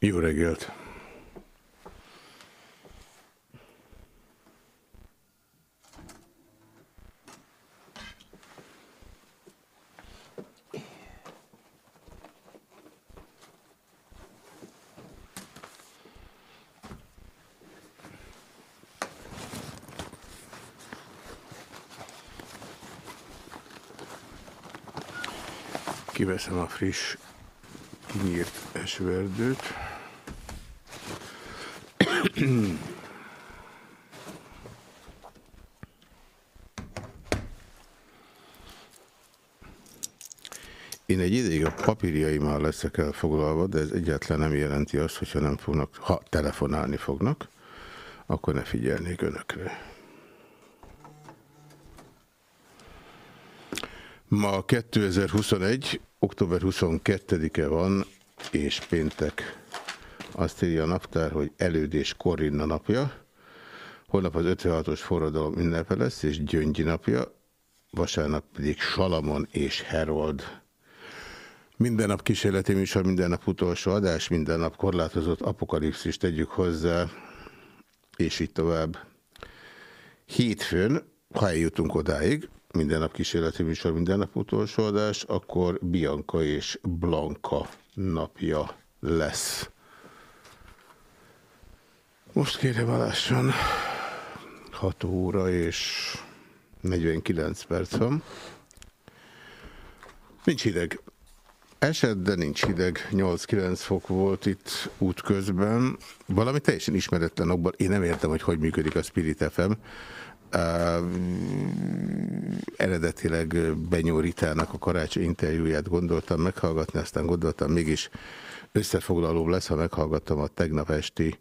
Jó reggelt! Kiveszem a friss kinyírt esverdőt. Én egy ideig a papírjaimmal leszek elfoglalva, de ez egyáltalán nem jelenti azt, hogyha nem fognak, ha telefonálni fognak, akkor ne figyelnék önökre. Ma 2021, október 22-e van, és péntek. Azt írja a naptár, hogy előd és Korinna napja. Holnap az 56-os forradalom ünnepe lesz, és Gyöngyi napja. Vasárnap pedig Salamon és Herold. Minden nap kísérleti műsor, minden nap utolsó adás, minden nap korlátozott apokalipszis tegyük hozzá, és így tovább. Hétfőn, ha eljutunk odáig, minden nap kísérleti műsor, minden nap utolsó adás, akkor Bianca és Blanka napja lesz. Most kérem alásson 6 óra és 49 perc van. Nincs hideg. Esett, de nincs hideg. 8-9 fok volt itt útközben. Valami teljesen ismeretlen okból. Én nem értem, hogy hogy működik a Spirit FM. Uh, eredetileg Benyóritának a karácsony interjúját gondoltam meghallgatni, aztán gondoltam mégis összefoglaló lesz, ha meghallgattam a tegnap esti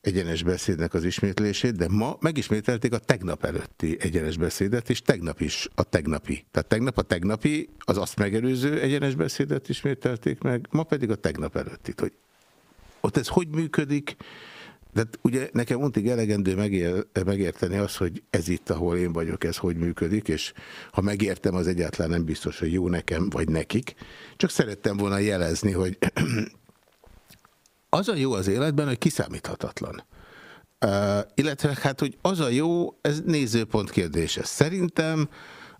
egyenes beszédnek az ismétlését, de ma megismételték a tegnap előtti egyenes beszédet, és tegnap is a tegnapi. Tehát tegnap a tegnapi, az azt megelőző egyenes beszédet ismételték meg, ma pedig a tegnap előttit. Hogy ott ez hogy működik, de ugye nekem untig elegendő megér, megérteni az, hogy ez itt, ahol én vagyok, ez hogy működik, és ha megértem, az egyáltalán nem biztos, hogy jó nekem, vagy nekik. Csak szerettem volna jelezni, hogy az a jó az életben, hogy kiszámíthatatlan. Uh, illetve hát, hogy az a jó, ez nézőpont kérdése. Szerintem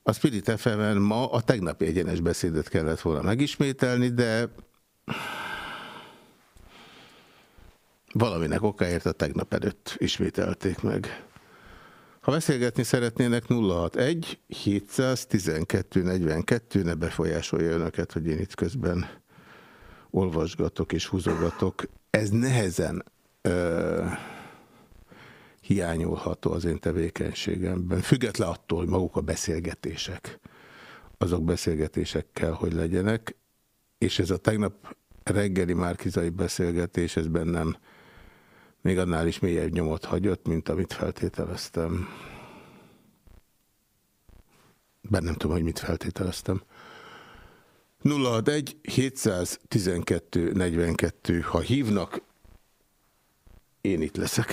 a Spirit fm ma a tegnapi egyenes beszédet kellett volna megismételni, de Valaminek okáért a tegnap előtt ismételték meg. Ha beszélgetni szeretnének 061 712 42, ne befolyásolja önöket, hogy én itt közben olvasgatok és húzogatok. Ez nehezen ö, hiányolható az én tevékenységemben. Független attól, hogy maguk a beszélgetések, azok beszélgetések kell, hogy legyenek, és ez a tegnap reggeli márkizai beszélgetés, ez bennem még annál is mélyebb nyomot hagyott, mint amit feltételeztem. Bár nem tudom, hogy mit feltételeztem. 061 712 42. Ha hívnak, én itt leszek.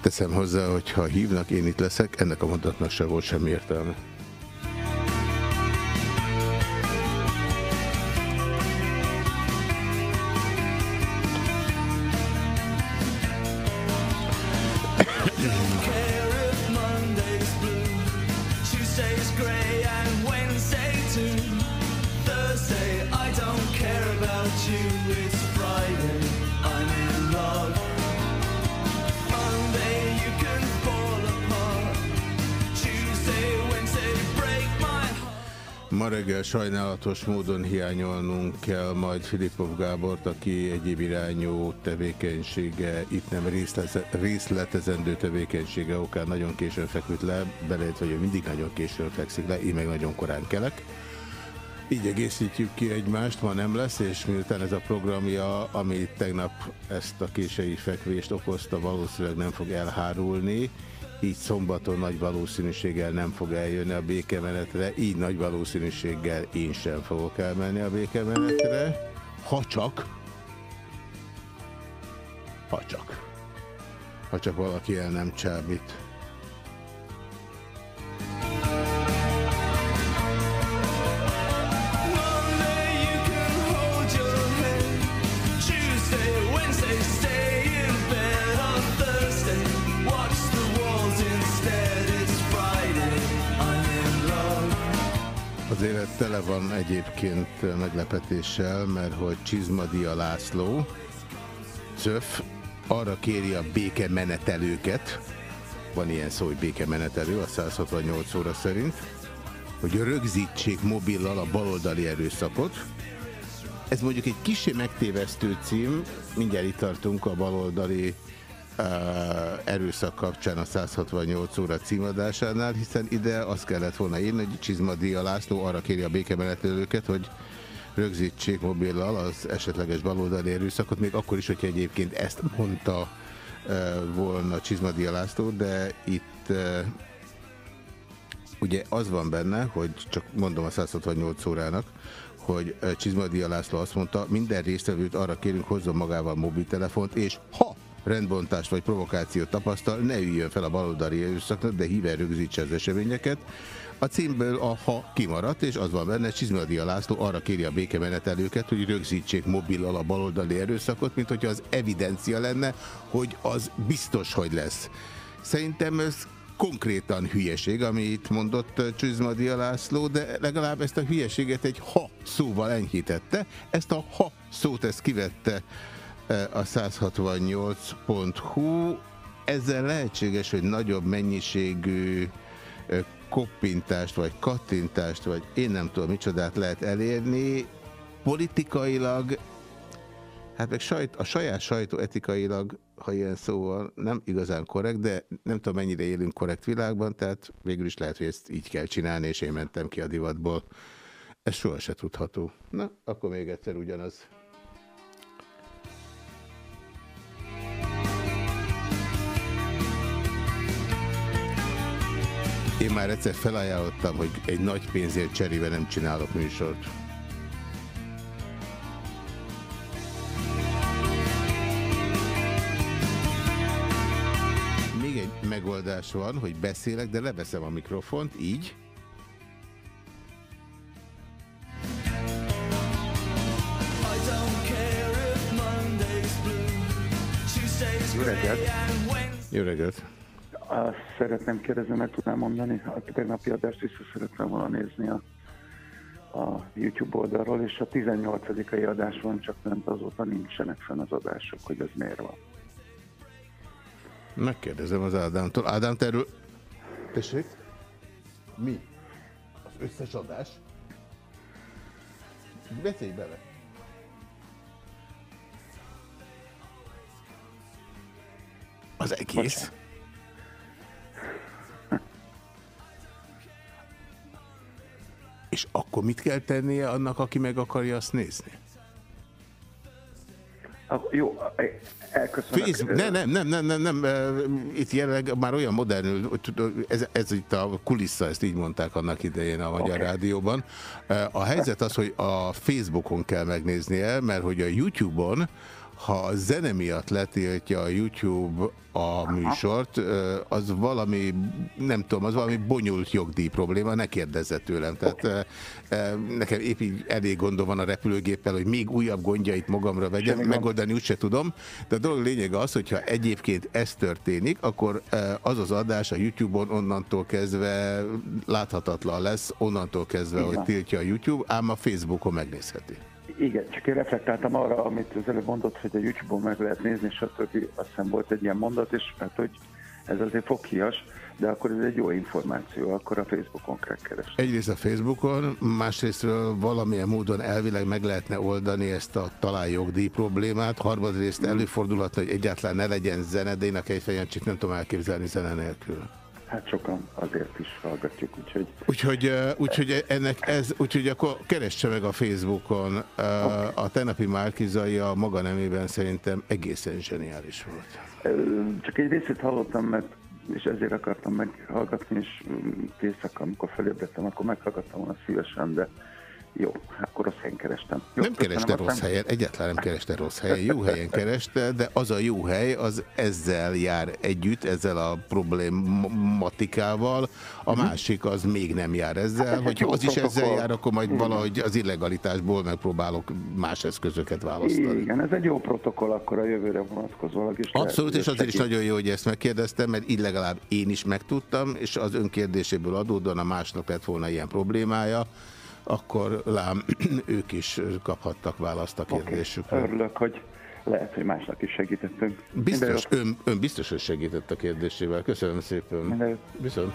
Teszem hozzá, hogy ha hívnak, én itt leszek, ennek a mondatnak se volt semmi értelme. Sajnálatos módon hiányolnunk kell majd Filipov Gábort, aki egyéb irányú tevékenysége, itt nem részletezendő tevékenysége okán nagyon későn feküdt le, belejött, hogy ő mindig nagyon későn fekszik le, én meg nagyon korán kelek. Így egészítjük ki egymást, ma nem lesz, és miután ez a programja, ami tegnap ezt a késői fekvést okozta, valószínűleg nem fog elhárulni, így szombaton nagy valószínűséggel nem fog eljönni a békemenetre, így nagy valószínűséggel én sem fogok elmenni a békemenetre. ha csak, ha csak, ha csak valaki el nem csábít. Van egyébként meglepetéssel, mert hogy Csizmadia László, CÖF, arra kéri a békemenetelőket, van ilyen szó, hogy békemenetelő a 168 óra szerint, hogy rögzítsék mobillal a baloldali erőszakot. Ez mondjuk egy kicsi megtévesztő cím, mindjárt itt tartunk a baloldali erőszak kapcsán a 168 óra címadásánál, hiszen ide azt kellett volna írni, hogy Csizmadia László arra kéri a békemenetőlőket, hogy rögzítsék mobillal az esetleges baloldali erőszakot, még akkor is, hogyha egyébként ezt mondta volna Csizmadia László, de itt ugye az van benne, hogy csak mondom a 168 órának, hogy Csizmadia László azt mondta, minden résztvevőt arra kérünk, hozzon magával mobiltelefont, és ha rendbontást vagy provokációt tapasztal, ne üljön fel a baloldali erőszaknak, de híve rögzítse az eseményeket. A címből a ha kimaradt, és az van benne, Csizmadia László arra kéri a békemenetelőket, hogy rögzítsék mobillal a baloldali erőszakot, mint hogyha az evidencia lenne, hogy az biztos, hogy lesz. Szerintem ez konkrétan hülyeség, amit mondott Csizmadia László, de legalább ezt a hülyeséget egy ha szóval enyhítette. Ezt a ha szót ezt kivette a 168.hu. Ezzel lehetséges, hogy nagyobb mennyiségű koppintást, vagy kattintást, vagy én nem tudom micsodát lehet elérni. Politikailag, hát meg sajt, a saját sajtó etikailag, ha ilyen szóval nem igazán korrekt, de nem tudom mennyire élünk korrekt világban, tehát végül is lehet, hogy ezt így kell csinálni, és én mentem ki a divatból. Ez soha se tudható. Na, akkor még egyszer ugyanaz. Én már egyszer felajánlottam, hogy egy nagy pénzért cserébe nem csinálok műsort. Még egy megoldás van, hogy beszélek, de leveszem a mikrofont, így. Jó reggelt! Jó reggelt! Szeretném kérdezni, meg tudnám mondani, a tegnapi adást vissza szeretném volna nézni a, a YouTube oldalról, és a 18 adás van, csak nem azóta nincsenek fenn az adások, hogy ez miért van. Megkérdezem az Ádámtól. Ádám, te erről... Tessék? Mi? Az összes adás? Beszélj bele! Az egész? Bocsánat. És akkor mit kell tennie annak, aki meg akarja azt nézni? Jó, elköszönök. Facebook, nem, nem, nem, nem, nem, nem, itt jelenleg már olyan modern, ez, ez itt a kulissza, ezt így mondták annak idején a Magyar okay. Rádióban. A helyzet az, hogy a Facebookon kell megnéznie, mert hogy a YouTube-on ha a zene miatt letiltja a YouTube a műsort, az valami, nem tudom, az valami bonyolult jogdíj probléma, ne kérdezze tőlem. Tehát nekem épp így elég gondom van a repülőgéppel, hogy még újabb gondjait magamra vegyem, megoldani úgyse tudom, de a dolog lényege az, hogyha egyébként ez történik, akkor az az adás a YouTube-on onnantól kezdve láthatatlan lesz, onnantól kezdve, Igen. hogy tiltja a YouTube, ám a Facebookon megnézheti. Igen, csak én reflektáltam arra, amit az előbb mondott, hogy a YouTube-on meg lehet nézni, stb. Azt hiszem volt egy ilyen mondat, és mert hogy ez azért foghias, de akkor ez egy jó információ, akkor a Facebookon kell keresni. Egyrészt a Facebookon, másrésztről valamilyen módon elvileg meg lehetne oldani ezt a talán jogdíj problémát, harmadrészt előfordulhatna, hogy egyáltalán ne legyen zene, de én a csak nem tudom elképzelni zene nélkül. Hát sokan azért is hallgatjuk, úgyhogy... Úgyhogy, úgyhogy ennek ez, úgyhogy akkor keresse meg a Facebookon. Okay. A tenapi Márkizai a maga nemében szerintem egészen zseniális volt. Csak egy részét hallottam, mert és ezért akartam meghallgatni, és éjszaka, amikor felébredtem, akkor meghallgattam volna szívesen, de Jó, akkor rossz helyen kerestem. Jó, nem kereste rossz helyen, egyáltalán nem kereste rossz helyen, jó helyen kereste, de az a jó hely, az ezzel jár együtt, ezzel a problématikával, a uh-huh. másik az még nem jár ezzel, hát, hogyha az is ezzel jár, akkor majd valahogy az illegalitásból megpróbálok más eszközöket választani. Igen, ez egy jó protokoll akkor a jövőre vonatkozólag is. Abszolút, lehet, és azért is nagyon jó, hogy ezt megkérdeztem, mert így legalább én is megtudtam, és az önkérdéséből adódóan a másnak lett volna ilyen problémája, akkor lám ők is kaphattak választ a kérdésükre. Okay. Örülök, hogy lehet, hogy másnak is segítettünk. Biztos, ön, ön biztos, hogy segített a kérdésével. Köszönöm szépen. Viszont.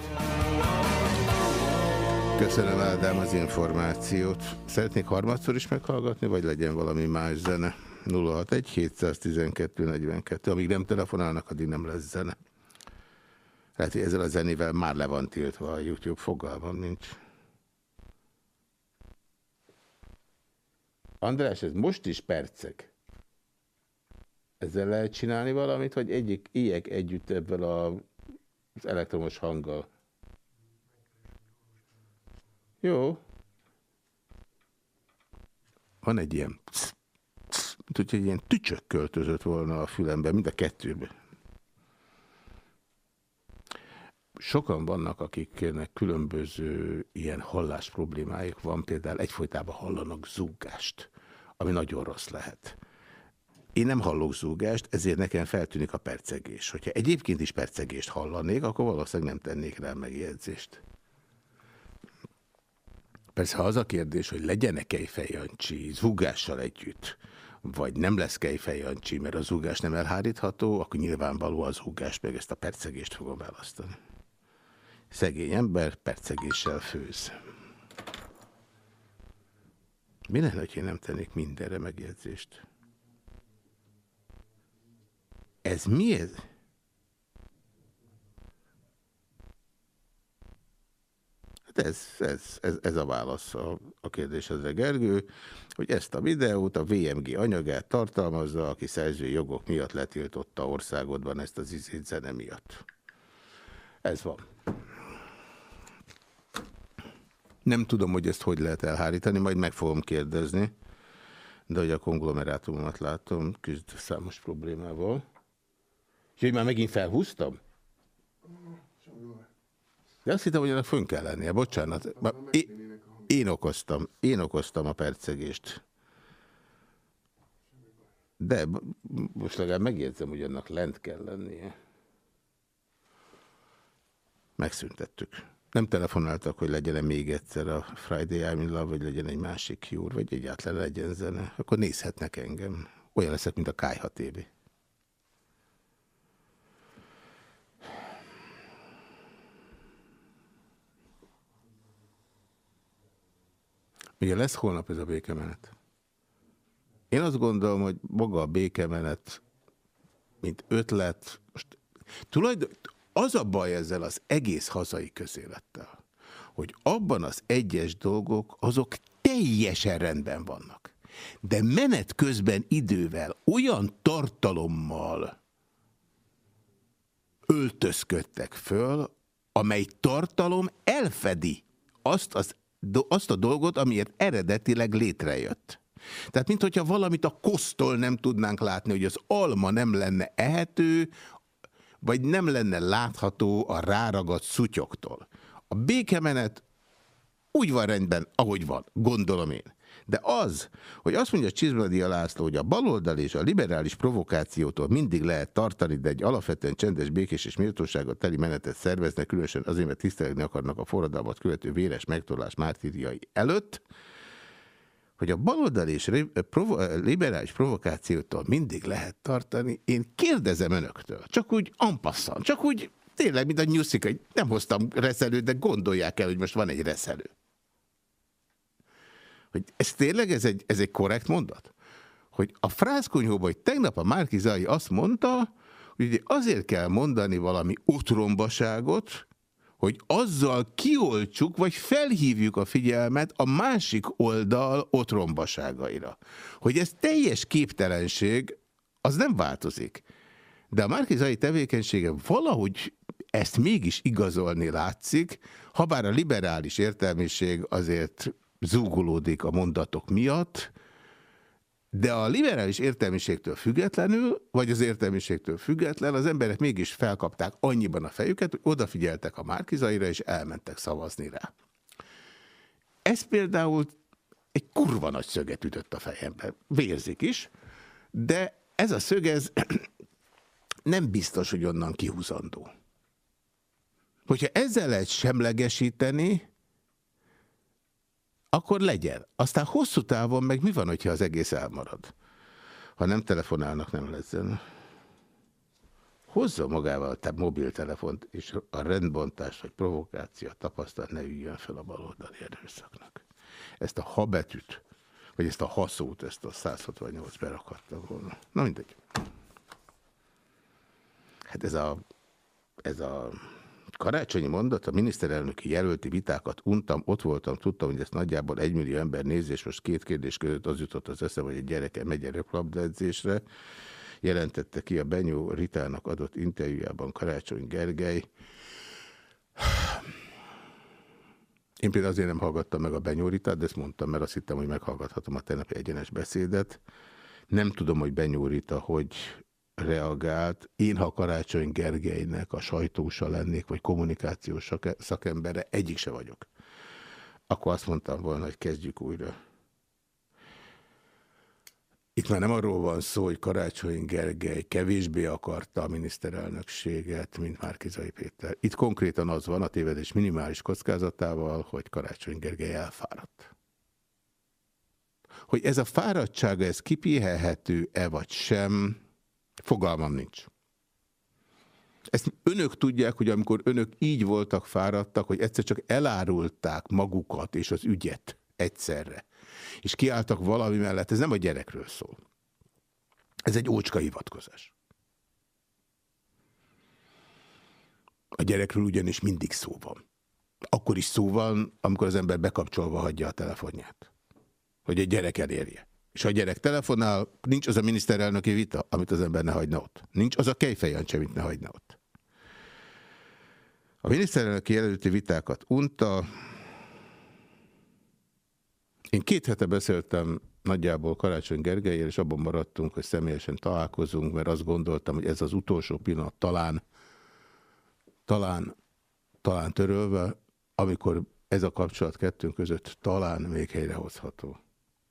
Köszönöm Ádám az információt. Szeretnék harmadszor is meghallgatni, vagy legyen valami más zene? 061 712 42. Amíg nem telefonálnak, addig nem lesz zene. Lehet, hogy ezzel a zenével már le van tiltva a YouTube fogalmam nincs. András, ez most is percek. Ezzel lehet csinálni valamit, vagy egyik éjek együtt ebből a, az elektromos hanggal? Jó. Van egy ilyen mint hogy egy ilyen tücsök költözött volna a fülembe, mind a kettőben. Sokan vannak, akiknek különböző ilyen hallás problémáik van, például egyfolytában hallanak zúgást, ami nagyon rossz lehet. Én nem hallok zúgást, ezért nekem feltűnik a percegés. Hogyha egyébként is percegést hallanék, akkor valószínűleg nem tennék rá megjegyzést. Persze, ha az a kérdés, hogy legyen-e Kejfejancsi zúgással együtt, vagy nem lesz Kejfejancsi, mert a zúgás nem elhárítható, akkor nyilvánvaló az zúgás, meg ezt a percegést fogom választani. Szegény ember percegéssel főz. Mi lenne, hogy én nem tennék mindenre megjegyzést? Ez mi ez? Hát ez, ez, ez, ez a válasz a, a kérdésedre, Gergő, hogy ezt a videót a VMG anyagát tartalmazza, aki szerzői jogok miatt letiltotta országodban ezt az izét zene miatt. Ez van. Nem tudom, hogy ezt hogy lehet elhárítani, majd meg fogom kérdezni, de hogy a konglomerátumomat látom, küzd számos problémával. És hogy már megint felhúztam? De azt hittem, hogy ennek fönn kell lennie, bocsánat. Én, én okoztam, én okoztam a percegést. De most legalább megjegyzem, hogy annak lent kell lennie. Megszüntettük. Nem telefonáltak, hogy legyen -e még egyszer a Friday I'm in Love, vagy legyen egy másik júr, vagy egyáltalán legyen zene. Akkor nézhetnek engem. Olyan leszek, mint a Kájha TV. Ugye lesz holnap ez a békemenet? Én azt gondolom, hogy maga a békemenet, mint ötlet, most tulajdon, az a baj ezzel az egész hazai közélettel, hogy abban az egyes dolgok, azok teljesen rendben vannak. De menet közben idővel olyan tartalommal öltözködtek föl, amely tartalom elfedi azt az azt a dolgot, amiért eredetileg létrejött. Tehát, mint hogyha valamit a kosztól nem tudnánk látni, hogy az alma nem lenne ehető, vagy nem lenne látható a ráragadt szutyoktól. A békemenet úgy van rendben, ahogy van, gondolom én. De az, hogy azt mondja Csizmadi László, hogy a baloldal és a liberális provokációtól mindig lehet tartani, de egy alapvetően csendes, békés és méltóságot teli menetet szerveznek, különösen azért, mert tisztelni akarnak a forradalmat követő véres megtorlás mártíriai előtt, hogy a baloldal és provo liberális provokációtól mindig lehet tartani, én kérdezem önöktől, csak úgy ampasszan, csak úgy tényleg, mint a nyuszik, hogy nem hoztam reszelőt, de gondolják el, hogy most van egy reszelő. Hogy ez tényleg ez egy, ez egy korrekt mondat? Hogy a frászkonyhóban, hogy tegnap a Márkizai azt mondta, hogy azért kell mondani valami otrombaságot, hogy azzal kioltsuk, vagy felhívjuk a figyelmet a másik oldal otrombaságaira. Hogy ez teljes képtelenség, az nem változik. De a Márkizai tevékenysége valahogy ezt mégis igazolni látszik, ha bár a liberális értelmiség azért zúgolódik a mondatok miatt, de a liberális értelmiségtől függetlenül, vagy az értelmiségtől független, az emberek mégis felkapták annyiban a fejüket, hogy odafigyeltek a Márkizaira, és elmentek szavazni rá. Ez például egy kurva nagy szöget ütött a fejembe. Vérzik is, de ez a szög, ez nem biztos, hogy onnan kihúzandó. Hogyha ezzel lehet semlegesíteni, akkor legyen. Aztán hosszú távon meg mi van, hogyha az egész elmarad? Ha nem telefonálnak, nem lesz. Hozza magával a mobiltelefont, és a rendbontás vagy provokáció tapasztalat ne üljön fel a baloldali erőszaknak. Ezt a ha betűt, vagy ezt a haszót, ezt a 168 berakadta volna. Na mindegy. Hát ez a, ez a karácsonyi mondat, a miniszterelnöki jelölti vitákat untam, ott voltam, tudtam, hogy ezt nagyjából egymillió ember néz, és most két kérdés között az jutott az eszem, hogy egy gyereke megy a röplabdaedzésre, jelentette ki a Benyó Ritának adott interjújában Karácsony Gergely. Én például azért nem hallgattam meg a Benyó Ritát, de ezt mondtam, mert azt hittem, hogy meghallgathatom a tegnapi egyenes beszédet. Nem tudom, hogy Benyó Rita hogy reagált. Én, ha Karácsony Gergelynek a sajtósa lennék, vagy kommunikációs szakembere, egyik se vagyok. Akkor azt mondtam volna, hogy kezdjük újra. Itt már nem arról van szó, hogy Karácsony Gergely kevésbé akarta a miniszterelnökséget, mint Márkizai Péter. Itt konkrétan az van a tévedés minimális kockázatával, hogy Karácsony Gergely elfáradt. Hogy ez a fáradtsága, ez kipihelhető-e vagy sem, Fogalmam nincs. Ezt önök tudják, hogy amikor önök így voltak fáradtak, hogy egyszer csak elárulták magukat és az ügyet egyszerre, és kiálltak valami mellett, ez nem a gyerekről szól. Ez egy ócska hivatkozás. A gyerekről ugyanis mindig szó van. Akkor is szó van, amikor az ember bekapcsolva hagyja a telefonját. Hogy egy gyerek elérje. És a gyerek telefonál, nincs az a miniszterelnöki vita, amit az ember ne hagyna ott. Nincs az a kejfejancse, amit ne hagyna ott. A miniszterelnöki jelölti vitákat unta. Én két hete beszéltem nagyjából Karácsony Gergelyel, és abban maradtunk, hogy személyesen találkozunk, mert azt gondoltam, hogy ez az utolsó pillanat talán, talán, talán törölve, amikor ez a kapcsolat kettőnk között talán még helyrehozható.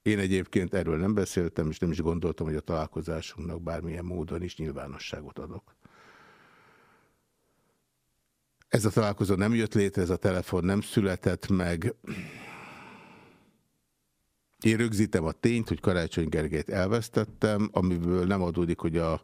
Én egyébként erről nem beszéltem, és nem is gondoltam, hogy a találkozásunknak bármilyen módon is nyilvánosságot adok. Ez a találkozó nem jött létre, ez a telefon nem született meg. Én rögzítem a tényt, hogy Karácsony Gergelyt elvesztettem, amiből nem adódik, hogy a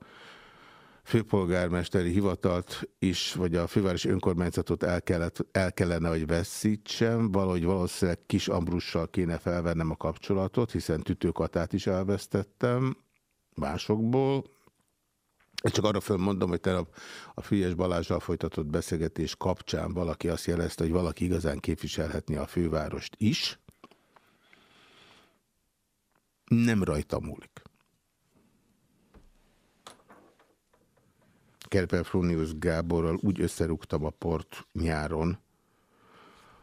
főpolgármesteri hivatalt is, vagy a fővárosi önkormányzatot el, kellett, el kellene, hogy veszítsem, valahogy valószínűleg Kis Ambrussal kéne felvennem a kapcsolatot, hiszen tütőkatát is elvesztettem másokból. Ezt csak arra fölmondom, hogy tegnap a Fülyes Balázsral folytatott beszélgetés kapcsán valaki azt jelezte, hogy valaki igazán képviselhetni a fővárost is. Nem rajta múlik. Kerper Frunius Gáborral úgy összerúgtam a port nyáron,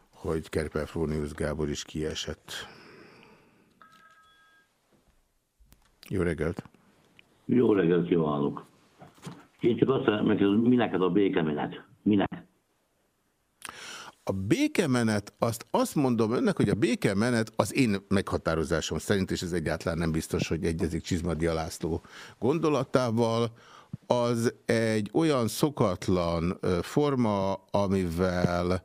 hogy Kerper Frunius Gábor is kiesett. Jó reggelt! Jó reggelt kívánok! Én csak azt mondom, hogy minek ez a békemenet? Minek? A békemenet, azt azt mondom önnek, hogy a békemenet az én meghatározásom szerint, és ez egyáltalán nem biztos, hogy egyezik Csizmadi Alászló gondolatával, az egy olyan szokatlan forma, amivel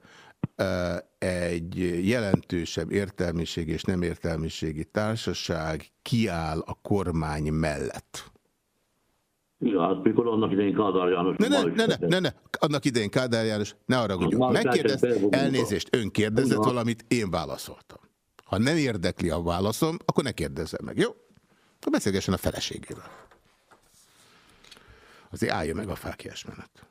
egy jelentősebb értelmiség és nem értelmiségi társaság kiáll a kormány mellett. Ja, hát mikor annak idején Kádár János... Ne, ne, ne, ne, ne, ne, annak idején Kádár János, ne arra gondoljuk. Megkérdez, elnézést, ön kérdezett valamit, én válaszoltam. Ha nem érdekli a válaszom, akkor ne kérdezzem meg, jó? Akkor beszélgessen a feleségével azért állja meg a fákjás menet.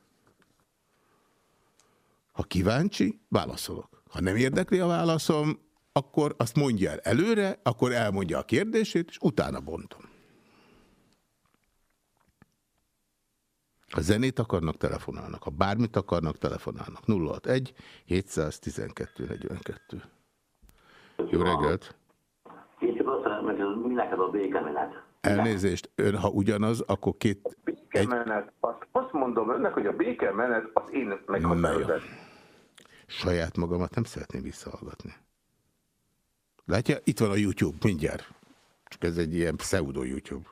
Ha kíváncsi, válaszolok. Ha nem érdekli a válaszom, akkor azt mondja el előre, akkor elmondja a kérdését, és utána bontom. Ha zenét akarnak, telefonálnak. Ha bármit akarnak, telefonálnak. 061 712 42. Jó reggelt! Én csak azt szeretném, hogy mi neked a békemenet? Elnézést, ön ha ugyanaz, akkor két... Békemenet, azt, azt mondom önnek, hogy a békemenet az én meghatározás. Saját magamat nem szeretném visszahallgatni. Látja, itt van a YouTube, mindjárt. Csak ez egy ilyen pseudo YouTube.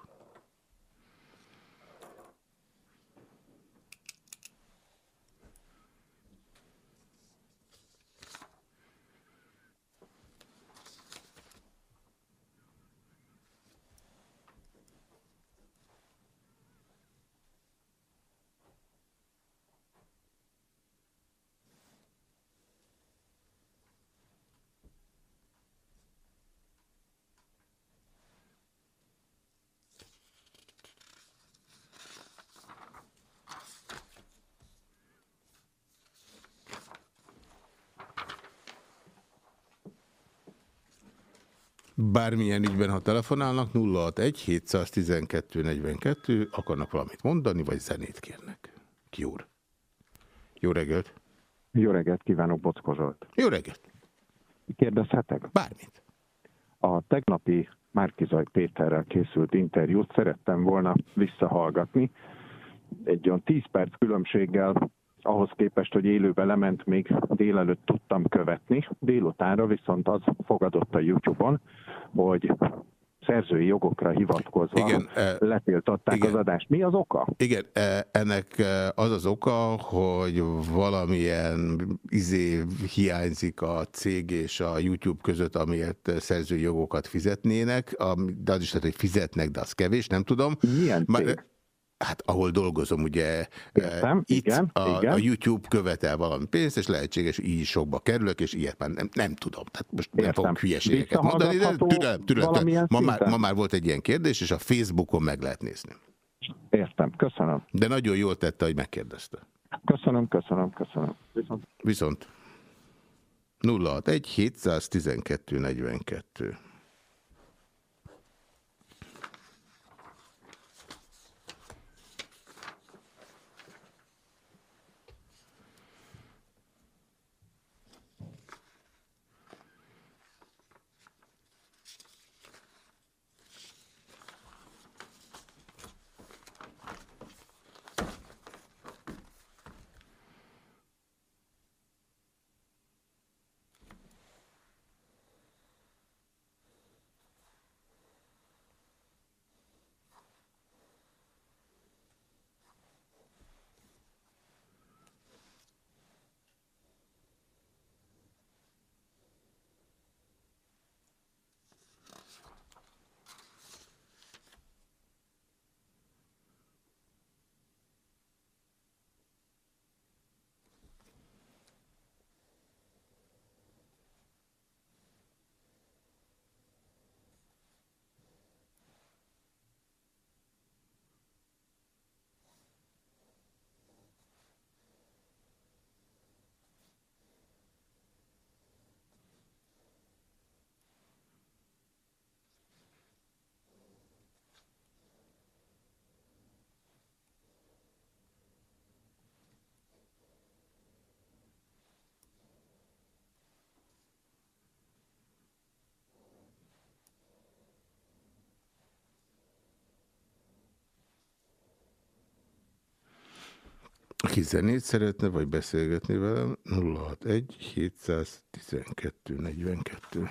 Bármilyen ügyben, ha telefonálnak, 061 712 42, akarnak valamit mondani, vagy zenét kérnek. Kiúr. Jó reggelt! Jó reggelt kívánok, Bockozolt. Jó reggelt! Kérdezhetek? Bármit. A tegnapi Márkizaj Péterrel készült interjút szerettem volna visszahallgatni. Egy olyan 10 perc különbséggel ahhoz képest, hogy élőbe lement, még délelőtt tudtam követni. Délutára viszont az fogadott a YouTube-on, hogy szerzői jogokra hivatkozva igen, e, letiltották igen, az adást. Mi az oka? Igen, e, ennek e, az az oka, hogy valamilyen izé hiányzik a cég és a YouTube között, amiért szerzői jogokat fizetnének, de az is lehet, hogy fizetnek, de az kevés, nem tudom. Milyen cég? Hát ahol dolgozom, ugye Értem, itt igen, a, igen. a YouTube követel valami pénzt, és lehetséges, így sokba kerülök, és ilyet már nem, nem tudom. Tehát most Értem. nem fogok hülyeségeket mondani, de türelem, türelem. Ma már, ma már volt egy ilyen kérdés, és a Facebookon meg lehet nézni. Értem, köszönöm. De nagyon jól tette, hogy megkérdezte. Köszönöm, köszönöm, köszönöm. Viszont. Viszont 061 712 42 Aki zenét szeretne, vagy beszélgetni velem, 061 712 42.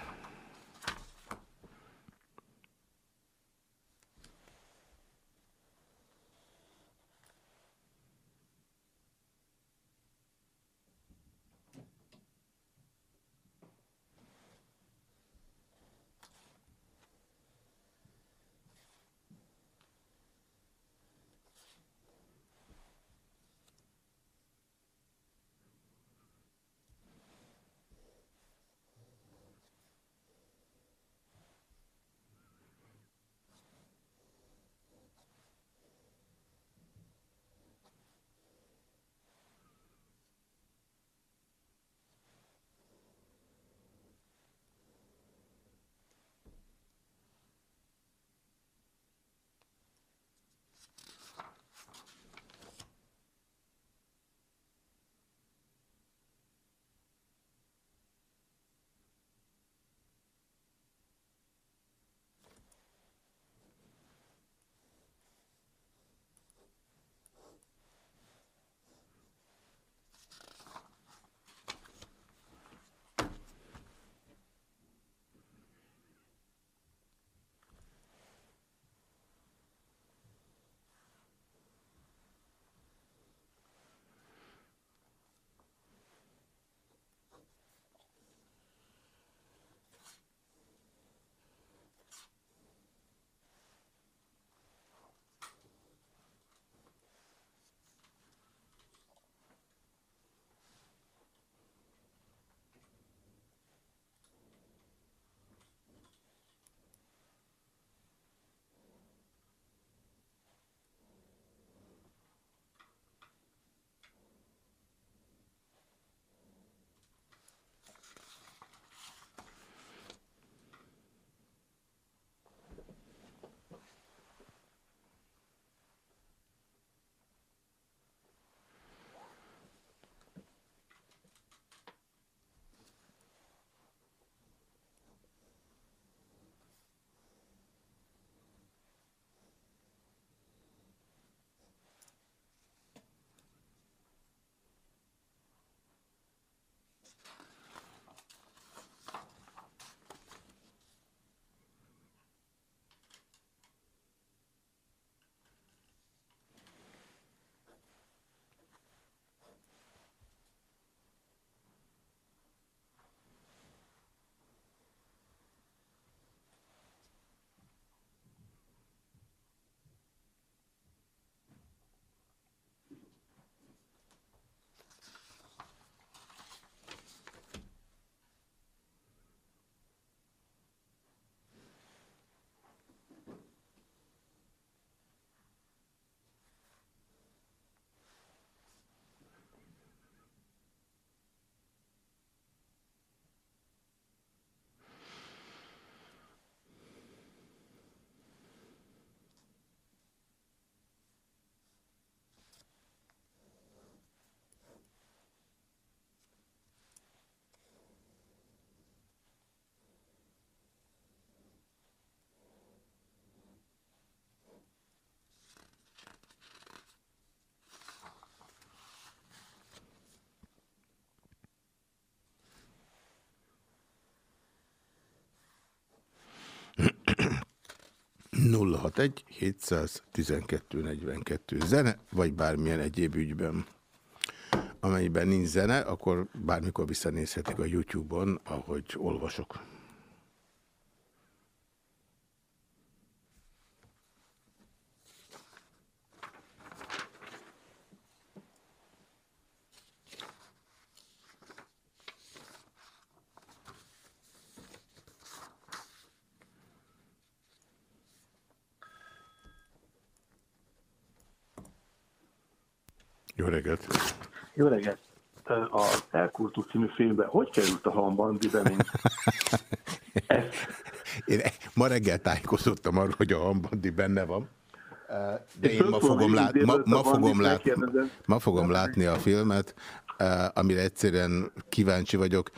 061 712 42 zene, vagy bármilyen egyéb ügyben. Amennyiben nincs zene, akkor bármikor visszanézhetik a YouTube-on, ahogy olvasok. Jó reggelt! Jó reggelt! A Elkultú című filmben hogy került a hambandi be, mint Én ma reggel tájékozottam arról, hogy a hambandi benne van. De én ma fogom, lát, ma, ma, fogom lát, ma fogom látni a filmet, amire egyszerűen kíváncsi vagyok.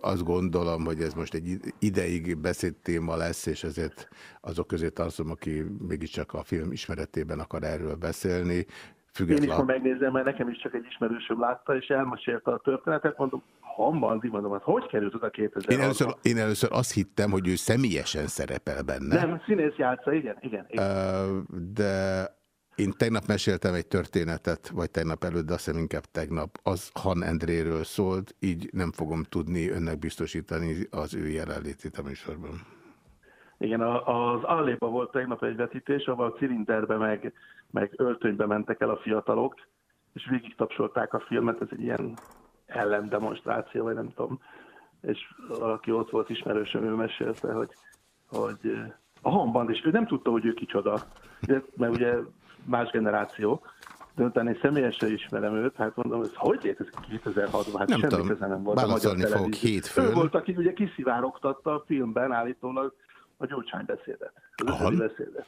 Azt gondolom, hogy ez most egy ideig beszédtéma lesz, és ezért azok közé tartozom, aki mégiscsak a film ismeretében akar erről beszélni. Független. Én is ma megnézem, mert nekem is csak egy ismerősöm látta, és elmesélte a történetet, mondom, Hambandi, mondom, hát hogy került oda 2000 én először, én először azt hittem, hogy ő személyesen szerepel benne. Nem, színész játsza, igen, igen. igen. De én tegnap meséltem egy történetet, vagy tegnap előtt, de azt hiszem inkább tegnap, az Han Endréről szólt, így nem fogom tudni önnek biztosítani az ő jelenlétét a műsorban. Igen, az Alléba volt tegnap egy vetítés, ahol cilinderbe meg, meg öltönybe mentek el a fiatalok, és végig tapsolták a filmet, ez egy ilyen ellendemonstráció, vagy nem tudom. És aki ott volt ismerősöm, ő mesélte, hogy, hogy a hamband, és ő nem tudta, hogy ő kicsoda, mert ugye más generáció, de utána én személyesen ismerem őt, hát mondom, hogy hogy létezik 2006-ban, hát nem semmi tudom, köze nem volt a magyar televízió. Ő volt, aki ugye kiszivárogtatta a filmben állítólag a gyurcsánybeszédet. beszédet.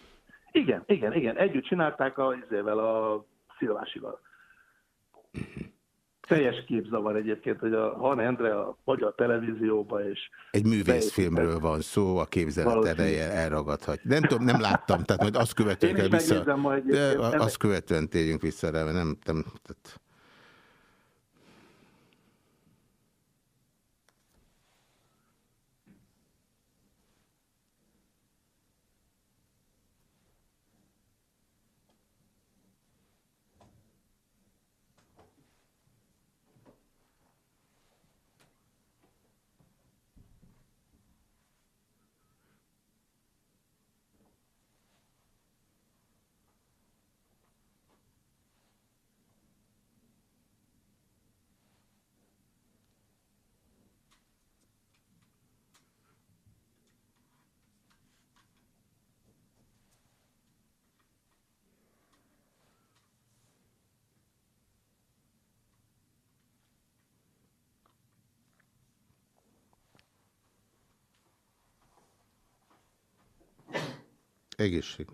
Igen, igen, igen. Együtt csinálták a, izével, a Szilvásival. Teljes képzavar egyébként, hogy a Han Endre a magyar televízióba és... Egy művészfilmről van szó, a képzelet ereje elragadhat. Nem tudom, nem láttam, tehát majd azt követően kell vissza... Azt követően térjünk vissza rá, mert nem... nem tehát... Egészség.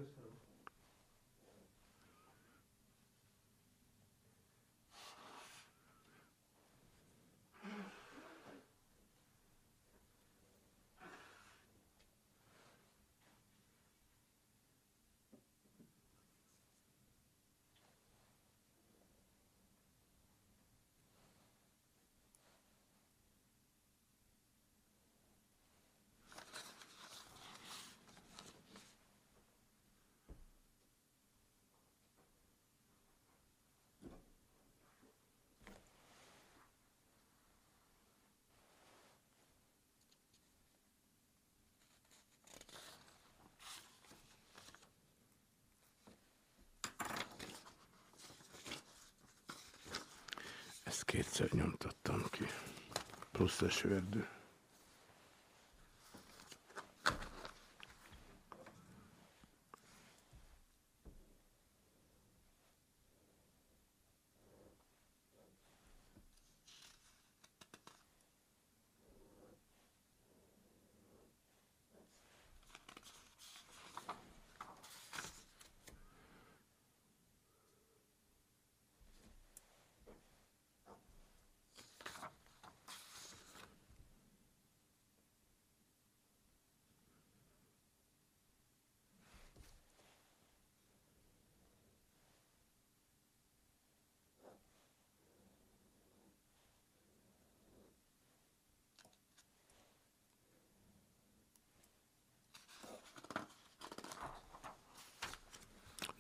Ezt kétszer nyomtattam ki. Plusz a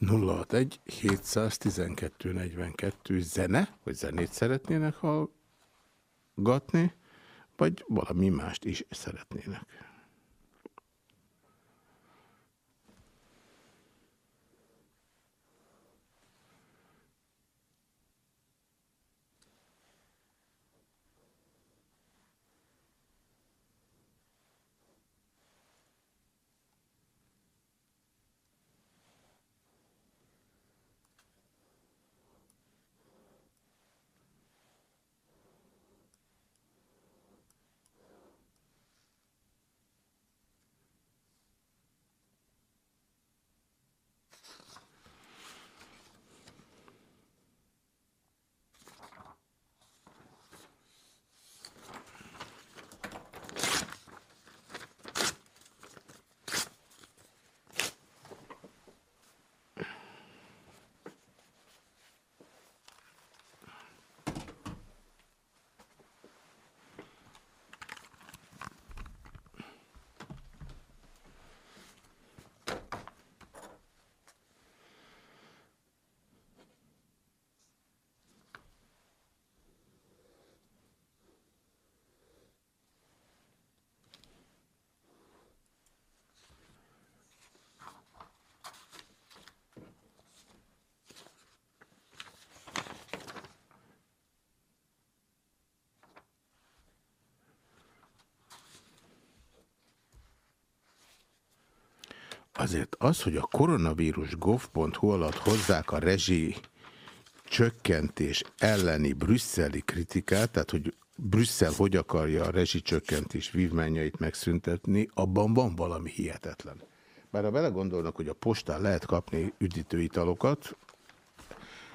061 712 42 zene, hogy zenét szeretnének hallgatni, vagy valami mást is szeretnének. Azért az, hogy a koronavírus gov.hu alatt hozzák a rezsi csökkentés elleni brüsszeli kritikát, tehát hogy Brüsszel hogy akarja a rezsicsökkentés vívmányait megszüntetni, abban van valami hihetetlen. Bár ha belegondolnak, hogy a postán lehet kapni üdítőitalokat,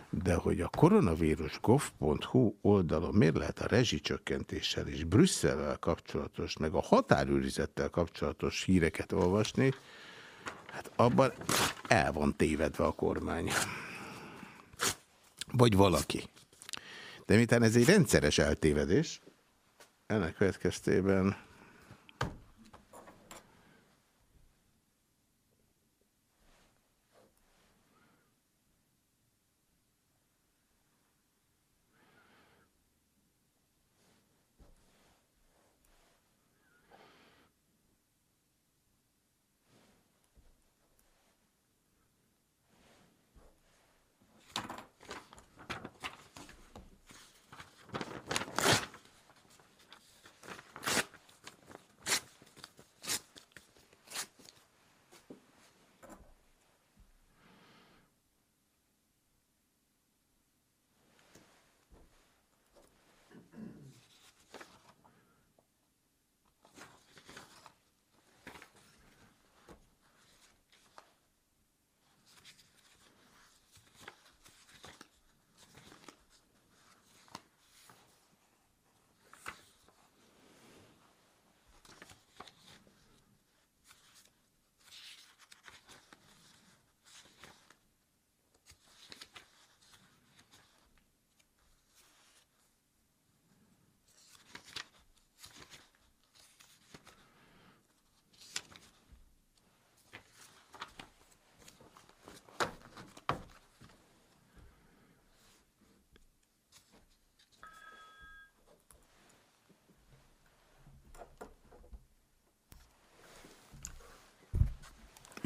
de hogy a koronavírus gov.hu oldalon miért lehet a rezsicsökkentéssel és Brüsszellel kapcsolatos, meg a határőrizettel kapcsolatos híreket olvasni, Hát abban el van tévedve a kormány. Vagy valaki. De miután ez egy rendszeres eltévedés, ennek következtében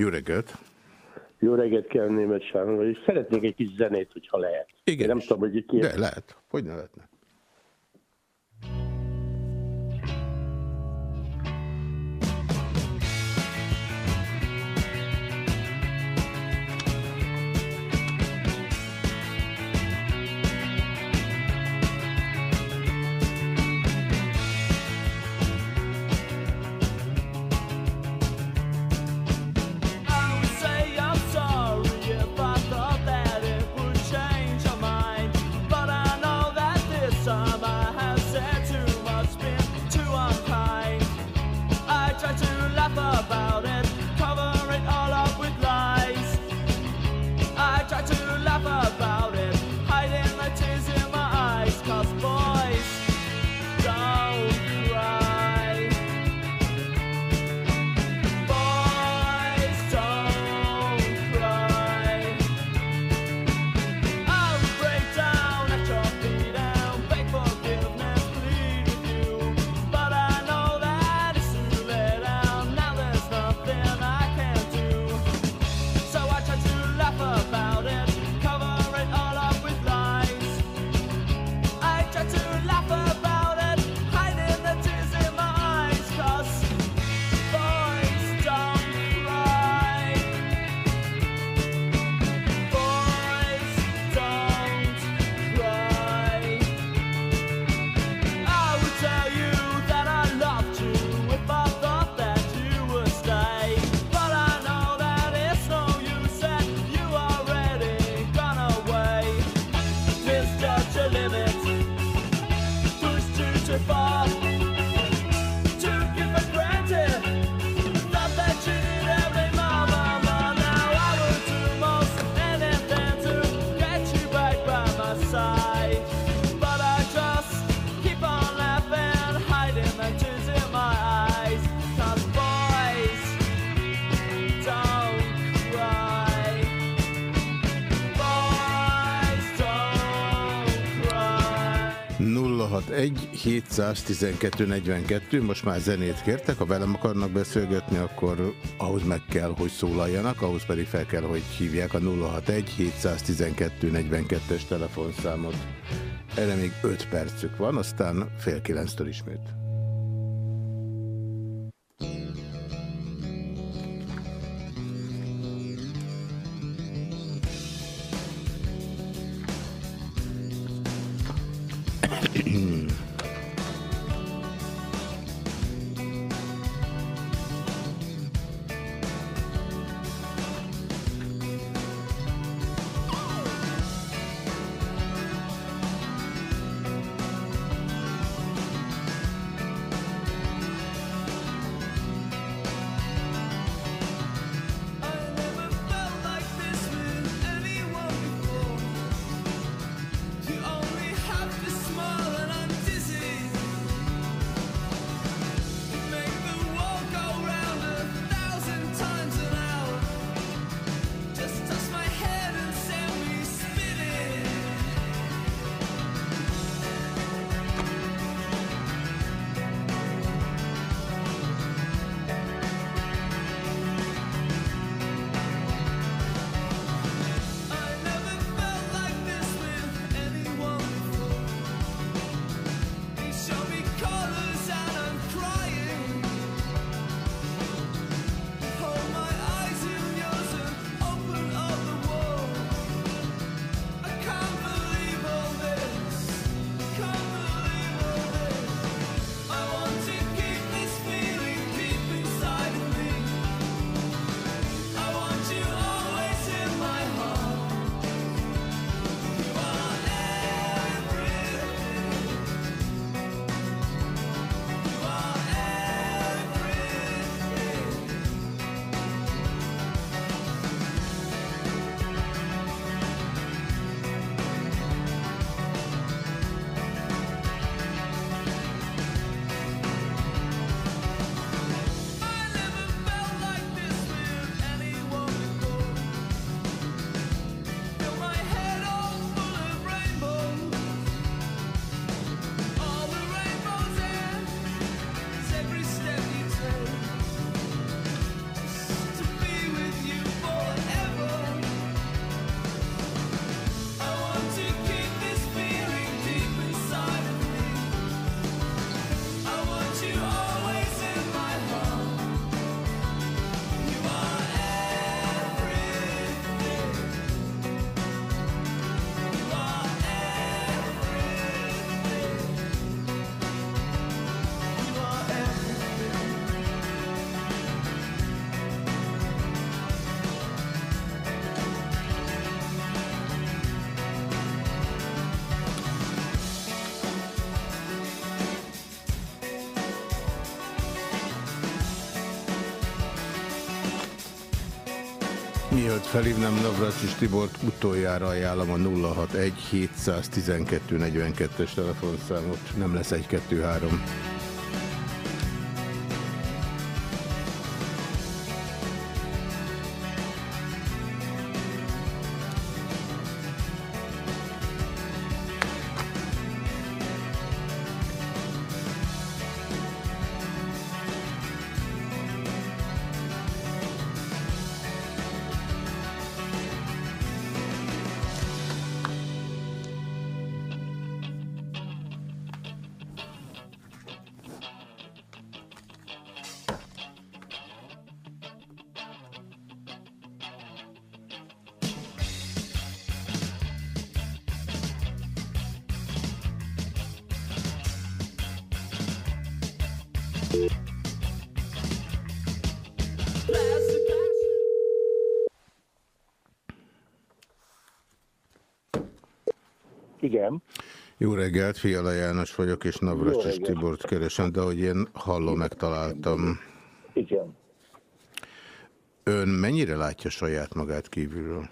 Jó reggelt! Jó reggelt kell német Sándor, és szeretnék egy kis zenét, hogyha lehet. Igen. Én nem tudom, hogy itt De lehet. Hogy ne lehetne? 712 42, most már zenét kértek, ha velem akarnak beszélgetni, akkor ahhoz meg kell, hogy szólaljanak, ahhoz pedig fel kell, hogy hívják a 061 712 42-es telefonszámot. Erre még 5 percük van, aztán fél kilenctől ismét. Mielőtt felhívnám Navracsis Tibort, utoljára ajánlom a 061 712 42-es telefonszámot. Nem lesz 1-2-3. Reggelt, Fiala János vagyok, és Navracsis Tibort keresem, de hogy én hallom, megtaláltam. Igen. Ön mennyire látja saját magát kívülről?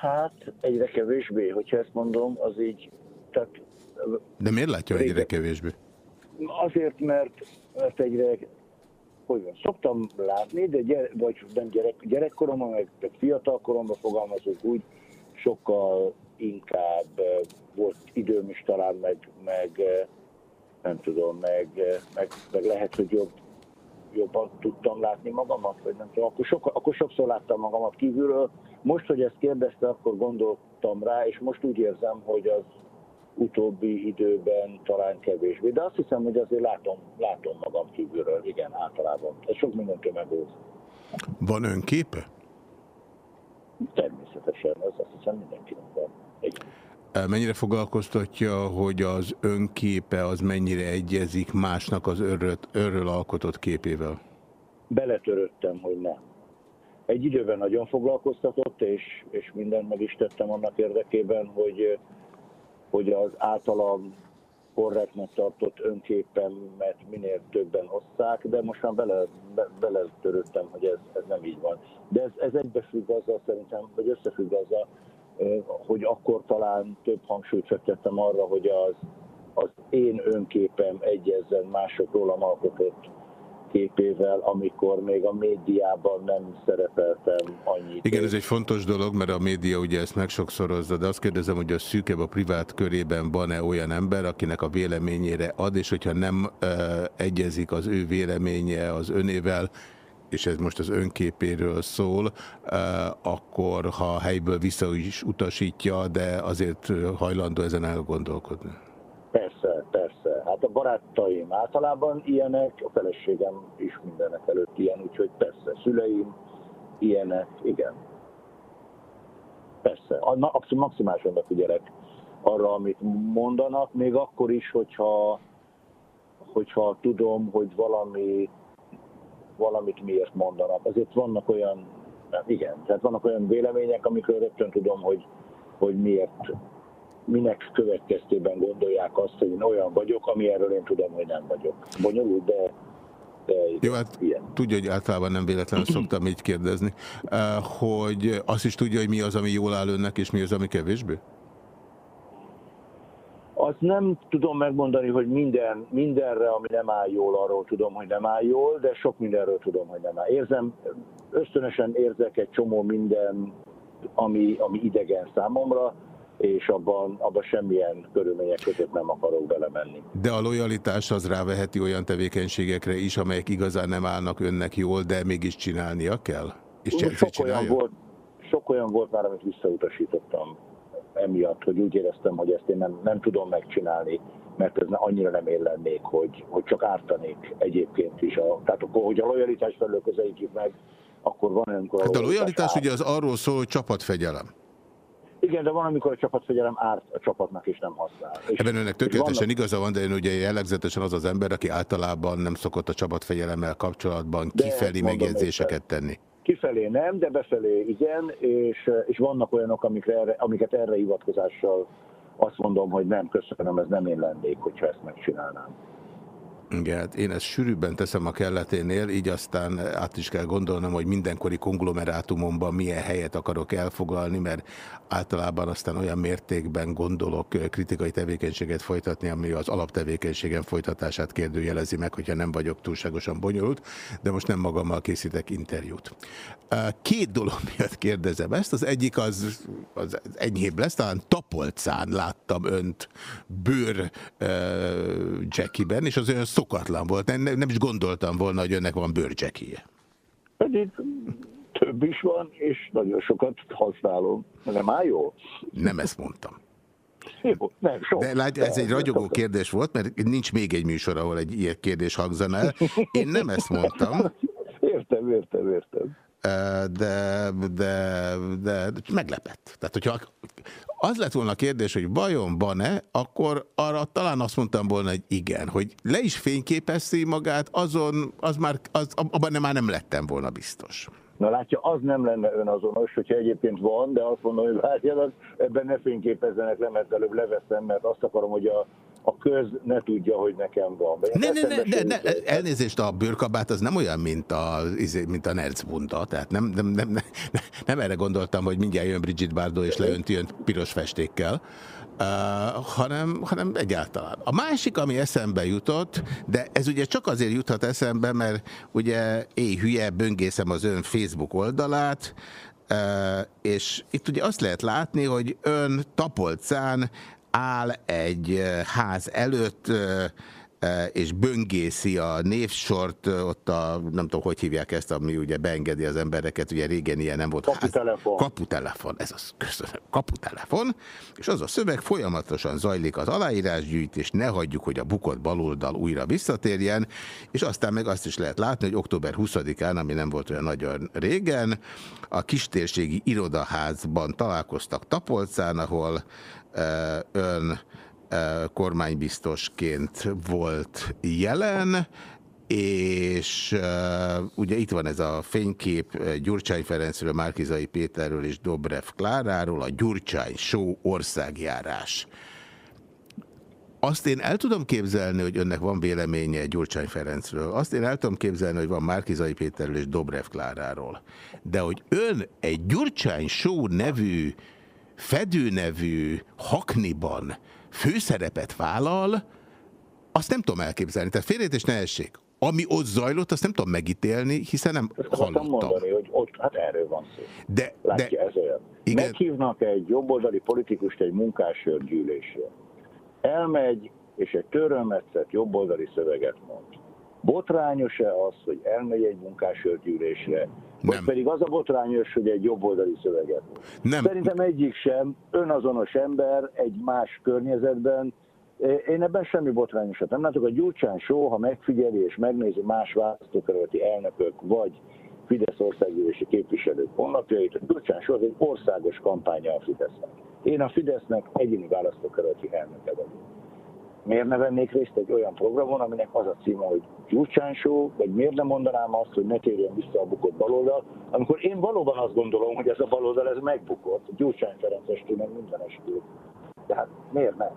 Hát egyre kevésbé, hogyha ezt mondom, az így, tehát De miért látja egyre kevésbé? azért, mert, mert egyre, hogy van, szoktam látni, de gyere, vagy nem gyerek, gyerekkoromban, meg, meg fiatal koromban fogalmazok úgy, sokkal inkább volt időm is talán, meg, meg nem tudom, meg, meg, meg lehet, hogy jobb, jobban tudtam látni magamat, vagy nem tudom, akkor, sok, akkor sokszor láttam magamat kívülről. Most, hogy ezt kérdezte, akkor gondoltam rá, és most úgy érzem, hogy az utóbbi időben talán kevésbé. De azt hiszem, hogy azért látom, látom magam kívülről, igen, általában. Ez sok mindentől megóz. Van önképe? Természetesen, ez azt hiszem mindenkinek van. Igen. Mennyire foglalkoztatja, hogy az önképe az mennyire egyezik másnak az öröt, örről alkotott képével? Beletöröttem, hogy nem. Egy időben nagyon foglalkoztatott, és, és mindent meg is tettem annak érdekében, hogy, hogy az általam korrektnek tartott önképemet minél többen osszák, de most már bele, be, beletörődtem, hogy ez, ez nem így van. De ez, ez egybefügg azzal szerintem, vagy összefügg azzal, hogy akkor talán több hangsúlyt fektettem arra, hogy az, az én önképem egyezzen mások rólam alkotott képével, amikor még a médiában nem szerepeltem annyit. Igen, ez egy fontos dolog, mert a média ugye ezt megsokszorozza, de azt kérdezem, hogy a szűkebb a privát körében van-e olyan ember, akinek a véleményére ad, és hogyha nem uh, egyezik az ő véleménye az önével, és ez most az önképéről szól, akkor ha helyből vissza is utasítja, de azért hajlandó ezen elgondolkodni. Persze, persze. A barátaim általában ilyenek, a feleségem is mindenek előtt ilyen, úgyhogy persze, szüleim ilyenek, igen. Persze, abszolút maximálisan odafigyelek arra, amit mondanak, még akkor is, hogyha, hogyha tudom, hogy valami valamit miért mondanak. Azért vannak olyan, igen, tehát vannak olyan vélemények, amikről rögtön tudom, hogy, hogy miért, minek következtében gondolják azt, hogy én olyan vagyok, ami erről én tudom, hogy nem vagyok. Bonyolult, de de Jó, hát ilyen. tudja, hogy általában nem véletlenül szoktam így kérdezni, hogy azt is tudja, hogy mi az, ami jól áll önnek, és mi az, ami kevésbé? Azt nem tudom megmondani, hogy minden, mindenre, ami nem áll jól, arról tudom, hogy nem áll jól, de sok mindenről tudom, hogy nem áll. Érzem, ösztönösen érzek egy csomó minden, ami, ami idegen számomra, és abban, abban semmilyen körülmények között nem akarok belemenni. De a lojalitás az ráveheti olyan tevékenységekre is, amelyek igazán nem állnak önnek jól, de mégis csinálnia kell? És sok olyan, volt, sok olyan volt már, amit visszautasítottam emiatt, hogy úgy éreztem, hogy ezt én nem, nem tudom megcsinálni, mert ez annyira nem én lennék, hogy, hogy csak ártanék egyébként is. A, tehát akkor, hogy a lojalitás felől közelítjük meg, akkor van olyankor... Hát a lojalitás ugye az arról szól, hogy csapatfegyelem. Igen, de van, amikor a csapatfegyelem árt a csapatnak is nem használ. És Ebben önnek tökéletesen vannak... igaza van, de ön ugye jellegzetesen az az ember, aki általában nem szokott a csapatfegyelemmel kapcsolatban kifelé megjegyzéseket tenni. Kifelé nem, de befelé igen, és, és vannak olyanok, amikre, amiket erre hivatkozással azt mondom, hogy nem, köszönöm, ez nem én lennék, hogyha ezt megcsinálnám. Igen, hát én ezt sűrűbben teszem a kelleténél, így aztán át is kell gondolnom, hogy mindenkori konglomerátumomban milyen helyet akarok elfoglalni, mert általában aztán olyan mértékben gondolok kritikai tevékenységet folytatni, ami az alaptevékenységem folytatását kérdőjelezi meg, hogyha nem vagyok túlságosan bonyolult, de most nem magammal készítek interjút. Két dolog miatt kérdezem ezt, az egyik az, az enyhébb lesz, talán Tapolcán láttam önt bőr uh, Jackiben, és az olyan szokatlan volt. Nem, nem is gondoltam volna, hogy önnek van bőrcsekéje. Pedig több is van, és nagyon sokat használom. Nem áll jó? Nem ezt mondtam. Jó, nem, sok. De látja, ez egy ragyogó kérdés volt, mert nincs még egy műsor, ahol egy ilyen kérdés hangzana el. Én nem ezt mondtam. Értem, értem, értem. De, de, de meglepett. Tehát, hogyha az lett volna a kérdés, hogy vajon van-e, akkor arra talán azt mondtam volna, hogy igen, hogy le is fényképezzi magát, azon, az már, az, abban már nem lettem volna biztos. Na látja, az nem lenne önazonos, hogyha egyébként van, de azt mondom, hogy várjanak, ebben ne fényképezzenek le, mert előbb leveszem, mert azt akarom, hogy a, a köz ne tudja, hogy nekem van. Ne, ne, ne, ne, ne, elnézést, a bőrkabát az nem olyan, mint a, izé, mint a Nerzbunda, tehát nem, nem, nem, nem, nem erre gondoltam, hogy mindjárt jön Brigitte Bardot és leönti önt piros festékkel, Uh, hanem, hanem egyáltalán. A másik, ami eszembe jutott, de ez ugye csak azért juthat eszembe, mert ugye én hülye, böngészem az ön Facebook oldalát, és itt ugye azt lehet látni, hogy ön Tapolcán áll egy ház előtt, és böngészi a névsort, ott a, nem tudom, hogy hívják ezt, ami ugye beengedi az embereket, ugye régen ilyen nem volt. Kaputelefon. Kaputelefon, ez az, köszönöm, kaputelefon, és az a szöveg folyamatosan zajlik az aláírásgyűjtés, ne hagyjuk, hogy a bukott baloldal újra visszatérjen, és aztán meg azt is lehet látni, hogy október 20-án, ami nem volt olyan nagyon régen, a kistérségi irodaházban találkoztak Tapolcán, ahol ön kormánybiztosként volt jelen, és uh, ugye itt van ez a fénykép Gyurcsány Ferencről, Márkizai Péterről és Dobrev Kláráról, a Gyurcsány Show országjárás. Azt én el tudom képzelni, hogy önnek van véleménye Gyurcsány Ferencről. Azt én el tudom képzelni, hogy van Márkizai Péterről és Dobrev Kláráról. De hogy ön egy Gyurcsány Show nevű, fedő nevű hakniban főszerepet vállal, azt nem tudom elképzelni. Tehát félrét és ne essék. Ami ott zajlott, azt nem tudom megítélni, hiszen nem Ezt hallottam. mondani, hogy ott, hát erről van szó. De, Látja, de, ez olyan. igen. Meghívnak egy jobboldali politikust egy munkásőrgyűlésre. Elmegy, és egy törölmetszett jobboldali szöveget mond. Botrányos-e az, hogy elmegy egy munkásőrgyűlésre, vagy Nem. pedig az a botrányos, hogy egy jobboldali szöveget? Nem. Szerintem egyik sem önazonos ember egy más környezetben. Én ebben semmi botrányosat nem látok. A Gyurcsán Show, ha megfigyeli és megnézi más választókerületi elnökök, vagy Fidesz országgyűlési képviselők honlapjait, a Gyurcsán az egy országos kampánya a Fidesznek. Én a Fidesznek egyéni választókerületi elnöke vagyok. Miért ne vennék részt egy olyan programon, aminek az a címe, hogy Gyurcsán Show, vagy miért nem mondanám azt, hogy ne térjen vissza a bukott baloldal, amikor én valóban azt gondolom, hogy ez a baloldal ez megbukott, Gyurcsány Ferenc estőnek minden estő. Tehát miért nem?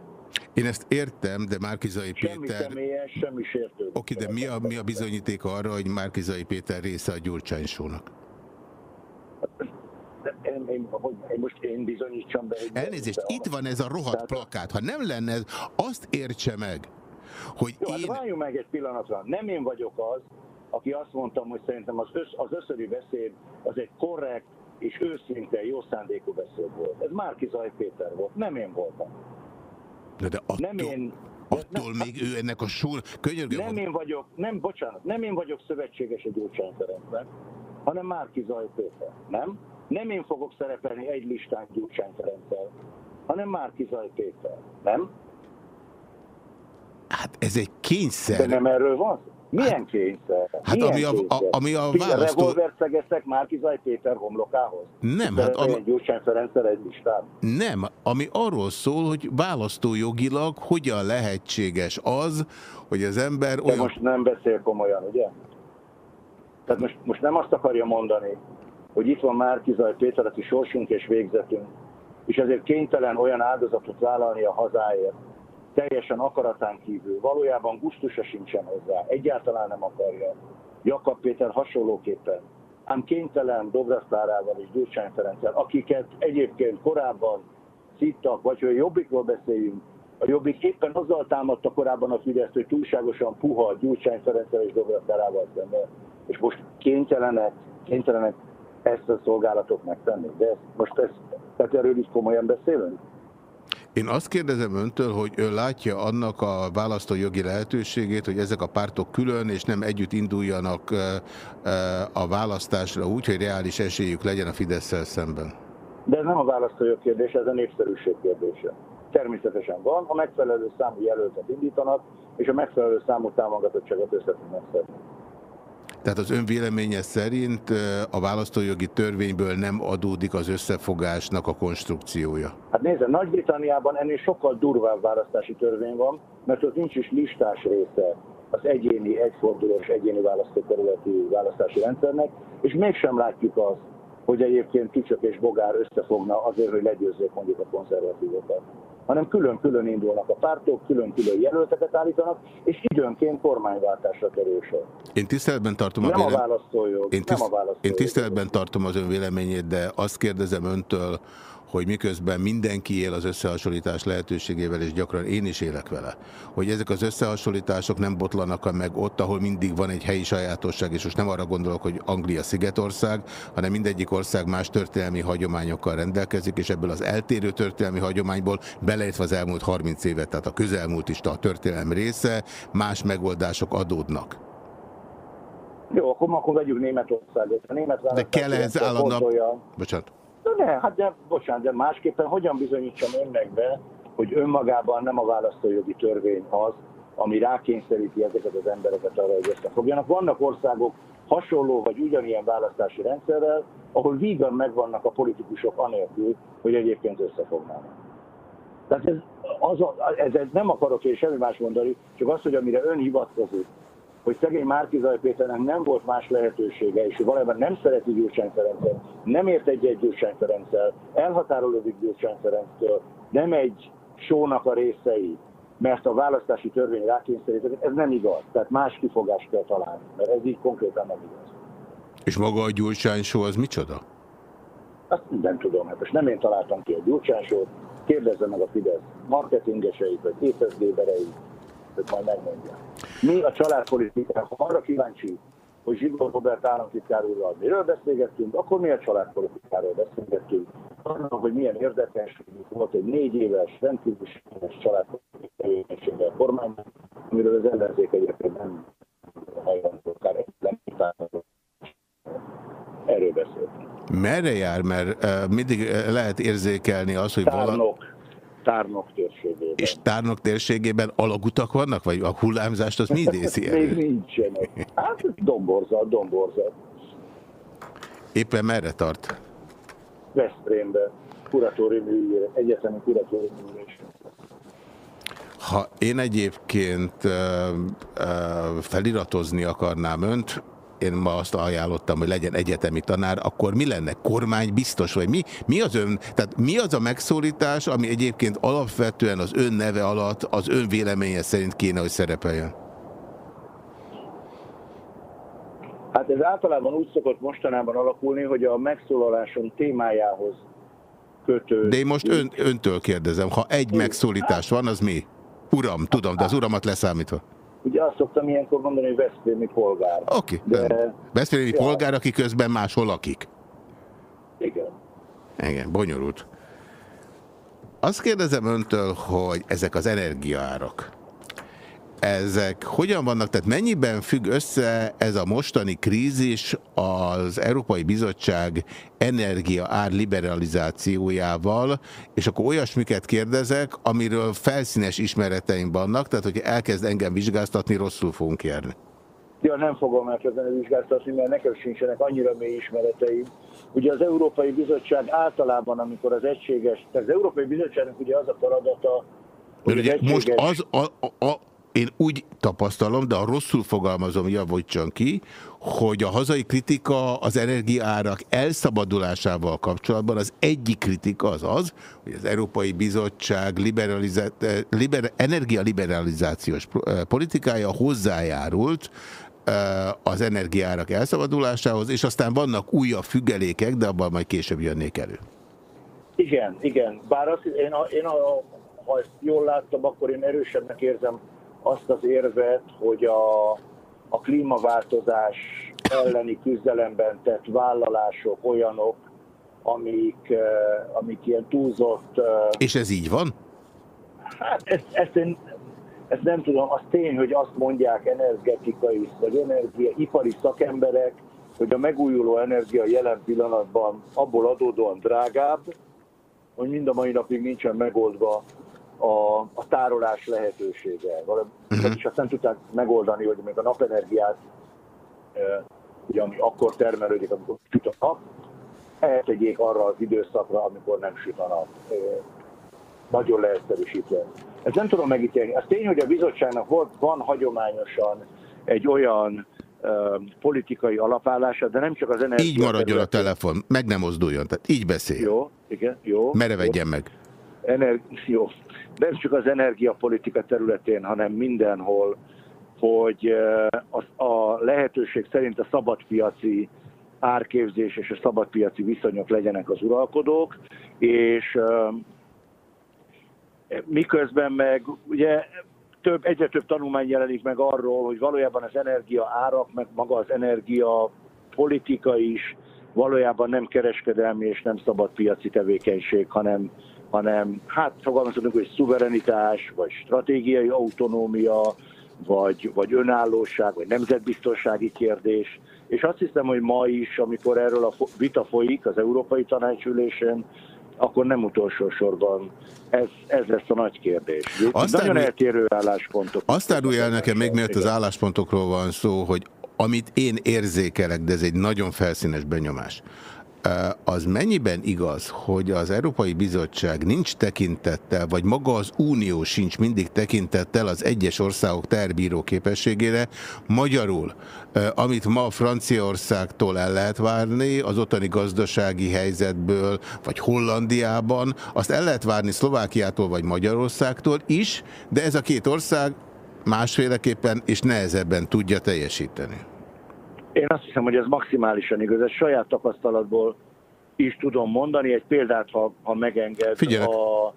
Én ezt értem, de Márkizai Semmi Péter... személyes, semmi sértő. Oké, de mi a, mi a bizonyíték arra, hogy Márkizai Péter része a Gyurcsány Show-nak? Én, én, hogy én most én bizonyítsam be. hogy- Elnézést, itt van ez a rohadt plakát. Ha nem lenne, ez, azt értse meg, hogy Jó, hát én... várjunk meg egy pillanatra. Nem én vagyok az, aki azt mondtam, hogy szerintem az, össz, az összödi beszéd az egy korrekt és őszinte, jó szándékú beszéd volt. Ez Márki Zaj Péter volt, nem én voltam. De, de attól, Nem én, attól nem, még ő ennek a súr... Könyörgöm, nem én vagyok, nem, bocsánat, nem én vagyok szövetséges egy Gyurcsány hanem Márki Zaj Péter, nem? Nem én fogok szerepelni egy listán Gyurcsány Ferenccel, hanem Márki Zaj Péter, nem? hát ez egy De kényszer. nem erről van? Milyen kényszer? Hát Milyen ami a- a- kényszer? ami a választó- Revolvert szegeztek Márkizaj Péter homlokához? Nem, hát Szerepeljen ami- Gyurcsány Ferenccel egy listán? Nem, ami arról szól, hogy választójogilag hogyan lehetséges az, hogy az ember De olyan... most nem beszél komolyan, ugye? Tehát most, most nem azt akarja mondani, hogy itt van Márkizaj Péter, aki sorsunk és végzetünk, és ezért kénytelen olyan áldozatot vállalni a hazáért, teljesen akaratán kívül, valójában gusztusa sincsen hozzá, egyáltalán nem akarja. Jakab Péter hasonlóképpen, ám kénytelen Dobrev és Gyurcsány Ferenccel, akiket egyébként korábban szittak, vagy hogy a Jobbikról beszéljünk, a Jobbik éppen azzal támadta korábban a Fideszt, hogy túlságosan puha Gyurcsány Ferenccel és Dobrev szemben, és most kénytelenek, kénytelenek ezt a szolgálatot megtenni. De ez, most ez, tehát erről is komolyan beszélünk? Én azt kérdezem öntől, hogy ön látja annak a választójogi lehetőségét, hogy ezek a pártok külön és nem együtt induljanak a választásra úgy, hogy reális esélyük legyen a fidesz szemben. De ez nem a választójog kérdése, ez a népszerűség kérdése. Természetesen van, a megfelelő számú jelöltet indítanak, és a megfelelő számú támogatottságot össze tudnak szedni. Tehát az ön véleménye szerint a választójogi törvényből nem adódik az összefogásnak a konstrukciója. Hát nézze, Nagy-Britanniában ennél sokkal durvább választási törvény van, mert ott nincs is listás része az egyéni, egyfordulós egyéni választókerületi választási rendszernek, és mégsem látjuk azt, hogy egyébként Tücsök és Bogár összefogna azért, hogy legyőzzék mondjuk a konzervatívokat hanem külön-külön indulnak a pártok, külön-külön jelölteket állítanak, és időnként kormányváltásra kerül sor. Én tiszteletben tartom a Nem a vélem- választójog, Én, nem tiszt... a választójog. Én tiszteletben tartom az ön véleményét, de azt kérdezem öntől, hogy miközben mindenki él az összehasonlítás lehetőségével, és gyakran én is élek vele, hogy ezek az összehasonlítások nem botlanak meg ott, ahol mindig van egy helyi sajátosság, és most nem arra gondolok, hogy Anglia szigetország, hanem mindegyik ország más történelmi hagyományokkal rendelkezik, és ebből az eltérő történelmi hagyományból, beleértve az elmúlt 30 évet, tehát a közelmúlt is a történelmi része, más megoldások adódnak. Jó, akkor, akkor vegyük Németországot. A német De kell ez állandóan... Bocsánat. De ne, hát de, bocsánat, de másképpen hogyan bizonyítsam önnek be, hogy önmagában nem a választójogi törvény az, ami rákényszeríti ezeket az embereket arra, hogy összefogjanak. Vannak országok hasonló vagy ugyanilyen választási rendszerrel, ahol vígan megvannak a politikusok anélkül, hogy egyébként összefognának. Tehát ez, az, ez, ez nem akarok én semmi más mondani, csak az, hogy amire ön hivatkozik, hogy szegény Márkizaj Péternek nem volt más lehetősége, és valójában nem szereti Gyurcsány Ferencet, nem ért egy Gyurcsány Ferenccel, elhatárolódik Gyurcsány Ferenctől, nem egy sónak a részei, mert a választási törvény rákényszerített, ez nem igaz. Tehát más kifogást kell találni, mert ez így konkrétan nem igaz. És maga a Gyurcsány só az micsoda? Azt nem tudom, hát most nem én találtam ki a Gyurcsány sót, kérdezze meg a Fidesz marketingeseit, vagy észeszlébereit, hogy majd megmondják. Mi a családpolitikán, ha arra kíváncsi, hogy Zsigor Robert államtitkár úrral miről beszélgettünk, akkor mi a családpolitikáról beszélgettünk. Arra, hogy milyen érdekes, hogy volt egy négy éves, rendkívül sikeres családpolitikai a kormányban, amiről az ellenzék egyébként nem hajlandó, akár nem Erről beszéltünk. Merre jár? Mert uh, mindig lehet érzékelni az, hogy valami... Tárnok térségében. És Tárnok térségében alagutak vannak? Vagy a hullámzást az mi idézi elő? Még nincsenek. Hát domborzat, domborzat. Éppen merre tart? Veszprémbe, kuratóriumi ülére, egyetemi kuratóriumi ülésre. Ha én egyébként uh, uh, feliratozni akarnám önt, én ma azt ajánlottam, hogy legyen egyetemi tanár, akkor mi lenne? Kormány biztos? Vagy mi, mi az ön, tehát mi az a megszólítás, ami egyébként alapvetően az ön neve alatt, az ön véleménye szerint kéne, hogy szerepeljen? Hát ez általában úgy szokott mostanában alakulni, hogy a megszólalásom témájához kötő. De én most ön, öntől kérdezem, ha egy megszólítás van, az mi? Uram, tudom, de az uramat leszámítva. Ugye azt szoktam ilyenkor mondani, hogy Veszprémi polgár. Oké, okay, de... Veszprémi ja. polgár, aki közben máshol lakik. Igen. Igen, bonyolult. Azt kérdezem öntől, hogy ezek az energiaárak, ezek hogyan vannak, tehát mennyiben függ össze ez a mostani krízis az Európai Bizottság energia ár liberalizációjával, és akkor olyasmiket kérdezek, amiről felszínes ismereteim vannak, tehát hogyha elkezd engem vizsgáztatni, rosszul fogunk járni. Ja, nem fogom elkezdeni vizsgáztatni, mert nekem sincsenek annyira mély ismereteim. Ugye az Európai Bizottság általában, amikor az egységes, tehát az Európai Bizottságnak ugye az a feladata, hogy az egységes... Most az, a, a, én úgy tapasztalom, de a rosszul fogalmazom, javítson ki, hogy a hazai kritika az energiárak elszabadulásával kapcsolatban az egyik kritika az az, hogy az Európai Bizottság liber, energialiberalizációs eh, politikája hozzájárult eh, az energiárak elszabadulásához, és aztán vannak újabb függelékek, de abban majd később jönnék elő. Igen, igen. Bár azt, én, a, én a, ha ezt jól láttam, akkor én erősebbnek érzem azt az érvet, hogy a, a klímaváltozás elleni küzdelemben tett vállalások olyanok, amik, eh, amik ilyen túlzott... Eh, És ez így van? Hát ezt, ezt én ezt nem tudom, az tény, hogy azt mondják energetikai vagy energiaipari szakemberek, hogy a megújuló energia jelen pillanatban abból adódóan drágább, hogy mind a mai napig nincsen megoldva a, a tárolás lehetősége. Valami, uh-huh. És azt nem tudták megoldani, hogy még a napenergiát, e, ugye, ami akkor termelődik, amikor süt a nap, eltegyék arra az időszakra, amikor nem süt a nap. E, nagyon leegyszerűsítve. Ezt nem tudom megítélni. Az tény, hogy a bizottságnak volt, van hagyományosan egy olyan politikai alapállása, de nem csak az energia... Így maradjon a telefon, meg nem mozduljon, tehát így beszél. Jó, igen, jó. Merevedjen jó. meg. Ener jó. Nem csak az energiapolitika területén, hanem mindenhol, hogy a lehetőség szerint a szabadpiaci árképzés és a szabadpiaci viszonyok legyenek az uralkodók, és miközben meg ugye több, egyre több tanulmány jelenik meg arról, hogy valójában az energia árak, meg maga az energia politika is valójában nem kereskedelmi és nem szabad piaci tevékenység, hanem, hanem hát fogalmazhatunk, hogy szuverenitás, vagy stratégiai autonómia, vagy, vagy önállóság, vagy nemzetbiztonsági kérdés. És azt hiszem, hogy ma is, amikor erről a vita folyik az Európai Tanácsülésen, akkor nem utolsó sorban ez, ez lesz a nagy kérdés. Azt Nagyon árul, eltérő álláspontok. Azt árulja el nekem még, mert az álláspontokról van szó, hogy amit én érzékelek, de ez egy nagyon felszínes benyomás, az mennyiben igaz, hogy az Európai Bizottság nincs tekintettel, vagy maga az Unió sincs mindig tekintettel az egyes országok terbíró képességére, magyarul, amit ma Franciaországtól el lehet várni, az ottani gazdasági helyzetből, vagy Hollandiában, azt el lehet várni Szlovákiától, vagy Magyarországtól is, de ez a két ország másféleképpen és nehezebben tudja teljesíteni. Én azt hiszem, hogy ez maximálisan igaz. Ez saját tapasztalatból is tudom mondani. Egy példát, ha, ha megenged. Figyelek. A,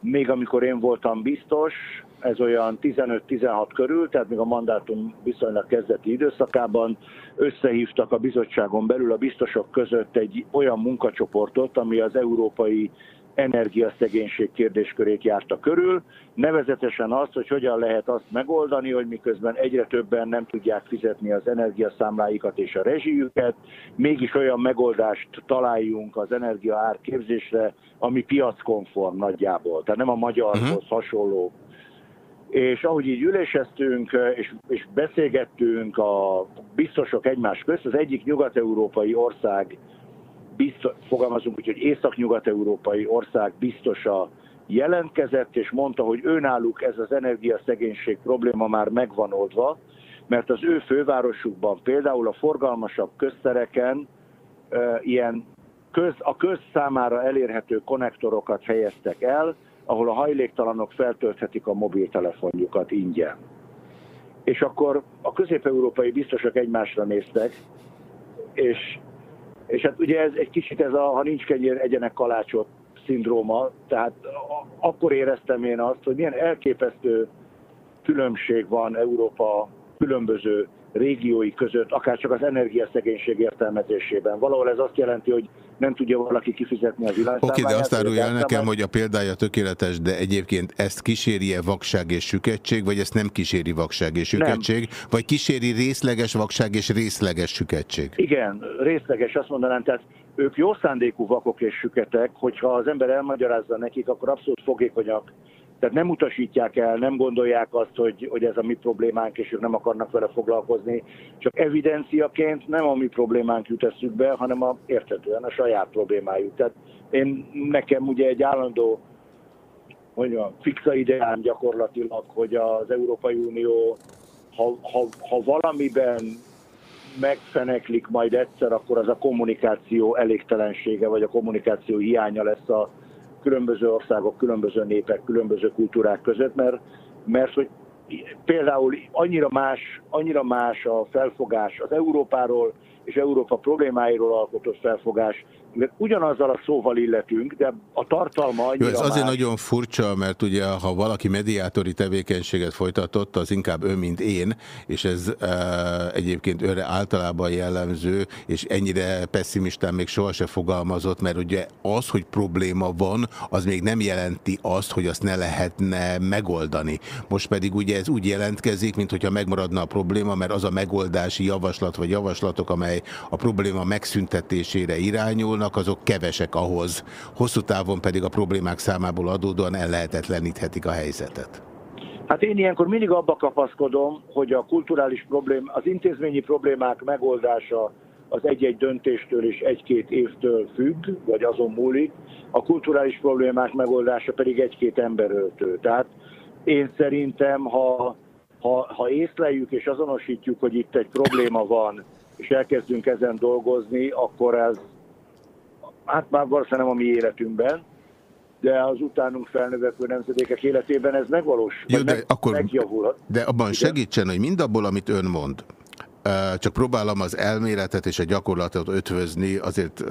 még amikor én voltam biztos, ez olyan 15-16 körül, tehát még a mandátum viszonylag kezdeti időszakában összehívtak a bizottságon belül a biztosok között egy olyan munkacsoportot, ami az európai energiaszegénység kérdéskörét járta körül, nevezetesen azt, hogy hogyan lehet azt megoldani, hogy miközben egyre többen nem tudják fizetni az energiaszámláikat és a rezsijüket, mégis olyan megoldást találjunk az energia árképzésre, ami piackonform nagyjából, tehát nem a magyarhoz uh-huh. hasonló és ahogy így üléseztünk, és, és beszélgettünk a biztosok egymás közt, az egyik nyugat-európai ország biztos, fogalmazunk úgy, hogy észak-nyugat-európai ország biztosa jelentkezett, és mondta, hogy őnáluk ez az energiaszegénység probléma már megvan oldva, mert az ő fővárosukban például a forgalmasabb köztereken e, ilyen köz, a köz számára elérhető konnektorokat helyeztek el, ahol a hajléktalanok feltölthetik a mobiltelefonjukat ingyen. És akkor a közép-európai biztosok egymásra néztek, és és hát ugye ez egy kicsit ez a, ha nincs kenyér, egyenek kalácsot szindróma, tehát akkor éreztem én azt, hogy milyen elképesztő különbség van Európa különböző régiói között, akár csak az energiaszegénység értelmezésében. Valahol ez azt jelenti, hogy nem tudja valaki kifizetni az világszámláját. Oké, de azt árulja el nekem, hogy a példája tökéletes, de egyébként ezt kíséri-e vakság és süketség, vagy ezt nem kíséri vakság és süketség, nem. vagy kíséri részleges vakság és részleges süketség? Igen, részleges, azt mondanám, tehát ők jó szándékú vakok és süketek, hogyha az ember elmagyarázza nekik, akkor abszolút fogékonyak tehát nem utasítják el, nem gondolják azt, hogy, hogy ez a mi problémánk, és ők nem akarnak vele foglalkozni. Csak evidenciaként nem a mi problémánk jut eszükbe, hanem a, érthetően a saját problémájuk. Tehát én nekem ugye egy állandó hogy a fixa ideán gyakorlatilag, hogy az Európai Unió, ha, ha, ha valamiben megfeneklik majd egyszer, akkor az a kommunikáció elégtelensége, vagy a kommunikáció hiánya lesz a, különböző országok, különböző népek, különböző kultúrák között, mert, mert hogy például annyira más, annyira más a felfogás az Európáról és Európa problémáiról alkotott felfogás, ugyanazzal a szóval illetünk, de a tartalma annyira Jó, ez azért más. nagyon furcsa, mert ugye ha valaki mediátori tevékenységet folytatott, az inkább ő, mint én, és ez e, egyébként őre általában jellemző, és ennyire pessimistán még sohasem fogalmazott, mert ugye az, hogy probléma van, az még nem jelenti azt, hogy azt ne lehetne megoldani. Most pedig ugye ez úgy jelentkezik, mint hogyha megmaradna a probléma, mert az a megoldási javaslat vagy javaslatok, amely a probléma megszüntetésére irányulnak, vannak, azok kevesek ahhoz, hosszú távon pedig a problémák számából adódóan ellehetetleníthetik a helyzetet. Hát én ilyenkor mindig abba kapaszkodom, hogy a kulturális problém, az intézményi problémák megoldása az egy-egy döntéstől és egy-két évtől függ, vagy azon múlik, a kulturális problémák megoldása pedig egy-két emberöltő. Tehát én szerintem, ha, ha, ha észleljük és azonosítjuk, hogy itt egy probléma van, és elkezdünk ezen dolgozni, akkor ez hát már valószínűleg nem a mi életünkben, de az utánunk felnövekvő nemzedékek életében ez megvalós, Jó, de meg, akkor, megjavulhat. De abban Igen? segítsen, hogy mindabból, amit ön mond, csak próbálom az elméletet és a gyakorlatot ötvözni, azért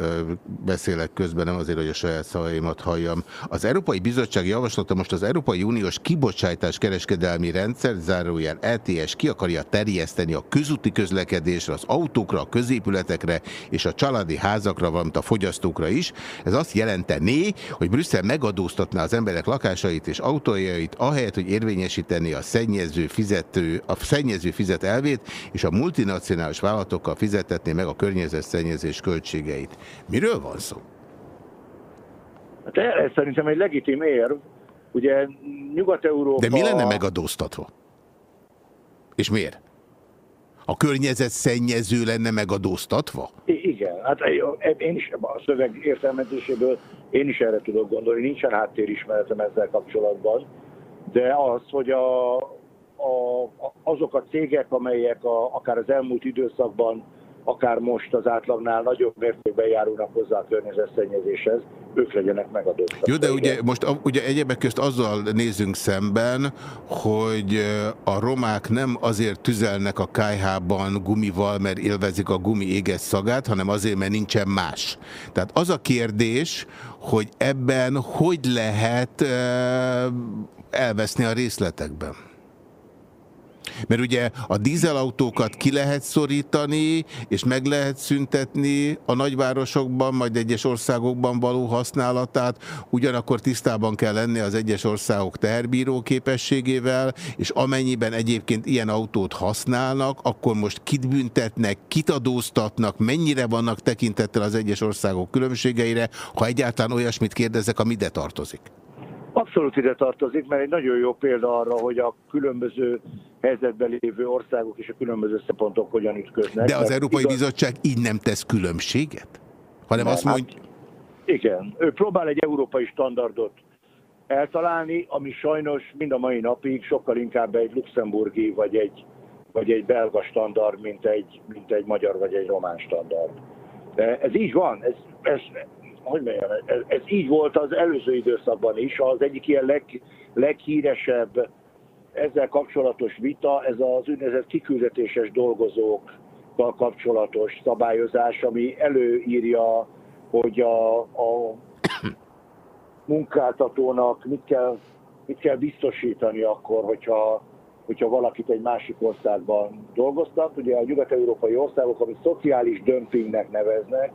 beszélek közben, nem azért, hogy a saját szavaimat halljam. Az Európai Bizottság javaslata most az Európai Uniós kibocsátás kereskedelmi rendszer, zárójel ETS ki akarja terjeszteni a közúti közlekedésre, az autókra, a középületekre és a családi házakra, valamint a fogyasztókra is. Ez azt jelenteni, hogy Brüsszel megadóztatná az emberek lakásait és autójait, ahelyett, hogy érvényesíteni a szennyező, fizető, a szennyező fizet elvét, és a multinacionális vállalatokkal fizetetné meg a környezetszennyezés költségeit. Miről van szó? Hát ez szerintem egy legitim érv. Ugye Nyugat-Európa... De mi lenne megadóztatva? És miért? A környezet szennyező lenne megadóztatva? Igen, hát én is a szöveg értelmezéséből én is erre tudok gondolni, nincsen háttérismeretem ezzel kapcsolatban, de az, hogy a, a, azok a cégek, amelyek a, akár az elmúlt időszakban, akár most az átlagnál nagyobb mértékben járulnak hozzá a környezetszennyezéshez, ők legyenek megadottak. Jó, de ugye most ugye egyebek közt azzal nézzünk szemben, hogy a romák nem azért tüzelnek a kájhában gumival, mert élvezik a gumi éges szagát, hanem azért, mert nincsen más. Tehát az a kérdés, hogy ebben hogy lehet elveszni a részletekben? Mert ugye a dízelautókat ki lehet szorítani, és meg lehet szüntetni a nagyvárosokban, majd egyes országokban való használatát, ugyanakkor tisztában kell lenni az egyes országok teherbíró képességével, és amennyiben egyébként ilyen autót használnak, akkor most kit büntetnek, kit adóztatnak, mennyire vannak tekintettel az egyes országok különbségeire, ha egyáltalán olyasmit kérdezek, ami ide tartozik. Abszolút ide tartozik, mert egy nagyon jó példa arra, hogy a különböző helyzetben lévő országok és a különböző szempontok hogyan ütköznek. De az Európai igaz... Bizottság így nem tesz különbséget? Hanem nem, azt mondja... Hát, igen, ő próbál egy európai standardot eltalálni, ami sajnos mind a mai napig sokkal inkább egy luxemburgi vagy egy, vagy egy belga standard, mint egy, mint egy magyar vagy egy román standard. De ez így van, ez, ez, hogy mondjam, ez, ez így volt az előző időszakban is. Az egyik ilyen leg, leghíresebb ezzel kapcsolatos vita, ez az úgynevezett kiküldetéses dolgozókkal kapcsolatos szabályozás, ami előírja, hogy a, a munkáltatónak mit kell, mit kell biztosítani akkor, hogyha, hogyha valakit egy másik országban dolgoztat. Ugye a nyugat-európai országok, amit szociális dömpingnek neveznek,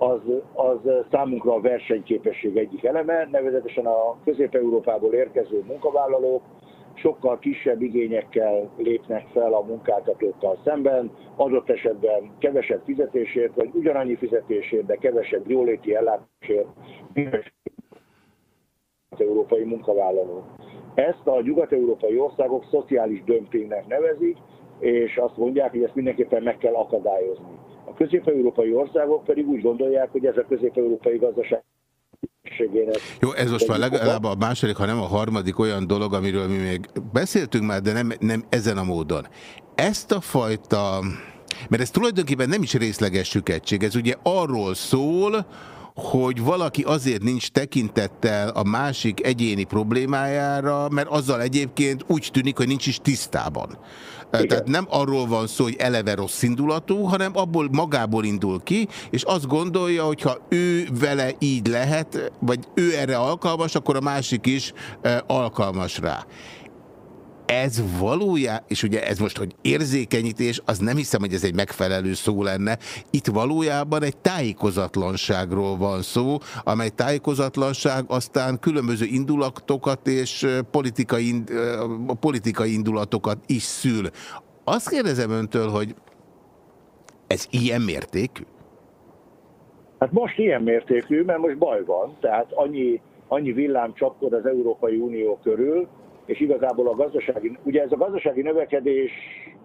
az, az számunkra a versenyképesség egyik eleme, nevezetesen a Közép-Európából érkező munkavállalók sokkal kisebb igényekkel lépnek fel a munkáltatókkal szemben, adott esetben kevesebb fizetésért, vagy ugyanannyi fizetésért, de kevesebb jóléti ellátásért, az európai munkavállalók. Ezt a nyugat-európai országok szociális dömpingnek nevezik, és azt mondják, hogy ezt mindenképpen meg kell akadályozni. Közép-európai országok pedig úgy gondolják, hogy ez a közép-európai gazdaság jó, ez most már legalább a második, ha nem a harmadik olyan dolog, amiről mi még beszéltünk már, de nem, nem ezen a módon. Ezt a fajta, mert ez tulajdonképpen nem is részleges süketség, ez ugye arról szól, hogy valaki azért nincs tekintettel a másik egyéni problémájára, mert azzal egyébként úgy tűnik, hogy nincs is tisztában. Igen. Tehát nem arról van szó, hogy eleve rossz indulatú, hanem abból magából indul ki, és azt gondolja, hogy ha ő vele így lehet, vagy ő erre alkalmas, akkor a másik is alkalmas rá ez valójában, és ugye ez most, hogy érzékenyítés, az nem hiszem, hogy ez egy megfelelő szó lenne. Itt valójában egy tájékozatlanságról van szó, amely tájékozatlanság aztán különböző indulatokat és politikai, politikai indulatokat is szül. Azt kérdezem öntől, hogy ez ilyen mértékű? Hát most ilyen mértékű, mert most baj van. Tehát annyi, annyi villám csapkod az Európai Unió körül, és igazából a gazdasági, ugye ez a gazdasági növekedés,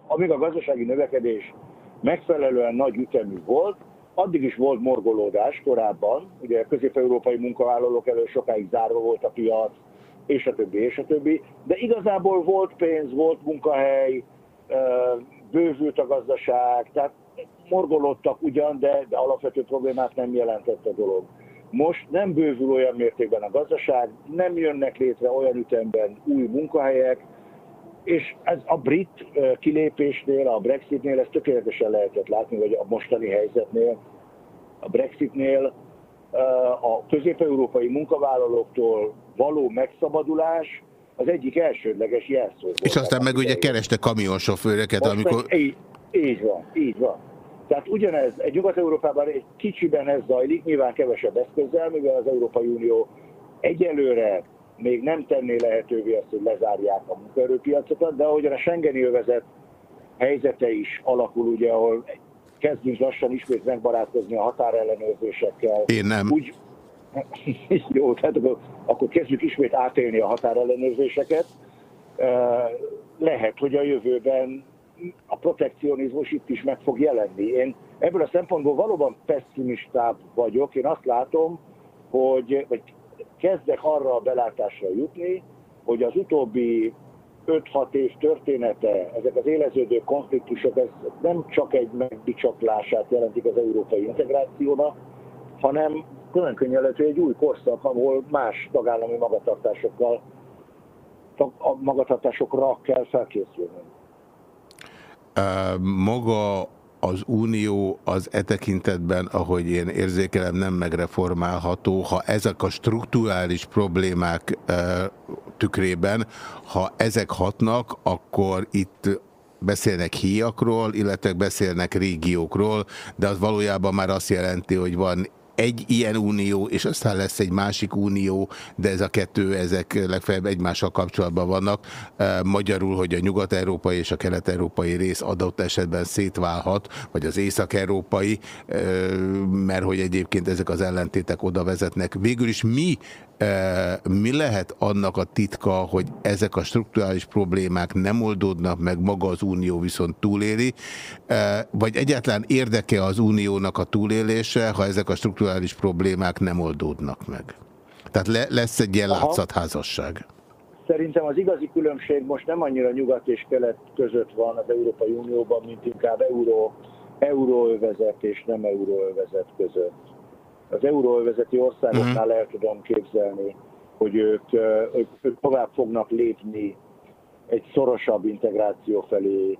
amíg a gazdasági növekedés megfelelően nagy ütemű volt, addig is volt morgolódás korábban, ugye a közép-európai munkavállalók elő sokáig zárva volt a piac, és a többi, és a többi, de igazából volt pénz, volt munkahely, bővült a gazdaság, tehát morgolódtak ugyan, de, de alapvető problémát nem jelentett a dolog. Most nem bővül olyan mértékben a gazdaság, nem jönnek létre olyan ütemben új munkahelyek, és ez a brit kilépésnél, a Brexitnél ezt tökéletesen lehetett látni, vagy a mostani helyzetnél, a Brexitnél a közép-európai munkavállalóktól való megszabadulás az egyik elsődleges jelszó. És aztán meg ugye kereste kamionsofőreket, amikor... Így, így van, így van. Tehát ugyanez, egy Nyugat-Európában egy kicsiben ez zajlik, nyilván kevesebb eszközzel, mivel az Európai Unió egyelőre még nem tenné lehetővé azt, hogy lezárják a munkaerőpiacokat, de ahogyan a Schengeni övezet helyzete is alakul, ugye, ahol kezdünk lassan ismét megbarátkozni a határellenőrzésekkel. Én nem. Úgy, jó, tehát akkor, akkor kezdjük ismét átélni a határellenőrzéseket. Lehet, hogy a jövőben a protekcionizmus itt is meg fog jelenni. Én ebből a szempontból valóban pessimistább vagyok. Én azt látom, hogy vagy kezdek arra a belátásra jutni, hogy az utóbbi 5-6 év története, ezek az éleződő konfliktusok, ez nem csak egy megbicsaklását jelentik az európai integrációnak, hanem külön könnyeletű egy új korszak, ahol más tagállami magatartásokkal, magatartásokra kell felkészülni. Maga az unió az e tekintetben, ahogy én érzékelem, nem megreformálható, ha ezek a strukturális problémák e, tükrében, ha ezek hatnak, akkor itt beszélnek híjakról, illetve beszélnek régiókról, de az valójában már azt jelenti, hogy van egy ilyen unió, és aztán lesz egy másik unió, de ez a kettő, ezek legfeljebb egymással kapcsolatban vannak. Magyarul, hogy a nyugat-európai és a kelet-európai rész adott esetben szétválhat, vagy az észak-európai, mert hogy egyébként ezek az ellentétek oda vezetnek. Végül is mi mi lehet annak a titka, hogy ezek a strukturális problémák nem oldódnak meg, maga az Unió viszont túléli, vagy egyáltalán érdeke az Uniónak a túlélése, ha ezek a strukturális problémák nem oldódnak meg? Tehát le, lesz egy ilyen látszatházasság. Szerintem az igazi különbség most nem annyira nyugat és kelet között van az Európai Unióban, mint inkább euró, euróövezet és nem euróövezet között az euróvezeti országoknál el tudom képzelni, hogy ők, ők, ők tovább fognak lépni egy szorosabb integráció felé,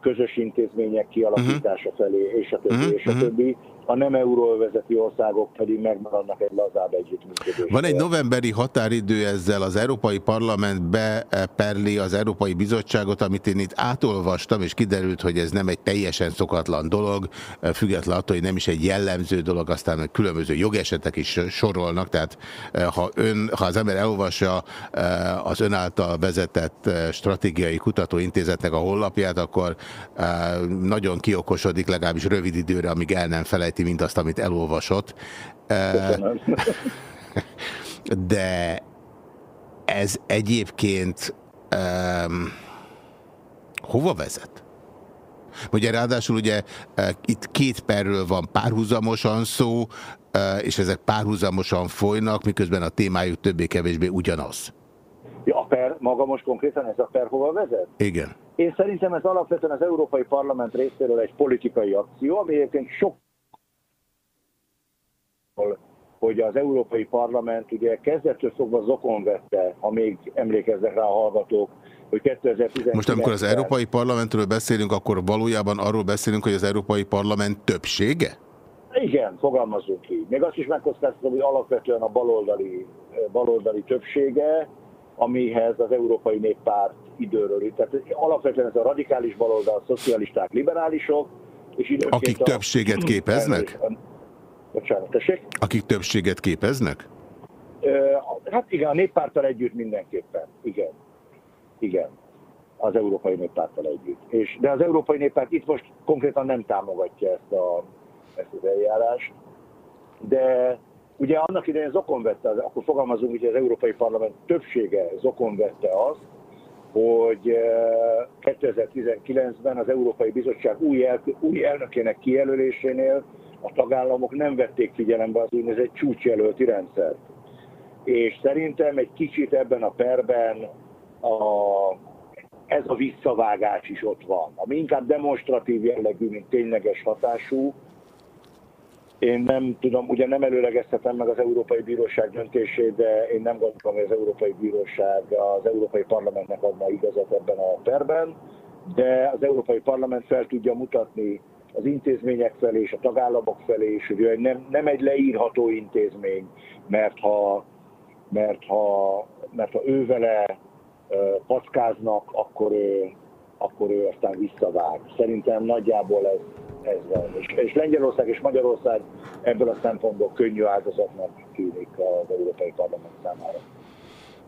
közös intézmények kialakítása felé, és a többi, és a többi a nem euróvezeti országok pedig megmaradnak egy lazább együttműködés. Van egy novemberi határidő ezzel, az Európai Parlament beperli az Európai Bizottságot, amit én itt átolvastam, és kiderült, hogy ez nem egy teljesen szokatlan dolog, független attól, hogy nem is egy jellemző dolog, aztán különböző jogesetek is sorolnak, tehát eh, ha, ön, ha az ember elolvassa eh, az ön által vezetett eh, stratégiai kutatóintézetnek a honlapját, akkor nagyon kiokosodik legalábbis rövid időre, amíg el nem felejt érti mindazt, amit elolvasott. De ez egyébként um, hova vezet? Ugye ráadásul ugye itt két perről van párhuzamosan szó, és ezek párhuzamosan folynak, miközben a témájuk többé-kevésbé ugyanaz. Ja, a per, maga most konkrétan ez a per hova vezet? Igen. Én szerintem ez alapvetően az Európai Parlament részéről egy politikai akció, ami egyébként sok hogy az Európai Parlament ugye kezdettől fogva zokon vette, ha még emlékeznek rá a hallgatók, hogy 2019 Most amikor az Európai Parlamentről beszélünk, akkor valójában arról beszélünk, hogy az Európai Parlament többsége? Igen, fogalmazunk így. Még azt is megkockáztatom, hogy alapvetően a baloldali, baloldali többsége, amihez az Európai Néppárt időről. Tehát alapvetően ez a radikális baloldal, szocialisták, liberálisok, és Akik a... többséget képeznek? Bocsánat, tessék? Akik többséget képeznek? Hát igen, a néppárttal együtt mindenképpen. Igen. Igen. Az Európai Néppárttal együtt. És, de az Európai Néppárt itt most konkrétan nem támogatja ezt, a, ezt az eljárást. De ugye annak idején zokon vette, akkor fogalmazunk, hogy az Európai Parlament többsége zokon vette azt, hogy 2019-ben az Európai Bizottság új, el, új elnökének kijelölésénél a tagállamok nem vették figyelembe az úgynevezett csúcsjelölti rendszert. És szerintem egy kicsit ebben a perben a, ez a visszavágás is ott van, ami inkább demonstratív jellegű, mint tényleges hatású, Én nem tudom, ugye nem előlegeztetem meg az Európai Bíróság döntését, de én nem gondolom, hogy az Európai Bíróság az Európai Parlamentnek adna igazat ebben a perben, de az Európai Parlament fel tudja mutatni az intézmények felé és a tagállamok felé is, hogy nem, nem egy leírható intézmény, mert ha, mert ha, mert ha ő vele packáznak, akkor ő, akkor ő aztán visszavág. Szerintem nagyjából ez, ez van. És, és Lengyelország és Magyarország ebből a szempontból könnyű áldozatnak tűnik az Európai Parlament számára.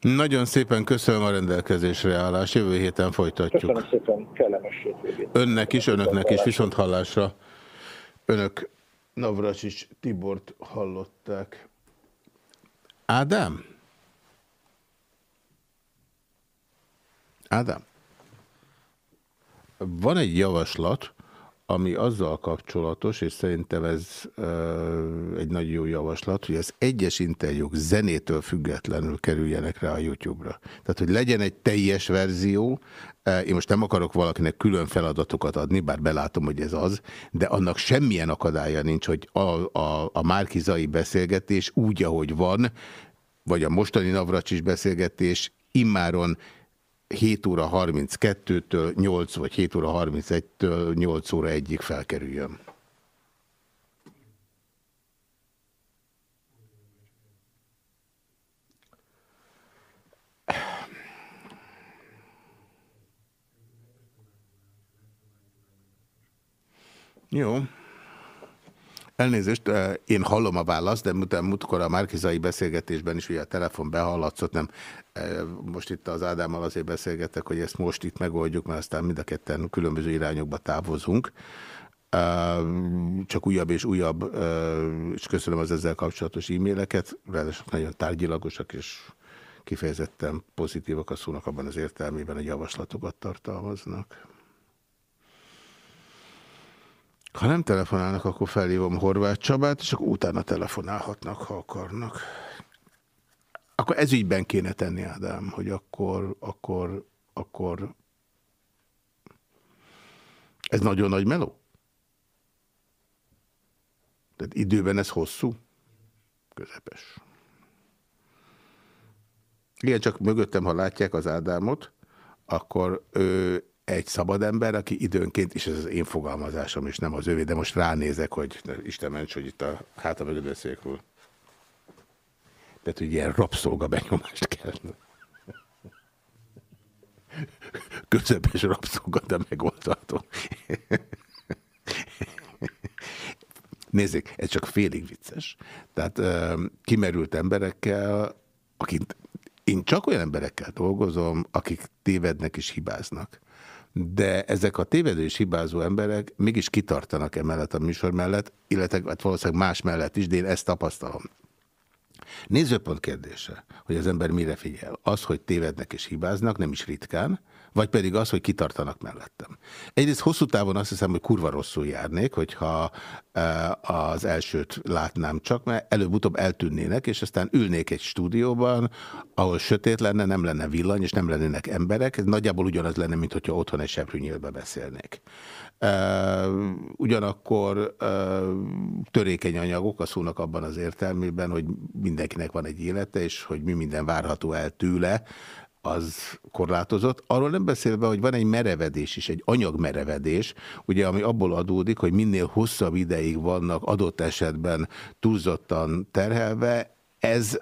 Nagyon szépen köszönöm a rendelkezésre állás. Jövő héten folytatjuk. Köszönöm szépen, kellemes hétvégét. Önnek is, önöknek is, viszont hallásra. Önök Navracsics Tibort hallották. Ádám? Ádám? Van egy javaslat, ami azzal kapcsolatos, és szerintem ez uh, egy nagyon jó javaslat, hogy az egyes interjúk zenétől függetlenül kerüljenek rá a YouTube-ra. Tehát, hogy legyen egy teljes verzió, én most nem akarok valakinek külön feladatokat adni, bár belátom, hogy ez az, de annak semmilyen akadálya nincs, hogy a, a, a Márkizai beszélgetés úgy, ahogy van, vagy a mostani Navracsis beszélgetés immáron 7 óra 32-től 8 vagy 7 óra 31-től 8 óra egyik felkerüljön. Jó. Elnézést, én hallom a választ, de múltkor a Márkizai beszélgetésben is ugye a telefon behallatszott, nem. Most itt az Ádámmal azért beszélgetek, hogy ezt most itt megoldjuk, mert aztán mind a ketten különböző irányokba távozunk. Csak újabb és újabb, és köszönöm az ezzel kapcsolatos e-maileket, ráadásul nagyon tárgyilagosak és kifejezetten pozitívak a szónak abban az értelmében, hogy javaslatokat tartalmaznak. Ha nem telefonálnak, akkor felhívom Horváth Csabát, és akkor utána telefonálhatnak, ha akarnak. Akkor ez ügyben kéne tenni, Ádám, hogy akkor, akkor, akkor ez nagyon nagy meló? Tehát időben ez hosszú? Közepes. Igen, csak mögöttem, ha látják az Ádámot, akkor ő egy szabad ember, aki időnként, és ez az én fogalmazásom, és nem az övé, de most ránézek, hogy Isten ments, hogy itt a háta mögött beszéljük róla. Tehát, hogy ilyen rabszolga benyomást kell. Közepes rabszolga, de megoldható. Nézzék, ez csak félig vicces. Tehát kimerült emberekkel, akik én csak olyan emberekkel dolgozom, akik tévednek és hibáznak de ezek a tévedő és hibázó emberek mégis kitartanak emellett a műsor mellett, illetve hát valószínűleg más mellett is, de én ezt tapasztalom. Nézőpont kérdése, hogy az ember mire figyel. Az, hogy tévednek és hibáznak, nem is ritkán, vagy pedig az, hogy kitartanak mellettem. Egyrészt hosszú távon azt hiszem, hogy kurva rosszul járnék, hogyha e, az elsőt látnám csak, mert előbb-utóbb eltűnnének, és aztán ülnék egy stúdióban, ahol sötét lenne, nem lenne villany, és nem lennének emberek. Ez nagyjából ugyanaz lenne, mint hogyha otthon egy seprűnyélbe beszélnék. E, ugyanakkor e, törékeny anyagok a szónak abban az értelmében, hogy mindenkinek van egy élete, és hogy mi minden várható el tőle, az korlátozott. Arról nem beszélve, hogy van egy merevedés is, egy anyagmerevedés, ugye, ami abból adódik, hogy minél hosszabb ideig vannak adott esetben túlzottan terhelve, ez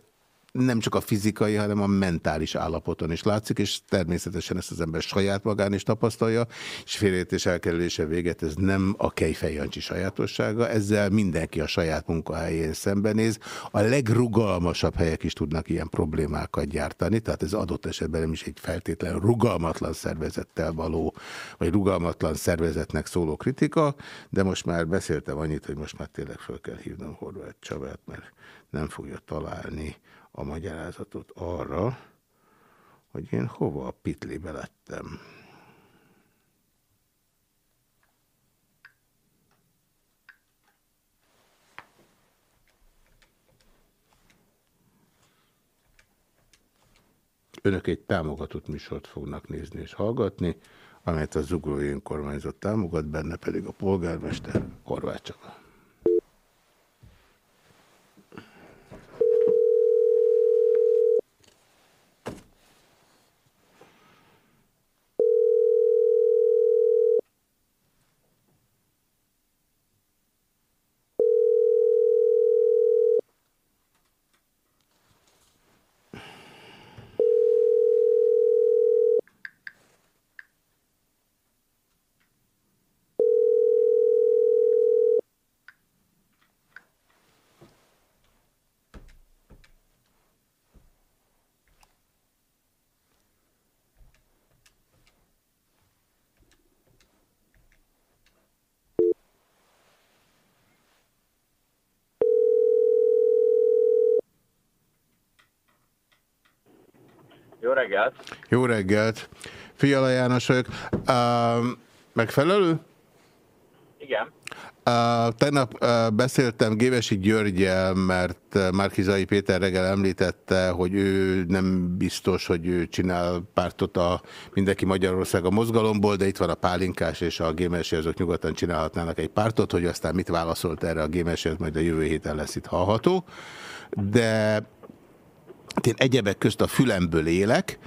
nem csak a fizikai, hanem a mentális állapoton is látszik, és természetesen ezt az ember saját magán is tapasztalja, és félértés elkerülése véget, ez nem a Kejfej Jancsi sajátossága, ezzel mindenki a saját munkahelyén szembenéz. A legrugalmasabb helyek is tudnak ilyen problémákat gyártani, tehát ez adott esetben nem is egy feltétlen rugalmatlan szervezettel való, vagy rugalmatlan szervezetnek szóló kritika, de most már beszéltem annyit, hogy most már tényleg fel kell hívnom Horváth Csabát, mert nem fogja találni a magyarázatot arra, hogy én hova a pitlibe lettem. Önök egy támogatott műsort fognak nézni és hallgatni, amelyet a Zuglói Önkormányzat támogat, benne pedig a polgármester Horváth Csaba. Reggelt! Jó reggelt! Fiala János vagyok. Uh, megfelelő? Igen. Uh, tegnap uh, beszéltem Gévesi Györgyel, mert Márkizai Péter reggel említette, hogy ő nem biztos, hogy ő csinál pártot a Mindenki Magyarország a mozgalomból, de itt van a Pálinkás és a Gémesi, azok nyugodtan csinálhatnának egy pártot, hogy aztán mit válaszolt erre a Gémesi, az majd a jövő héten lesz itt hallható. De én egyebek közt a fülemből élek,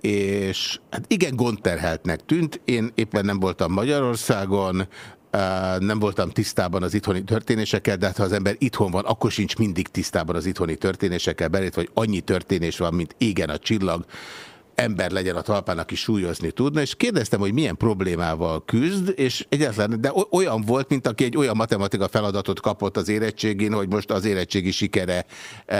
és hát igen gondterheltnek tűnt. Én éppen nem voltam Magyarországon, nem voltam tisztában az itthoni történésekkel, de hát ha az ember itthon van, akkor sincs mindig tisztában az itthoni történésekkel, belét, vagy annyi történés van, mint égen a csillag, ember legyen a talpán, aki súlyozni tudna, és kérdeztem, hogy milyen problémával küzd, és egyáltalán, de olyan volt, mint aki egy olyan matematika feladatot kapott az érettségén, hogy most az érettségi sikere e,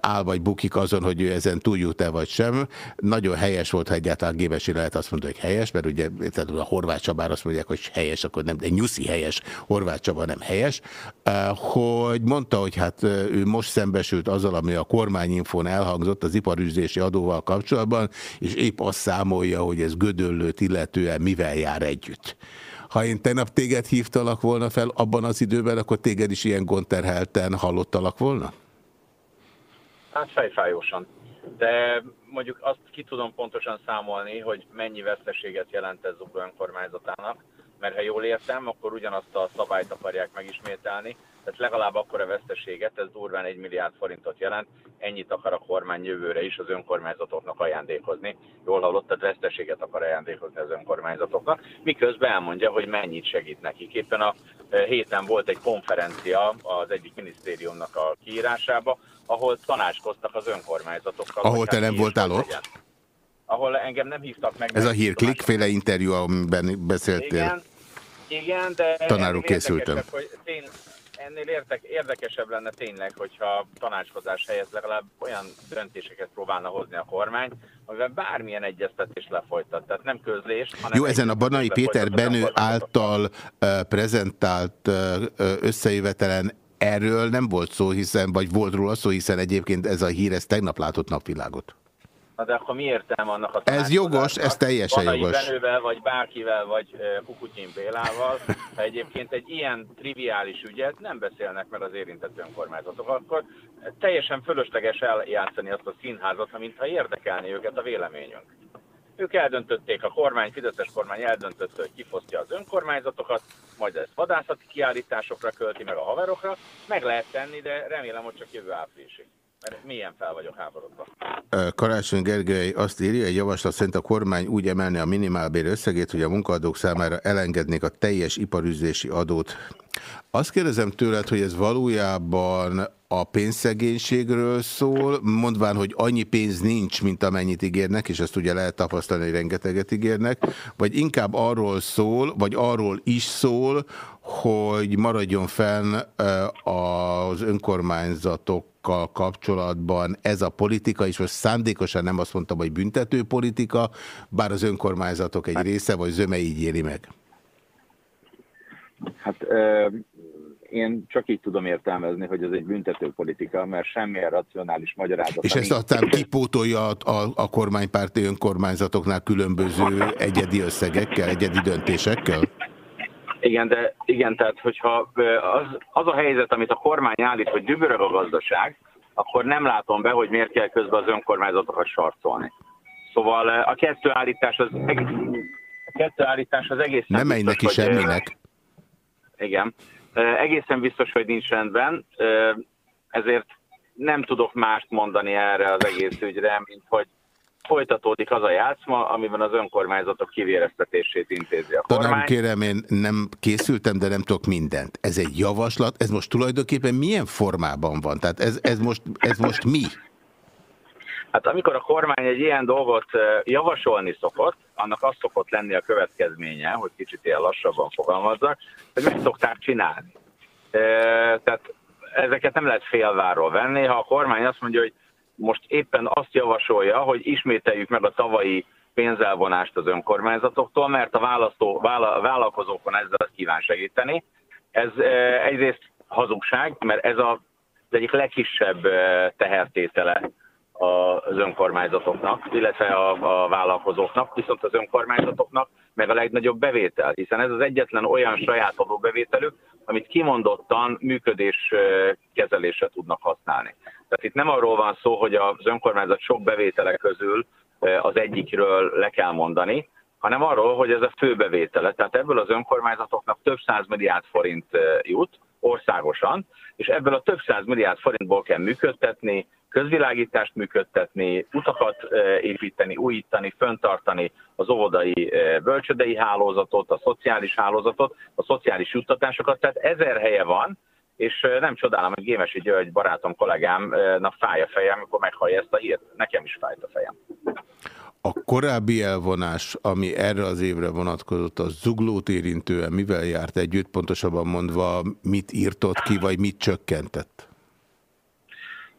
áll vagy bukik azon, hogy ő ezen túljut-e vagy sem. Nagyon helyes volt, ha egyáltalán Gébesi lehet azt mondani, hogy helyes, mert ugye tehát a Horváth Csabár azt mondják, hogy helyes, akkor nem, de nyuszi helyes, Horváth Csaba nem helyes, e, hogy mondta, hogy hát ő most szembesült azzal, ami a kormányinfón elhangzott az iparüzési adóval kapcsolatban, és épp azt számolja, hogy ez Gödöllőt illetően mivel jár együtt. Ha én tegnap téged hívtalak volna fel abban az időben, akkor téged is ilyen gondterhelten hallottalak volna? Hát fejfájósan. De mondjuk azt ki tudom pontosan számolni, hogy mennyi veszteséget jelent ez Zugló önkormányzatának, mert ha jól értem, akkor ugyanazt a szabályt akarják megismételni, tehát legalább akkora veszteséget, ez durván egy milliárd forintot jelent, ennyit akar a kormány jövőre is az önkormányzatoknak ajándékozni. Jól hallottad, veszteséget akar ajándékozni az önkormányzatoknak, miközben elmondja, hogy mennyit segít nekik. Éppen a e, héten volt egy konferencia az egyik minisztériumnak a kiírásába, ahol tanácskoztak az önkormányzatokkal. Ahol te nem voltál ott? Legyen. Ahol engem nem hívtak meg. Ez a hír klikféle interjú, amiben beszéltél. Igen, igen de tanárul készültem. Hogy tény, ennél érdek, érdekesebb lenne tényleg, hogyha tanácskozás helyez legalább olyan döntéseket próbálna hozni a kormány, amivel bármilyen egyeztetés lefolytat. Tehát nem közlés, hanem... Jó, ezen a Banai Péter Benő által uh, prezentált uh, összejövetelen erről nem volt szó, hiszen, vagy volt róla szó, hiszen egyébként ez a hír, ez tegnap látott napvilágot. Na de akkor mi értelme annak a Ez jogos, ez teljesen Vanai jogos. Benővel, vagy bárkivel, vagy Kukutyin Bélával, ha egyébként egy ilyen triviális ügyet nem beszélnek meg az érintett önkormányzatok, akkor teljesen fölösleges eljátszani azt a színházat, mintha érdekelni őket a véleményünk. Ők eldöntötték, a kormány, Fideszes kormány eldöntötte, hogy kifosztja az önkormányzatokat, majd ezt vadászati kiállításokra költi, meg a haverokra. Meg lehet tenni, de remélem, hogy csak jövő áprilisig. Milyen fel vagyok háborodva. Karácsony Gergely azt írja, egy javaslat szerint a kormány úgy emelni a minimálbér összegét, hogy a munkadók számára elengednék a teljes iparüzési adót. Azt kérdezem tőled, hogy ez valójában a pénzszegénységről szól, mondván, hogy annyi pénz nincs, mint amennyit ígérnek, és ezt ugye lehet tapasztalni, hogy rengeteget ígérnek, vagy inkább arról szól, vagy arról is szól, hogy maradjon fenn az önkormányzatokkal kapcsolatban ez a politika, és most szándékosan nem azt mondtam, hogy büntető politika, bár az önkormányzatok egy része, vagy zöme így éli meg. Hát én csak így tudom értelmezni, hogy ez egy büntető politika, mert semmilyen racionális magyarázat. És ezt aztán kipótolja a, a, a kormánypárti önkormányzatoknál különböző egyedi összegekkel, egyedi döntésekkel? Igen, de igen, tehát hogyha az, az a helyzet, amit a kormány állít, hogy dübörög a gazdaság, akkor nem látom be, hogy miért kell közben az önkormányzatokat sarcolni. Szóval a kettőállítás az, a kettőállítás az egész... Nem menj neki semminek. Igen. Egészen biztos, hogy nincs rendben, ezért nem tudok mást mondani erre az egész ügyre, mint hogy folytatódik az a játszma, amiben az önkormányzatok kivéreztetését intézi a kormány. Tanám kérem, én nem készültem, de nem tudok mindent. Ez egy javaslat, ez most tulajdonképpen milyen formában van? Tehát ez, ez, most, ez most mi? Hát amikor a kormány egy ilyen dolgot javasolni szokott, annak az szokott lenni a következménye, hogy kicsit ilyen lassabban fogalmazzak, hogy meg szokták csinálni. Tehát ezeket nem lehet félváról venni. Ha a kormány azt mondja, hogy most éppen azt javasolja, hogy ismételjük meg a tavalyi pénzelvonást az önkormányzatoktól, mert a választó, vállalkozókon ezzel kíván segíteni. Ez egyrészt hazugság, mert ez a, az egyik legkisebb tehertétele az önkormányzatoknak, illetve a, a vállalkozóknak, viszont az önkormányzatoknak meg a legnagyobb bevétel, hiszen ez az egyetlen olyan saját adóbevételük, amit kimondottan működés kezelésre tudnak használni. Tehát itt nem arról van szó, hogy az önkormányzat sok bevétele közül az egyikről le kell mondani, hanem arról, hogy ez a fő bevétele. Tehát ebből az önkormányzatoknak több száz milliárd forint jut országosan, és ebből a több száz milliárd forintból kell működtetni, közvilágítást működtetni, utakat építeni, újítani, föntartani az óvodai bölcsödei hálózatot, a szociális hálózatot, a szociális juttatásokat, tehát ezer helye van, és nem csodálom, hogy Gémesi György barátom, kollégámnak fáj a fejem, amikor meghallja ezt a hírt. Nekem is fájt a fejem. A korábbi elvonás, ami erre az évre vonatkozott, az zuglót érintően mivel járt együtt, pontosabban mondva, mit írtott ki, vagy mit csökkentett?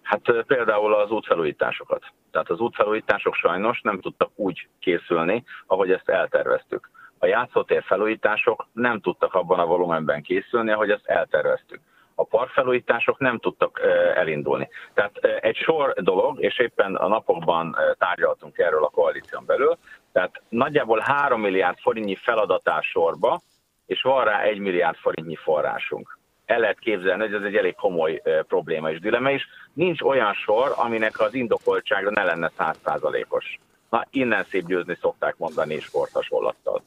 Hát például az útfelújításokat. Tehát az útfelújítások sajnos nem tudtak úgy készülni, ahogy ezt elterveztük. A játszótér felújítások nem tudtak abban a volumenben készülni, ahogy ezt elterveztük a parkfelújítások nem tudtak elindulni. Tehát egy sor dolog, és éppen a napokban tárgyaltunk erről a koalíción belül, tehát nagyjából 3 milliárd forintnyi feladatás sorba, és van rá 1 milliárd forintnyi forrásunk. El lehet képzelni, hogy ez egy elég komoly probléma és dilema is. Nincs olyan sor, aminek az indokoltsága ne lenne százszázalékos. Na, innen szép győzni szokták mondani sporthasonlattal.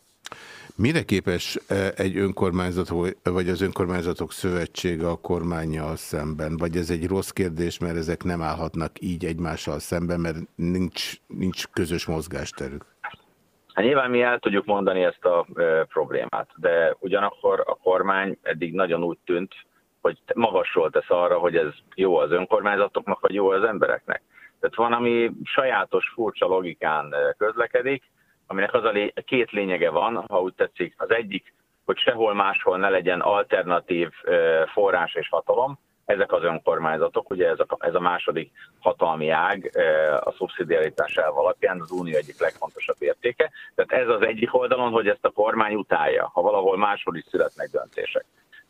Mire képes e, egy önkormányzat, vagy az önkormányzatok szövetsége a kormányjal szemben? Vagy ez egy rossz kérdés, mert ezek nem állhatnak így egymással szemben, mert nincs, nincs közös mozgásterük? Hát nyilván mi el tudjuk mondani ezt a e, problémát, de ugyanakkor a kormány eddig nagyon úgy tűnt, hogy magasról tesz arra, hogy ez jó az önkormányzatoknak, vagy jó az embereknek. Tehát van, ami sajátos, furcsa logikán e, közlekedik, aminek az a lé- két lényege van, ha úgy tetszik. Az egyik, hogy sehol máshol ne legyen alternatív forrás és hatalom, ezek az önkormányzatok, ugye ez a, ez a második hatalmi ág a szubszidiaritás elv alapján az unió egyik legfontosabb értéke. Tehát ez az egyik oldalon, hogy ezt a kormány utálja, ha valahol máshol is születnek döntések.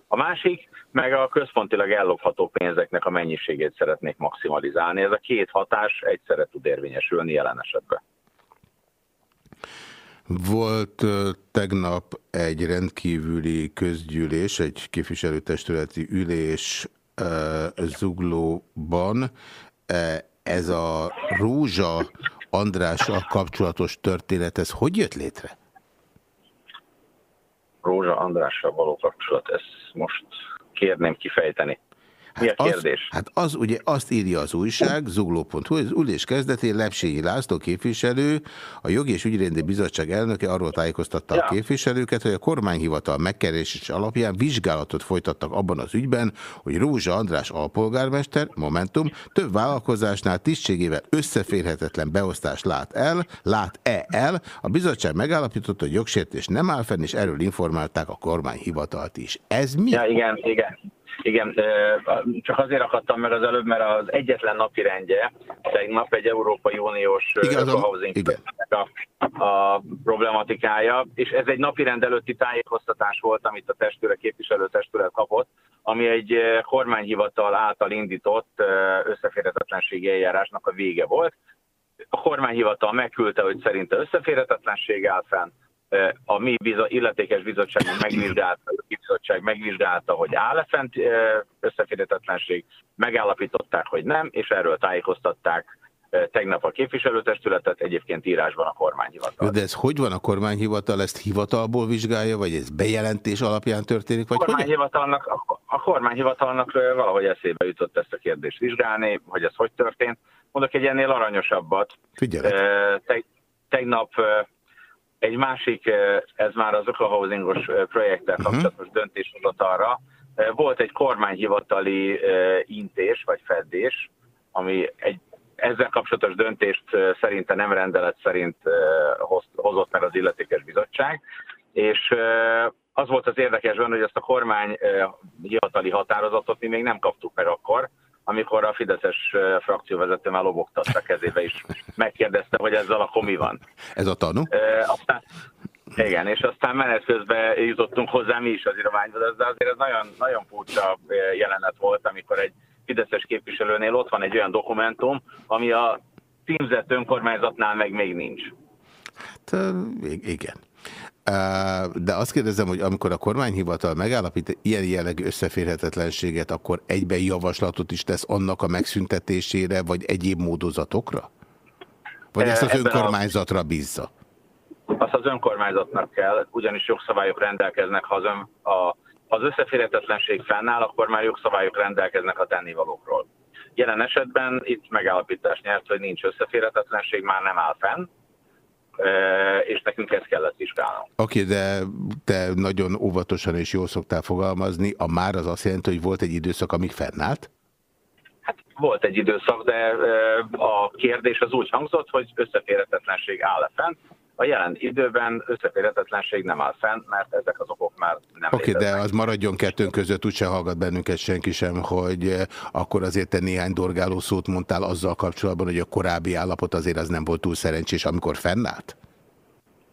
A másik, meg a központilag ellopható pénzeknek a mennyiségét szeretnék maximalizálni. Ez a két hatás egyszerre tud érvényesülni jelen esetben. Volt tegnap egy rendkívüli közgyűlés, egy képviselőtestületi ülés Zuglóban. Ez a Rózsa Andrással kapcsolatos történet, ez hogy jött létre? Rózsa Andrással való kapcsolat, ezt most kérném kifejteni. Mi a kérdés? Az, hát az ugye azt írja az újság, zugló.hu, az ülés kezdetén Lepsényi László képviselő, a Jogi és Ügyrendi Bizottság elnöke arról tájékoztatta ja. a képviselőket, hogy a kormányhivatal megkeresés alapján vizsgálatot folytattak abban az ügyben, hogy Rózsa András alpolgármester, Momentum, több vállalkozásnál tisztségével összeférhetetlen beosztást lát el, lát-e el. A bizottság megállapította, hogy jogsértés nem áll fenn, és erről informálták a kormányhivatalt is. Ez mi? Ja, igen, igen. Igen, csak azért akadtam meg az előbb, mert az egyetlen napi rendje, nap egy Európai Uniós housing igen. A, a problematikája, és ez egy napi rend előtti tájékoztatás volt, amit a testület, képviselő testület kapott, ami egy kormányhivatal által indított összeférhetetlenségi eljárásnak a vége volt. A kormányhivatal megküldte, hogy szerinte összeférhetetlenség áll fenn, a mi bizo- illetékes bizottságunk megvizsgálta, a bizottság megvizsgálta, hogy áll-e fent összeférhetetlenség, megállapították, hogy nem, és erről tájékoztatták tegnap a képviselőtestületet, egyébként írásban a kormányhivatal. De ez hogy van a kormányhivatal? Ezt hivatalból vizsgálja, vagy ez bejelentés alapján történik? Vagy a, kormányhivatalnak, a, a kormányhivatalnak valahogy eszébe jutott ezt a kérdést vizsgálni, hogy ez hogy történt. Mondok egy ennél aranyosabbat. Figyelek. Te, tegnap egy másik, eh, ez már az ökohousingos eh, projekttel mhm. kapcsolatos uh-huh. döntés hozott arra, eh, volt egy kormányhivatali intés vagy feddés, ami egy ezzel kapcsolatos döntést szerinte nem rendelet szerint hozott meg az illetékes bizottság, és az volt az érdekes benne, hogy ezt a kormány hivatali határozatot mi még nem kaptuk meg akkor, amikor a Fideszes frakcióvezető már lobogtatta kezébe is, megkérdezte, hogy ezzel a komi van. Ez a tanú? E, aztán, igen, és aztán menet közben jutottunk hozzá mi is az irányba, de azért ez nagyon, nagyon furcsa jelenet volt, amikor egy Fideszes képviselőnél ott van egy olyan dokumentum, ami a címzett önkormányzatnál meg még nincs. Hát igen. De azt kérdezem, hogy amikor a kormányhivatal megállapít ilyen jellegű összeférhetetlenséget, akkor egyben javaslatot is tesz annak a megszüntetésére, vagy egyéb módozatokra? Vagy ezt az önkormányzatra bízza? Azt az önkormányzatnak kell, ugyanis jogszabályok rendelkeznek, ha az, ön, a, az összeférhetetlenség fennáll, akkor már jogszabályok rendelkeznek a tennivalókról. Jelen esetben itt megállapítás nyert, hogy nincs összeférhetetlenség, már nem áll fenn, és nekünk ezt kellett vizsgálnunk. Oké, okay, de te nagyon óvatosan és jól szoktál fogalmazni. A már az azt jelenti, hogy volt egy időszak, amíg fennállt? Hát volt egy időszak, de a kérdés az úgy hangzott, hogy összeférhetetlenség áll-e fenn. A jelen időben összeférhetetlenség nem áll fenn, mert ezek az okok már nem Oké, okay, de az maradjon kettőnk között, úgyse hallgat bennünket senki sem, hogy akkor azért te néhány dorgáló szót mondtál azzal kapcsolatban, hogy a korábbi állapot azért az nem volt túl szerencsés, amikor fennállt?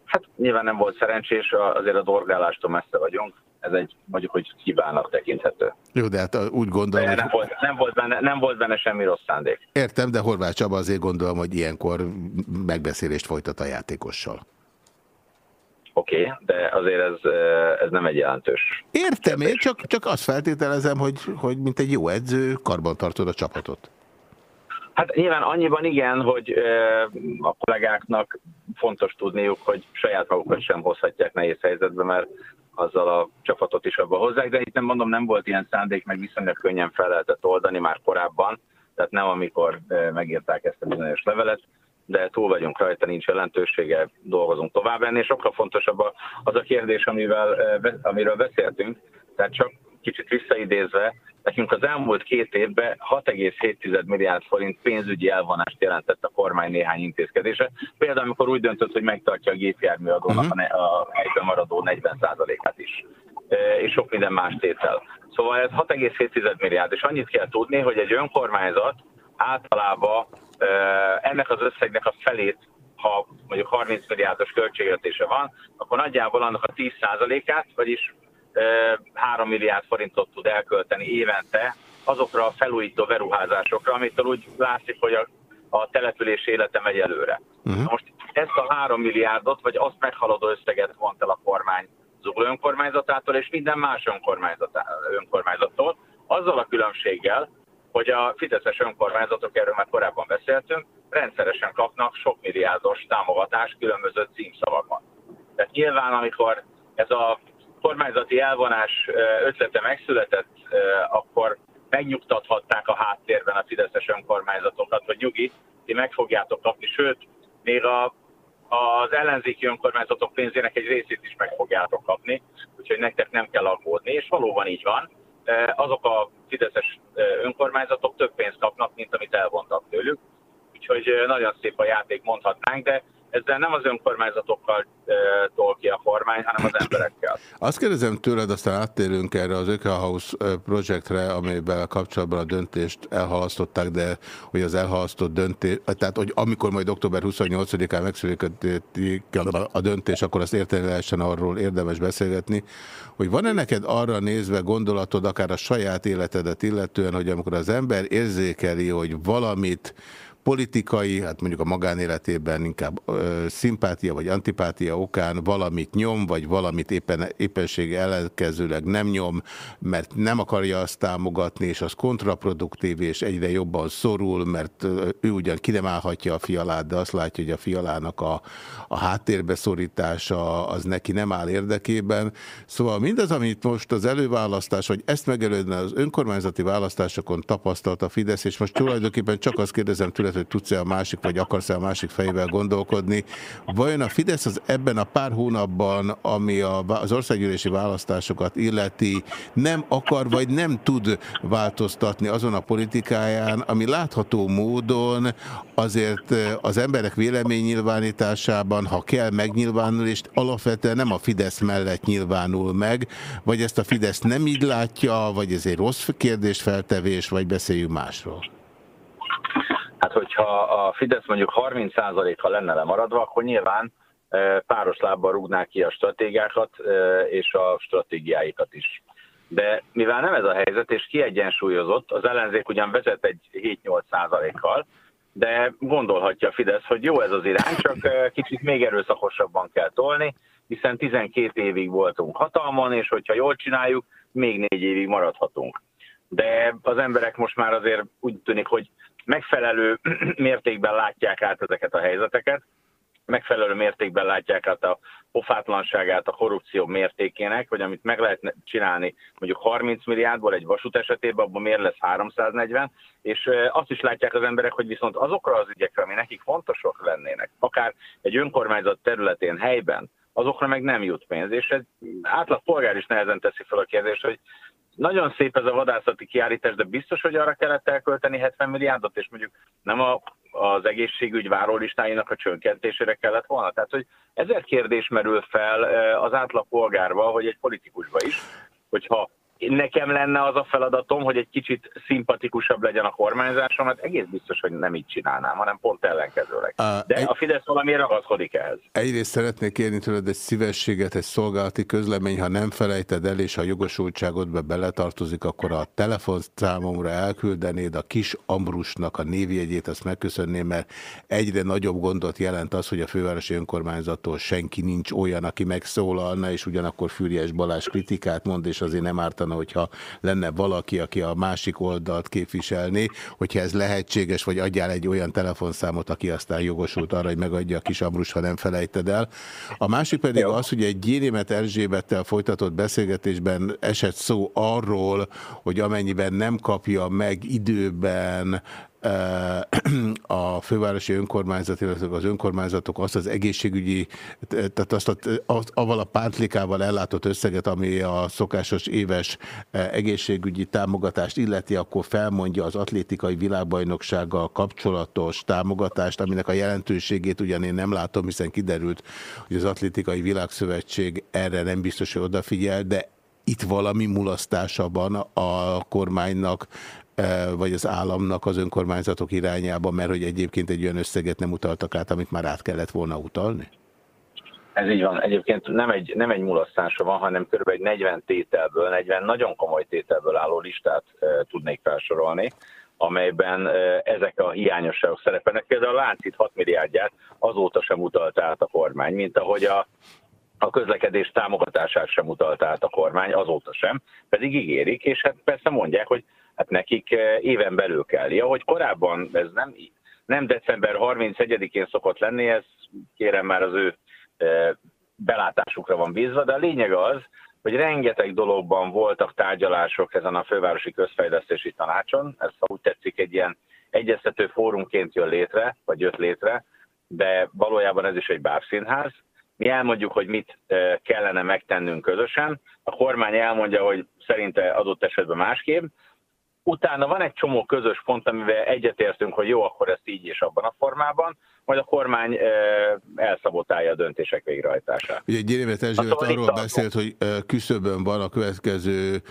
Hát nyilván nem volt szerencsés, azért a dorgálástól messze vagyunk ez egy mondjuk, hogy hibának tekinthető. Jó, de hát úgy gondolom, de nem, volt, nem, volt benne, nem volt benne semmi rossz szándék. Értem, de Horváth Csaba azért gondolom, hogy ilyenkor megbeszélést folytat a játékossal. Oké, okay, de azért ez, ez nem egy jelentős. Értem, én csak, csak azt feltételezem, hogy, hogy mint egy jó edző, karban tartod a csapatot. Hát nyilván annyiban igen, hogy a kollégáknak fontos tudniuk, hogy saját magukat sem hozhatják nehéz helyzetbe, mert azzal a csapatot is abba hozzák, de itt nem mondom, nem volt ilyen szándék, meg viszonylag könnyen fel lehetett oldani már korábban, tehát nem amikor megírták ezt a bizonyos levelet, de túl vagyunk rajta, nincs jelentősége, dolgozunk tovább ennél. Sokkal fontosabb az a kérdés, amivel, amiről beszéltünk, tehát csak kicsit visszaidézve, nekünk az elmúlt két évben 6,7 milliárd forint pénzügyi elvonást jelentett a kormány néhány intézkedése. Például, amikor úgy döntött, hogy megtartja a gépjárműadónak uh-huh. a helyben maradó 40%-át is, és sok minden más tétel. Szóval ez 6,7 milliárd, és annyit kell tudni, hogy egy önkormányzat általában ennek az összegnek a felét ha mondjuk 30 milliárdos költségvetése van, akkor nagyjából annak a 10%-át, vagyis 3 milliárd forintot tud elkölteni évente azokra a felújító beruházásokra, amitől úgy látszik, hogy a, a település élete megy előre. Uh-huh. Most ezt a 3 milliárdot, vagy azt meghaladó összeget vont el a kormány Zugló önkormányzatától és minden más önkormányzattól, azzal a különbséggel, hogy a fideszes önkormányzatok, erről már korábban beszéltünk, rendszeresen kapnak sok milliárdos támogatást különböző címszavakon. Tehát nyilván, amikor ez a kormányzati elvonás ötlete megszületett, akkor megnyugtathatták a háttérben a fideszes önkormányzatokat, hogy nyugi, ti meg fogjátok kapni, sőt, még a, az ellenzéki önkormányzatok pénzének egy részét is meg fogjátok kapni, úgyhogy nektek nem kell aggódni, és valóban így van. Azok a fideszes önkormányzatok több pénzt kapnak, mint amit elvontak tőlük, úgyhogy nagyon szép a játék mondhatnánk, de ezzel nem az önkormányzatokkal e, tol ki a kormány, hanem az emberekkel. Azt kérdezem tőled, aztán áttérünk erre az Ökelhaus projektre, amivel kapcsolatban a döntést elhalasztották, de hogy az elhalasztott döntés, tehát hogy amikor majd október 28-án megszűnik a döntés, akkor azt érteni arról érdemes beszélgetni, hogy van-e neked arra nézve gondolatod, akár a saját életedet illetően, hogy amikor az ember érzékeli, hogy valamit politikai, hát mondjuk a magánéletében inkább ö, szimpátia vagy antipátia okán valamit nyom, vagy valamit éppen, éppenség ellenkezőleg nem nyom, mert nem akarja azt támogatni, és az kontraproduktív, és egyre jobban szorul, mert ő ugyan ki nem állhatja a fialát, de azt látja, hogy a fialának a, a háttérbe szorítása az neki nem áll érdekében. Szóval mindaz, amit most az előválasztás, vagy ezt megelődne az önkormányzati választásokon tapasztalt a Fidesz, és most tulajdonképpen csak azt kérdezem tőle, hogy tudsz-e a másik, vagy akarsz-e a másik fejével gondolkodni. Vajon a Fidesz az ebben a pár hónapban, ami a, az országgyűlési választásokat illeti, nem akar, vagy nem tud változtatni azon a politikáján, ami látható módon azért az emberek véleménynyilvánításában, ha kell, megnyilvánul, és alapvetően nem a Fidesz mellett nyilvánul meg, vagy ezt a Fidesz nem így látja, vagy ez egy rossz kérdésfeltevés, vagy beszéljünk másról. Hát, hogyha a Fidesz mondjuk 30%-ha lenne lemaradva, akkor nyilván páros lábbal rúgnák ki a stratégiákat és a stratégiáikat is. De mivel nem ez a helyzet, és kiegyensúlyozott, az ellenzék ugyan vezet egy 7-8%-kal, de gondolhatja a Fidesz, hogy jó ez az irány, csak kicsit még erőszakosabban kell tolni, hiszen 12 évig voltunk hatalmon, és hogyha jól csináljuk, még négy évig maradhatunk. De az emberek most már azért úgy tűnik, hogy megfelelő mértékben látják át ezeket a helyzeteket, megfelelő mértékben látják át a pofátlanságát a korrupció mértékének, hogy amit meg lehet csinálni mondjuk 30 milliárdból egy vasút esetében, abban miért lesz 340, és azt is látják az emberek, hogy viszont azokra az ügyekre, ami nekik fontosak lennének, akár egy önkormányzat területén, helyben, azokra meg nem jut pénz. És egy átlag polgár is nehezen teszi fel a kérdést, hogy nagyon szép ez a vadászati kiállítás, de biztos, hogy arra kellett elkölteni 70 milliárdot, és mondjuk nem a, az egészségügy várólistáinak a csökkentésére kellett volna. Tehát, hogy ezer kérdés merül fel az átlag polgárba, hogy egy politikusba is, hogyha nekem lenne az a feladatom, hogy egy kicsit szimpatikusabb legyen a kormányzásom, hát egész biztos, hogy nem így csinálnám, hanem pont ellenkezőleg. De a Fidesz valamiért ragaszkodik ehhez. Egyrészt szeretnék kérni tőled egy szívességet, egy szolgálati közlemény, ha nem felejted el, és a jogosultságodba beletartozik, akkor a telefonszámomra elküldenéd a kis Ambrusnak a névjegyét, azt megköszönném, mert egyre nagyobb gondot jelent az, hogy a fővárosi önkormányzattól senki nincs olyan, aki megszólalna, és ugyanakkor Fűries Balázs kritikát mond, és azért nem ártana volna, hogyha lenne valaki, aki a másik oldalt képviselni, hogyha ez lehetséges, vagy adjál egy olyan telefonszámot, aki aztán jogosult arra, hogy megadja a kis Ambrus, ha nem felejted el. A másik pedig Jó. az, hogy egy Gyénémet Erzsébettel folytatott beszélgetésben esett szó arról, hogy amennyiben nem kapja meg időben a fővárosi önkormányzat, illetve az önkormányzatok azt az egészségügyi, tehát azt a, azt, avval a pántlikával ellátott összeget, ami a szokásos éves egészségügyi támogatást illeti, akkor felmondja az atlétikai világbajnoksággal kapcsolatos támogatást, aminek a jelentőségét ugyan én nem látom, hiszen kiderült, hogy az atlétikai világszövetség erre nem biztos, hogy odafigyel, de itt valami mulasztása van a kormánynak vagy az államnak az önkormányzatok irányába, mert hogy egyébként egy olyan összeget nem utaltak át, amit már át kellett volna utalni? Ez így van. Egyébként nem egy, nem egy mulasztása van, hanem kb. egy 40 tételből, 40 nagyon komoly tételből álló listát e, tudnék felsorolni, amelyben e, ezek a hiányosságok szerepelnek. Például a Láncid 6 milliárdját azóta sem utalt át a kormány, mint ahogy a, a közlekedés támogatását sem utalt át a kormány, azóta sem, pedig ígérik, és hát persze mondják, hogy hát nekik eh, éven belül kell. Ja, hogy korábban ez nem, nem december 31-én szokott lenni, ez kérem már az ő eh, belátásukra van bízva, de a lényeg az, hogy rengeteg dologban voltak tárgyalások ezen a fővárosi közfejlesztési tanácson, ez ha úgy tetszik egy ilyen egyeztető fórumként jön létre, vagy jött létre, de valójában ez is egy bárszínház. Mi elmondjuk, hogy mit eh, kellene megtennünk közösen, a kormány elmondja, hogy szerinte adott esetben másképp, Utána van egy csomó közös pont, amivel egyetértünk, hogy jó, akkor ezt így és abban a formában, majd a kormány elszabotálja a döntések végrehajtását. Ugye Gyérémet Erzsébet hát, arról beszélt, hogy küszöbön van a következő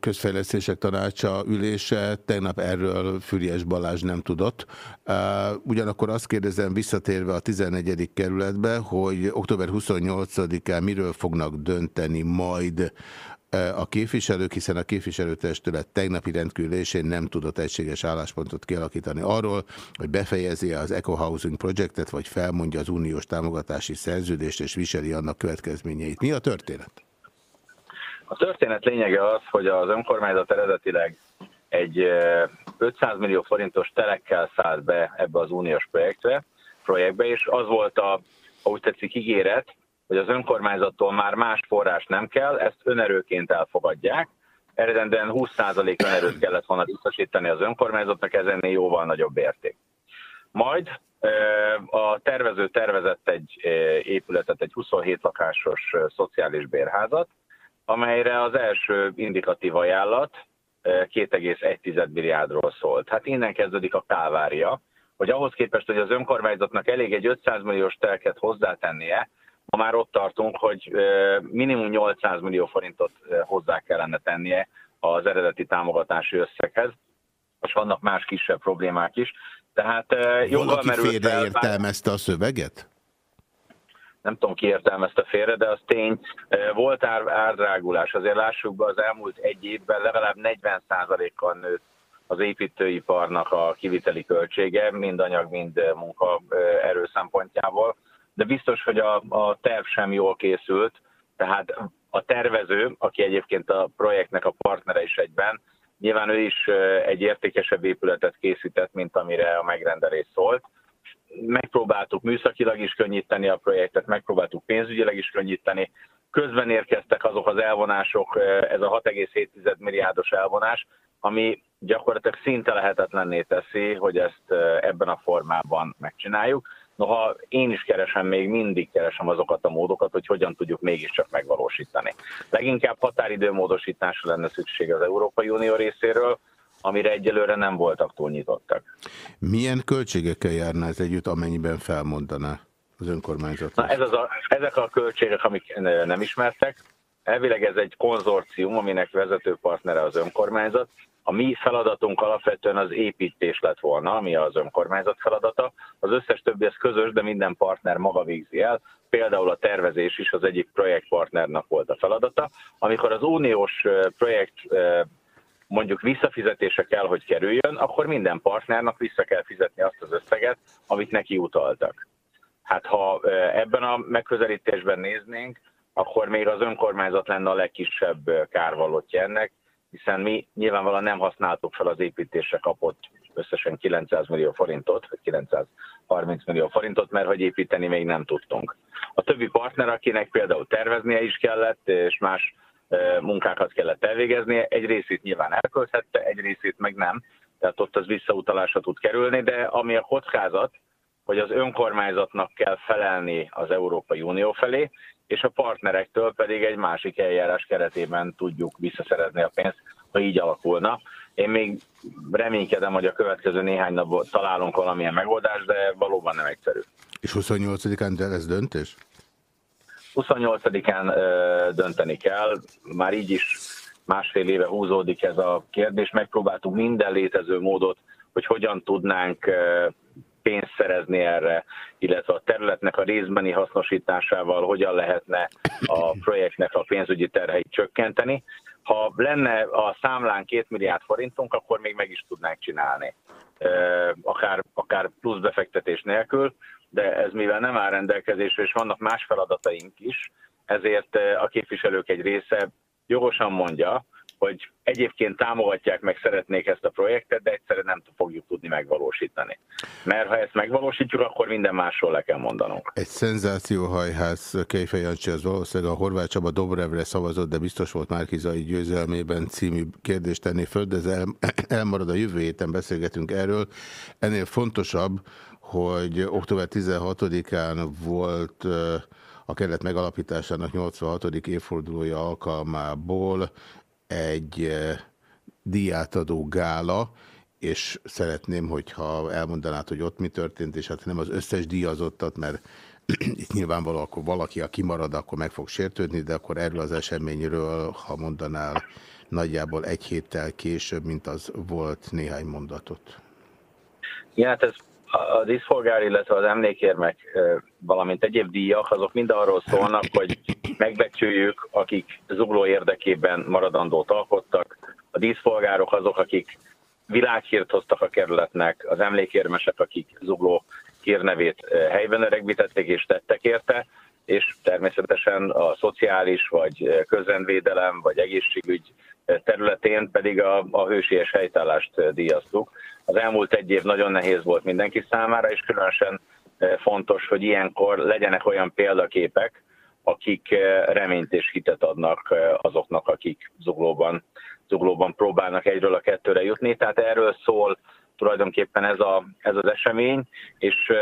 közfejlesztések tanácsa ülése, tegnap erről Füriás Balázs nem tudott. Ugyanakkor azt kérdezem visszatérve a 14. kerületbe, hogy október 28-án miről fognak dönteni majd a képviselők, hiszen a képviselőtestület tegnapi rendkülésén nem tudott egységes álláspontot kialakítani arról, hogy befejezi az Eco Housing Projectet, vagy felmondja az uniós támogatási szerződést, és viseli annak következményeit. Mi a történet? A történet lényege az, hogy az önkormányzat eredetileg egy 500 millió forintos telekkel szállt be ebbe az uniós projektbe, projektbe, és az volt a, úgy tetszik, ígéret, hogy az önkormányzattól már más forrás nem kell, ezt önerőként elfogadják. Eredendően 20% önerőt kellett volna biztosítani az önkormányzatnak, ez ennél jóval nagyobb érték. Majd a tervező tervezett egy épületet, egy 27 lakásos szociális bérházat, amelyre az első indikatív ajánlat 2,1 milliárdról szólt. Hát innen kezdődik a kávária, hogy ahhoz képest, hogy az önkormányzatnak elég egy 500 milliós telket hozzátennie, Ma már ott tartunk, hogy minimum 800 millió forintot hozzá kellene tennie az eredeti támogatási összeghez, és vannak más kisebb problémák is. Tehát joggal Valaki félreértelmezte a szöveget? nem tudom ki értelmezte félre, de az tény, volt ár, árdrágulás. Azért lássuk be, az elmúlt egy évben legalább 40%-kal nőtt az építőiparnak a kiviteli költsége, mind anyag, mind munkaerő szempontjából, de biztos, hogy a, a terv sem jól készült, tehát a tervező, aki egyébként a projektnek a partnere is egyben, nyilván ő is egy értékesebb épületet készített, mint amire a megrendelés szólt. Megpróbáltuk műszakilag is könnyíteni a projektet, megpróbáltuk pénzügyileg is könnyíteni, közben érkeztek azok az elvonások, ez a 6,7 milliárdos elvonás, ami gyakorlatilag szinte lehetetlenné teszi, hogy ezt ebben a formában megcsináljuk. Noha én is keresem, még mindig keresem azokat a módokat, hogy hogyan tudjuk mégiscsak megvalósítani. Leginkább határidőmódosításra lenne szükség az Európai Unió részéről, amire egyelőre nem voltak túl nyitottak. Milyen költségekkel járna ez együtt, amennyiben felmondaná az önkormányzat? Na ez az a, ezek a költségek, amik nem ismertek. Elvileg ez egy konzorcium, aminek vezető partnere az önkormányzat, a mi feladatunk alapvetően az építés lett volna, ami az önkormányzat feladata. Az összes többi ez közös, de minden partner maga végzi el. Például a tervezés is az egyik projektpartnernak volt a feladata. Amikor az uniós projekt mondjuk visszafizetése kell, hogy kerüljön, akkor minden partnernak vissza kell fizetni azt az összeget, amit neki utaltak. Hát ha ebben a megközelítésben néznénk, akkor még az önkormányzat lenne a legkisebb kárvalótja ennek, hiszen mi nyilvánvalóan nem használtuk fel az építésre kapott összesen 900 millió forintot, vagy 930 millió forintot, mert hogy építeni még nem tudtunk. A többi partner, akinek például terveznie is kellett, és más munkákat kellett elvégeznie, egy részét nyilván elkölthette, egy részét meg nem, tehát ott az visszautalásra tud kerülni, de ami a kockázat, hogy az önkormányzatnak kell felelni az Európai Unió felé, és a partnerektől pedig egy másik eljárás keretében tudjuk visszaszerezni a pénzt, ha így alakulna. Én még reménykedem, hogy a következő néhány napban találunk valamilyen megoldást, de valóban nem egyszerű. És 28-án de lesz döntés? 28-án dönteni kell, már így is másfél éve húzódik ez a kérdés, megpróbáltuk minden létező módot, hogy hogyan tudnánk pénzt szerezni erre, illetve a területnek a részbeni hasznosításával hogyan lehetne a projektnek a pénzügyi terheit csökkenteni. Ha lenne a számlán két milliárd forintunk, akkor még meg is tudnánk csinálni, akár, akár plusz befektetés nélkül, de ez mivel nem áll rendelkezésre, és vannak más feladataink is, ezért a képviselők egy része jogosan mondja, hogy egyébként támogatják meg, szeretnék ezt a projektet, de egyszerűen nem fogjuk tudni megvalósítani. Mert ha ezt megvalósítjuk, akkor minden másról le kell mondanunk. Egy szenzációhajház Kejfej Jancsi az valószínűleg a Horváth Csaba Dobrevre szavazott, de biztos volt Márkizai győzelmében című kérdést tenni föl, de ez el, elmarad a jövő héten beszélgetünk erről. Ennél fontosabb, hogy október 16-án volt a keret megalapításának 86. évfordulója alkalmából egy díjátadó gála, és szeretném, hogyha elmondanád, hogy ott mi történt, és hát nem az összes díjazottat, mert itt nyilvánvaló, akkor valaki, aki marad, akkor meg fog sértődni, de akkor erről az eseményről, ha mondanál nagyjából egy héttel később, mint az volt néhány mondatot. Ja, hát ez a díszpolgár, illetve az emlékérmek, valamint egyéb díjak, azok mind arról szólnak, hogy megbecsüljük, akik zugló érdekében maradandót alkottak. A díszpolgárok azok, akik világhírt hoztak a kerületnek, az emlékérmesek, akik zugló hírnevét helyben öregbítették és tettek érte, és természetesen a szociális, vagy közrendvédelem, vagy egészségügy területén pedig a, a hősies helytállást díjaztuk. Az elmúlt egy év nagyon nehéz volt mindenki számára, és különösen fontos, hogy ilyenkor legyenek olyan példaképek, akik reményt és hitet adnak azoknak, akik zuglóban, zuglóban próbálnak egyről a kettőre jutni. Tehát erről szól tulajdonképpen ez, a, ez az esemény, és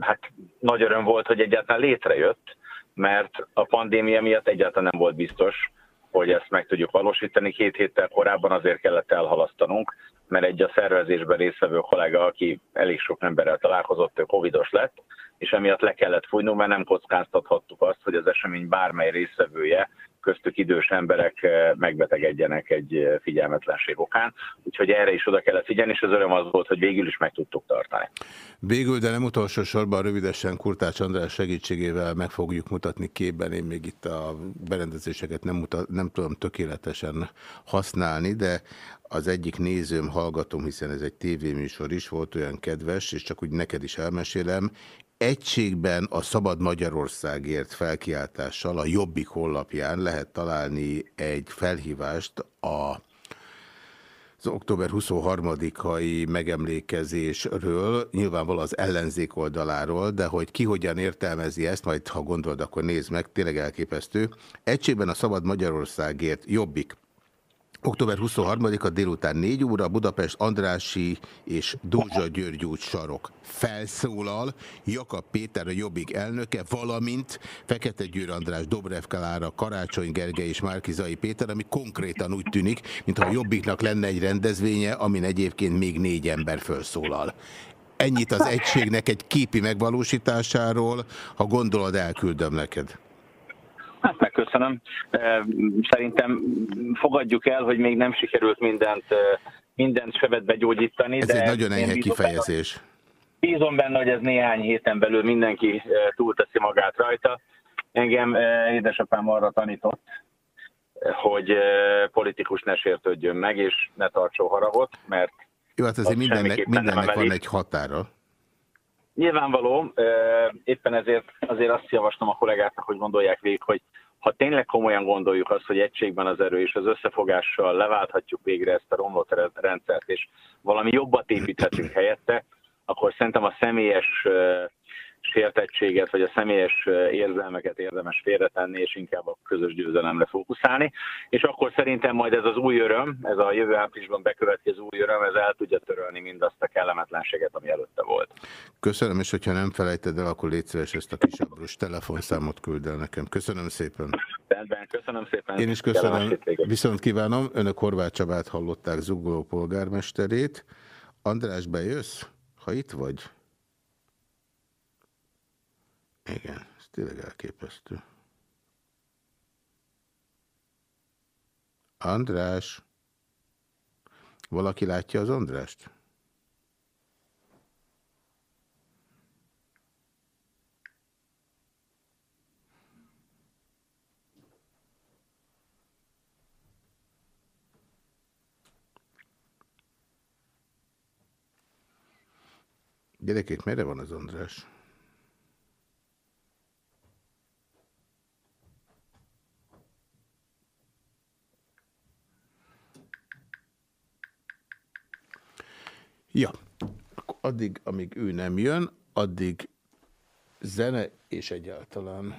hát nagy öröm volt, hogy egyáltalán létrejött, mert a pandémia miatt egyáltalán nem volt biztos, hogy ezt meg tudjuk valósítani. Két héttel korábban azért kellett elhalasztanunk, mert egy a szervezésben résztvevő kollega, aki elég sok emberrel találkozott, ő covidos lett, és emiatt le kellett fújnunk, mert nem kockáztathattuk azt, hogy az esemény bármely résztvevője köztük idős emberek megbetegedjenek egy figyelmetlenség okán. Úgyhogy erre is oda kellett figyelni, és az öröm az volt, hogy végül is meg tudtuk tartani. Végül, de nem utolsó sorban rövidesen Kurtács András segítségével meg fogjuk mutatni képben. Én még itt a berendezéseket nem, mutat, nem tudom tökéletesen használni, de az egyik nézőm, hallgatom, hiszen ez egy tévéműsor is volt olyan kedves, és csak úgy neked is elmesélem, egységben a Szabad Magyarországért felkiáltással a Jobbik honlapján lehet találni egy felhívást a az október 23-ai megemlékezésről, nyilvánvalóan az ellenzék oldaláról, de hogy ki hogyan értelmezi ezt, majd ha gondolod, akkor nézd meg, tényleg elképesztő. Egységben a Szabad Magyarországért Jobbik Október 23-a délután 4 óra Budapest Andrási és Dózsa György út sarok felszólal Jakab Péter a Jobbik elnöke, valamint Fekete Győr András, Dobrev Kalára, Karácsony Gergely és Márkizai Péter, ami konkrétan úgy tűnik, mintha a Jobbiknak lenne egy rendezvénye, amin egyébként még négy ember felszólal. Ennyit az egységnek egy képi megvalósításáról, ha gondolod, elküldöm neked. Hát megköszönöm. Szerintem fogadjuk el, hogy még nem sikerült mindent, mindent sebet begyógyítani. Ez de egy nagyon enyhe kifejezés. Benne, bízom benne, hogy ez néhány héten belül mindenki túlteszi magát rajta. Engem édesapám arra tanított, hogy politikus ne sértődjön meg, és ne tartson haragot, mert jó, hát azért mindennek, mindennek van egy határa. Nyilvánvaló, éppen ezért azért azt javaslom a kollégáknak, hogy gondolják végig, hogy ha tényleg komolyan gondoljuk azt, hogy egységben az erő és az összefogással leválthatjuk végre ezt a romlott rendszert, és valami jobbat építhetünk helyette, akkor szerintem a személyes sértettséget, vagy a személyes érzelmeket érdemes félretenni, és inkább a közös győzelemre fókuszálni. És akkor szerintem majd ez az új öröm, ez a jövő áprilisban bekövetkező új öröm, ez el tudja törölni mindazt a kellemetlenséget, ami előtte volt. Köszönöm, és hogyha nem felejted el, akkor légy szíves ezt a kisabrus telefonszámot küld el nekem. Köszönöm szépen. Rendben, köszönöm szépen. Én is köszönöm. Viszont kívánom, önök Horváth Csabát hallották Zugló polgármesterét. András, bejössz? Ha itt vagy. Igen, ez tényleg elképesztő. András. Valaki látja az Andrást? Gyerekek, merre van az András? Ja, addig, amíg ő nem jön, addig zene és egyáltalán...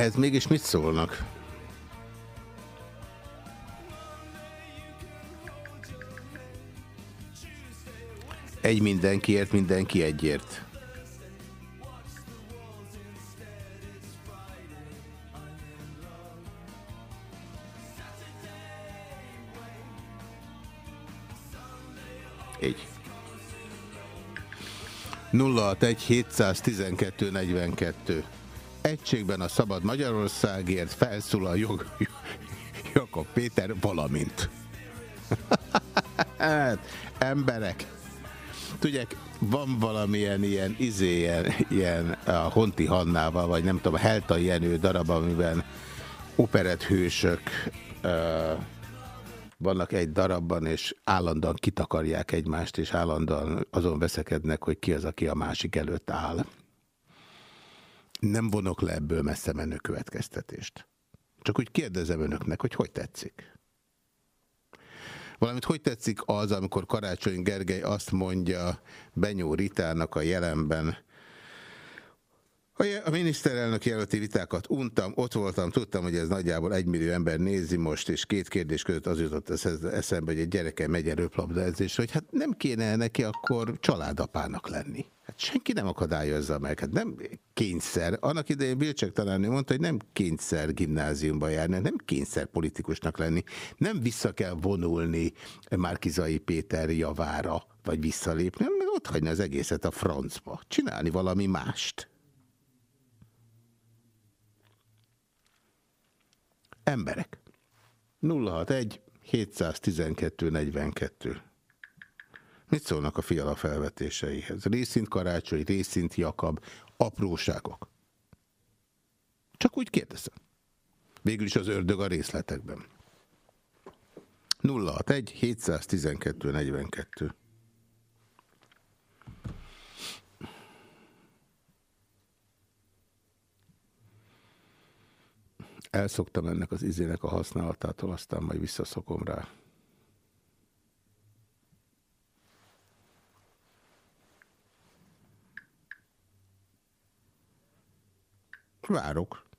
Ehhez mégis mit szólnak? Egy mindenkiért, mindenki egyért. Így. 061 712 42 Egységben a Szabad Magyarországért felszól a jog, Jakob Péter valamint. hát, emberek, tudják, van valamilyen ilyen izéjen, ilyen a Honti Hannával, vagy nem tudom, Helta Jenő darab, amiben operett hősök uh, vannak egy darabban, és állandóan kitakarják egymást, és állandóan azon veszekednek, hogy ki az, aki a másik előtt áll. Nem vonok le ebből messze menő következtetést. Csak úgy kérdezem önöknek, hogy hogy tetszik. Valamint hogy tetszik az, amikor Karácsony Gergely azt mondja Benyó Ritának a jelenben, a miniszterelnök jelölti vitákat untam, ott voltam, tudtam, hogy ez nagyjából egymillió ember nézi most, és két kérdés között az jutott eszembe, hogy egy gyereke megy el röplabdaedzésre, hogy hát nem kéne neki akkor családapának lenni. Hát senki nem akadályozza meg, hát nem kényszer. Annak idején Bilcsek tanárnő mondta, hogy nem kényszer gimnáziumba járni, nem kényszer politikusnak lenni. Nem vissza kell vonulni Márkizai Péter javára, vagy visszalépni, mert ott hagyni az egészet a francba. Csinálni valami mást. Emberek. 061 712 42. Mit szólnak a fiala felvetéseihez? Részint Karácsony, részint Jakab, apróságok. Csak úgy kérdezem. Végül is az ördög a részletekben. 061 712 42. Elszoktam ennek az izének a használatától, aztán majd visszaszokom rá. Várok.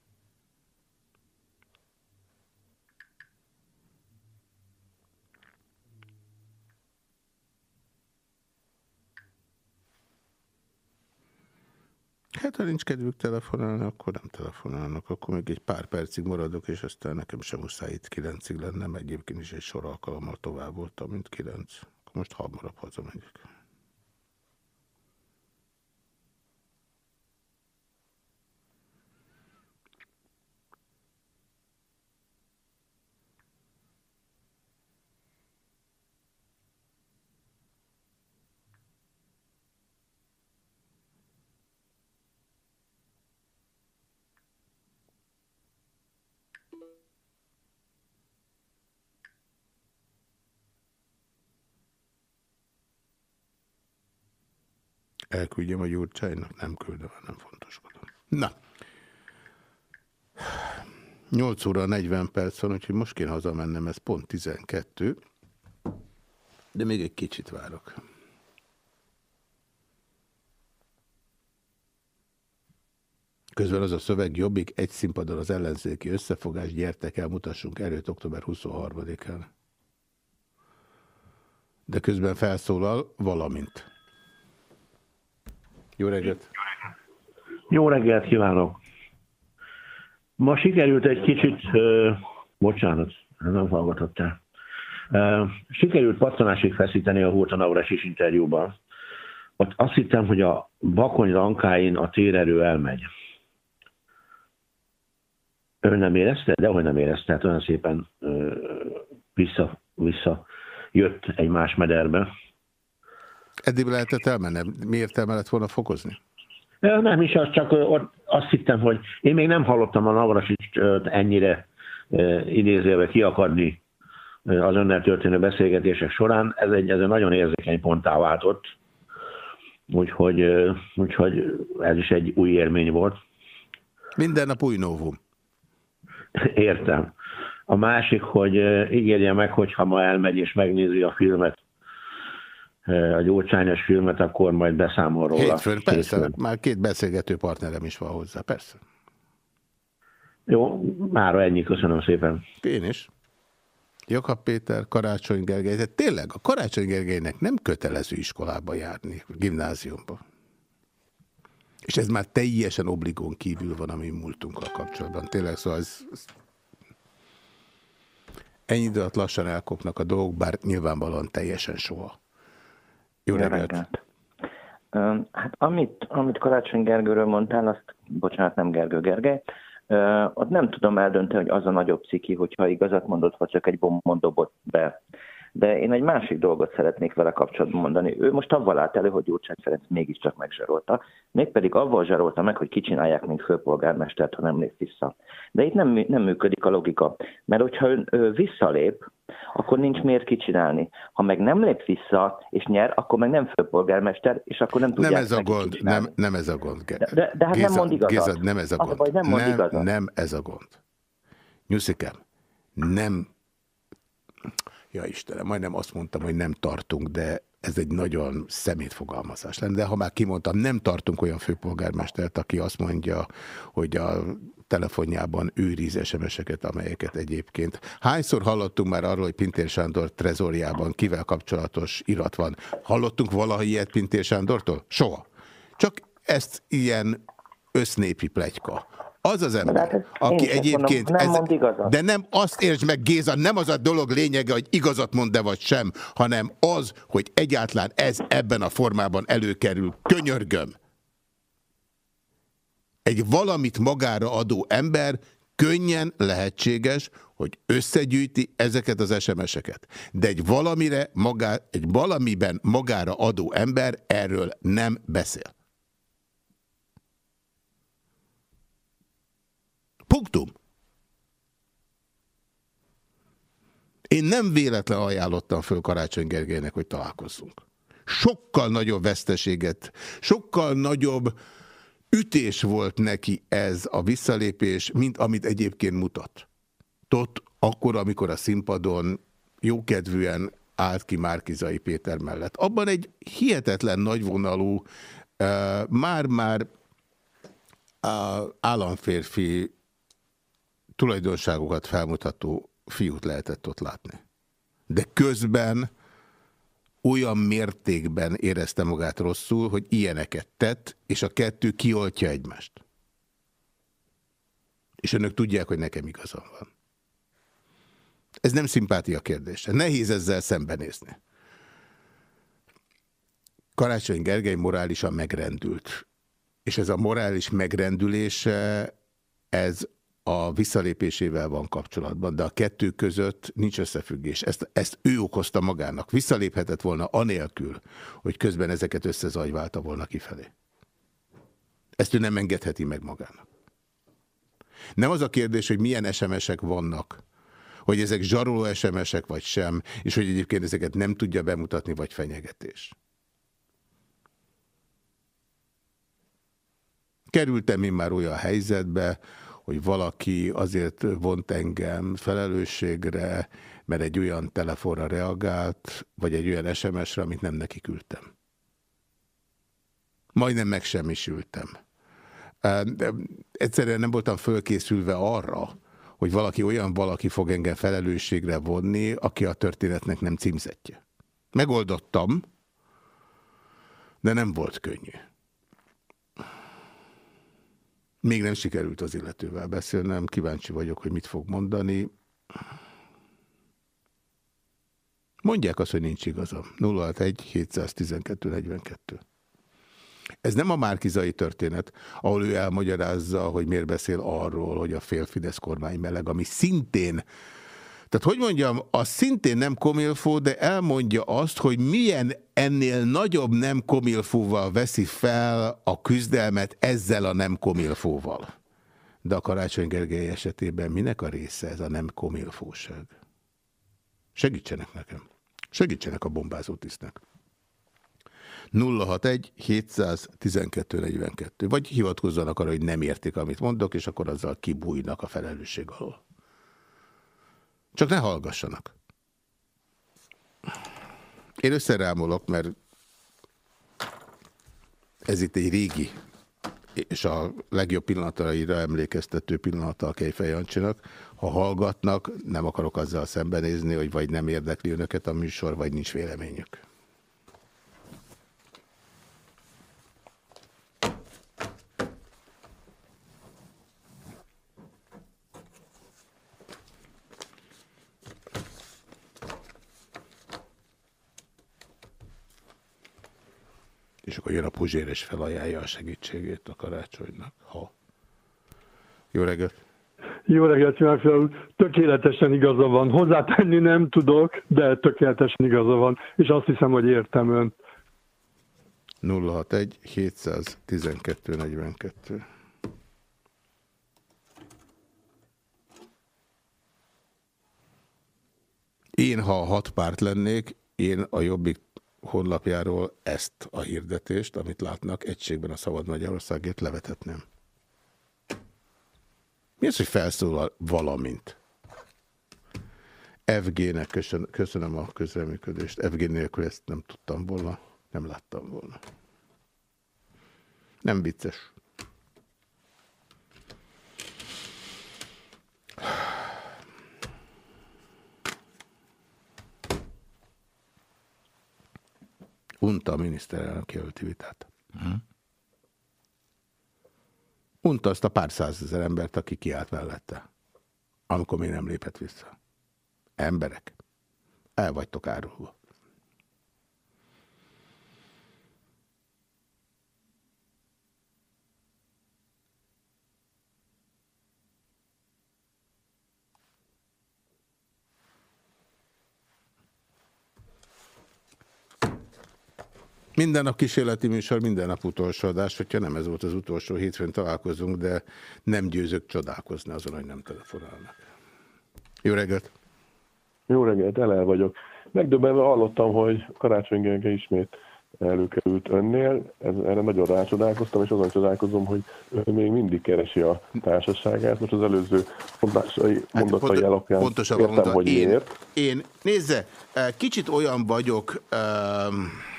Hát, ha nincs kedvük telefonálni, akkor nem telefonálnak. Akkor még egy pár percig maradok, és aztán nekem sem muszáj itt kilencig lennem. Egyébként is egy sor alkalommal tovább voltam, mint kilenc. Akkor most hamarabb hazamegyek. Elküldjem a Gyurcsánynak? Nem küldöm, nem fontoskodom. Na. 8 óra 40 perc van, úgyhogy most kéne hazamennem, ez pont 12. De még egy kicsit várok. Közben az a szöveg jobbik, egy színpadon az ellenzéki összefogás, gyertek el, mutassunk erőt október 23-án. De közben felszólal valamint. Jó reggelt! Jó reggelt kívánok! Ma sikerült egy kicsit, uh, bocsánat, nem hallgatottál. Uh, sikerült pattanásig feszíteni a Hurta Navrasis interjúban. Ott azt hittem, hogy a Bakony rankáin a térerő elmegy. Ön nem érezte? De hogy nem érezte, tehát olyan szépen uh, vissza, vissza jött egy más mederbe. Eddig lehetett elmenni? Miért lett volna fokozni? Nem is, az csak azt hittem, hogy én még nem hallottam a Navrasics ennyire idézélve kiakadni az önnel történő beszélgetések során. Ez egy, ez egy nagyon érzékeny ponttá váltott, úgyhogy, úgyhogy ez is egy új élmény volt. Minden nap új novum. Értem. A másik, hogy ígérje meg, hogy ha ma elmegy és megnézi a filmet, a gyógycsányos filmet, akkor majd beszámol róla. Hétfőn, persze, Hétfőn. már két beszélgető partnerem is van hozzá, persze. Jó, már ennyi, köszönöm szépen. Én is. Jakab Péter, Karácsony Gergely, de tényleg a Karácsony Gergelynek nem kötelező iskolába járni, gimnáziumba. És ez már teljesen obligón kívül van a mi múltunkkal kapcsolatban. Tényleg, szóval ez, ez ennyi idő alatt lassan elkopnak a dolgok, bár nyilvánvalóan teljesen soha. Jó reggelt! Hát amit, amit Karácsony Gergőről mondtál, azt, bocsánat, nem Gergő Gergely, ott nem tudom eldönteni, hogy az a nagyobb ciki, hogyha igazat mondott, vagy csak egy bombon dobott be. De én egy másik dolgot szeretnék vele kapcsolatban mondani. Ő most avval állt elő, hogy Gyurcsány Ferenc mégiscsak megzsarolta, mégpedig avval zsarolta meg, hogy kicsinálják, mint főpolgármestert, ha nem lép vissza. De itt nem, nem működik a logika, mert hogyha ő, ő visszalép, akkor nincs miért kicsinálni. Ha meg nem lép vissza és nyer, akkor meg nem főpolgármester, és akkor nem tudják Nem ez a gond, nem, nem ez a gond. De, de, de hát Géza, nem mond igazat. Géza, nem ez a gond. Az baj, nem mond nem, igazat. nem ez a gond. Nyuszikem, nem Ja Istenem, majdnem azt mondtam, hogy nem tartunk, de ez egy nagyon szemét fogalmazás lenne. De ha már kimondtam, nem tartunk olyan főpolgármestert, aki azt mondja, hogy a telefonjában őriz SMS-eket, amelyeket egyébként. Hányszor hallottunk már arról, hogy Pintér Sándor trezorjában kivel kapcsolatos irat van? Hallottunk valaha ilyet Pintér Sándortól? Soha. Csak ezt ilyen össznépi plegyka. Az az ember, hát aki egyébként... mondom, nem mond igazat. De nem azt értsd meg, Géza, nem az a dolog lényege, hogy igazat mond-e vagy sem, hanem az, hogy egyáltalán ez ebben a formában előkerül. Könyörgöm! Egy valamit magára adó ember könnyen lehetséges, hogy összegyűjti ezeket az SMS-eket. De egy valamire, magá, egy valamiben magára adó ember erről nem beszél. Punktum. Én nem véletlen ajánlottam föl Karácsony Gergelynek, hogy találkozzunk. Sokkal nagyobb veszteséget, sokkal nagyobb ütés volt neki ez a visszalépés, mint amit egyébként mutat. Tot akkor, amikor a színpadon jókedvűen állt ki Márkizai Péter mellett. Abban egy hihetetlen nagyvonalú, már-már uh, államférfi tulajdonságokat felmutató fiút lehetett ott látni. De közben olyan mértékben érezte magát rosszul, hogy ilyeneket tett, és a kettő kioltja egymást. És önök tudják, hogy nekem igazam van. Ez nem szimpátia kérdése. Nehéz ezzel szembenézni. Karácsony Gergely morálisan megrendült. És ez a morális megrendülése, ez a visszalépésével van kapcsolatban, de a kettő között nincs összefüggés. Ezt, ezt ő okozta magának. Visszaléphetett volna anélkül, hogy közben ezeket összezajválta volna kifelé. Ezt ő nem engedheti meg magának. Nem az a kérdés, hogy milyen SMS-ek vannak, hogy ezek zsaroló SMS-ek vagy sem, és hogy egyébként ezeket nem tudja bemutatni, vagy fenyegetés. Kerültem én már olyan helyzetbe, hogy valaki azért vont engem felelősségre, mert egy olyan telefonra reagált, vagy egy olyan SMS-re, amit nem neki küldtem. Majdnem megsemmisültem. De egyszerűen nem voltam fölkészülve arra, hogy valaki olyan valaki fog engem felelősségre vonni, aki a történetnek nem címzetje. Megoldottam, de nem volt könnyű. Még nem sikerült az illetővel beszélnem, kíváncsi vagyok, hogy mit fog mondani. Mondják azt, hogy nincs igazam. 061 712 42. Ez nem a Márkizai történet, ahol ő elmagyarázza, hogy miért beszél arról, hogy a fél Fidesz kormány meleg, ami szintén tehát, hogy mondjam, az szintén nem komilfó, de elmondja azt, hogy milyen ennél nagyobb nem komilfóval veszi fel a küzdelmet ezzel a nem komilfóval. De a Karácsony Gergely esetében minek a része ez a nem komilfóság? Segítsenek nekem. Segítsenek a bombázó tisztnek. 061 712 42. Vagy hivatkozzanak arra, hogy nem értik, amit mondok, és akkor azzal kibújnak a felelősség alól. Csak ne hallgassanak. Én összerámolok, mert ez itt egy régi és a legjobb pillanataira emlékeztető pillanata a Kejfej Jancsinak. Ha hallgatnak, nem akarok azzal szembenézni, hogy vagy nem érdekli önöket a műsor, vagy nincs véleményük. És akkor jön a Puzsér és felajánlja a segítségét a karácsonynak, ha. Jó reggelt! Jó reggelt, Jónfél Tökéletesen igaza van. Hozzátenni nem tudok, de tökéletesen igaza van. És azt hiszem, hogy értem önt. 061 712 42 Én, ha hat párt lennék, én a Jobbik honlapjáról ezt a hirdetést, amit látnak egységben a Szabad Magyarországért levetetném. Mi az, hogy felszólal valamint? FG-nek köszön, köszönöm a közreműködést. FG nélkül ezt nem tudtam volna, nem láttam volna. Nem vicces. Unta a miniszterelnök jelölti vitát. Hmm. Unta azt a pár százezer embert, aki kiállt mellette, amikor még nem lépett vissza. Emberek, el vagytok árulva. Minden nap kísérleti műsor, minden nap utolsó adás, hogyha nem ez volt az utolsó hétfőn találkozunk, de nem győzök csodálkozni azon, hogy nem telefonálnak. Jó reggelt! Jó reggelt, elel vagyok. Megdöbbenve hallottam, hogy Karácsony Gergely ismét előkerült önnél. Ez, erre nagyon rácsodálkoztam, és azon csodálkozom, hogy ön még mindig keresi a társaságát. Most az előző mondásai, hát mondatai pont, alapján pontosabban értem, mondta, hogy én, miért. Én, nézze, eh, kicsit olyan vagyok, um,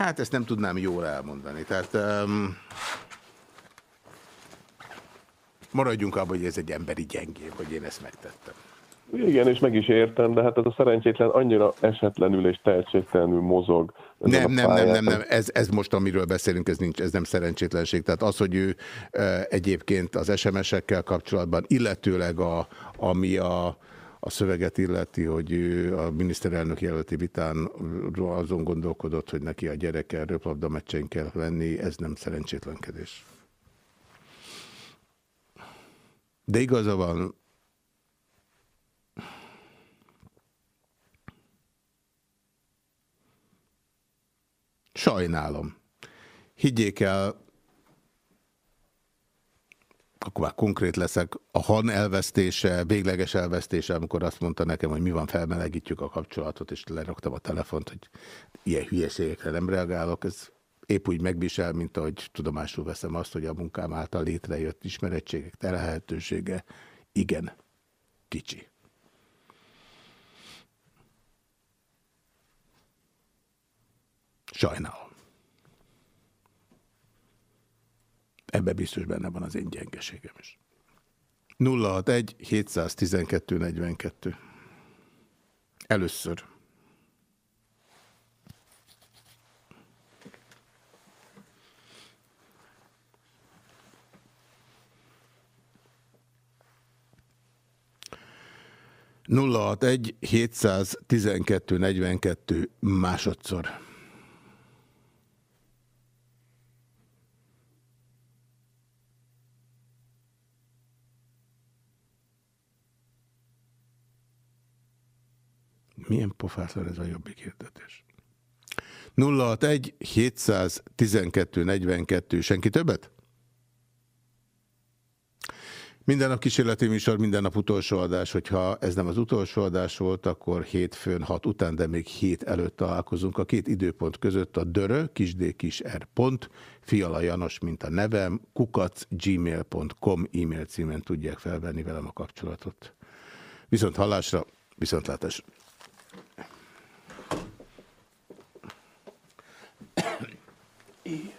Hát ezt nem tudnám jól elmondani. Tehát um, maradjunk abban, hogy ez egy emberi gyengébb, hogy én ezt megtettem. Igen, és meg is értem, de hát ez a szerencsétlen annyira esetlenül és tehetségtelenül mozog. Nem, nem, nem, nem, nem, ez, ez most, amiről beszélünk, ez, nincs, ez nem szerencsétlenség. Tehát az, hogy ő e, egyébként az SMS-ekkel kapcsolatban, illetőleg a, ami a, a szöveget illeti, hogy a miniszterelnök jelölti vitán azon gondolkodott, hogy neki a gyereke röplabda meccsen kell venni, ez nem szerencsétlenkedés. De igaza van, sajnálom. Higgyék el, akkor már konkrét leszek, a han elvesztése, végleges elvesztése, amikor azt mondta nekem, hogy mi van, felmelegítjük a kapcsolatot, és leraktam a telefont, hogy ilyen hülyeségekre nem reagálok, ez épp úgy megvisel, mint ahogy tudomásul veszem azt, hogy a munkám által létrejött ismerettségek terhelhetősége igen kicsi. Sajnálom. Ebben biztos benne van az én gyengeségem is. 061 712 42. Először. Nulla egy 712 42 másodszor. Milyen pofátlan ez a jobbik hirdetés? 061 712 42. Senki többet? Minden nap kísérleti műsor, minden nap utolsó adás. Hogyha ez nem az utolsó adás volt, akkor hétfőn hat után, de még hét előtt találkozunk. A két időpont között a dörö, kisd kis r pont, Fiala Janos, mint a nevem, kukac gmail.com e-mail címen tudják felvenni velem a kapcsolatot. Viszont hallásra, viszontlátásra. I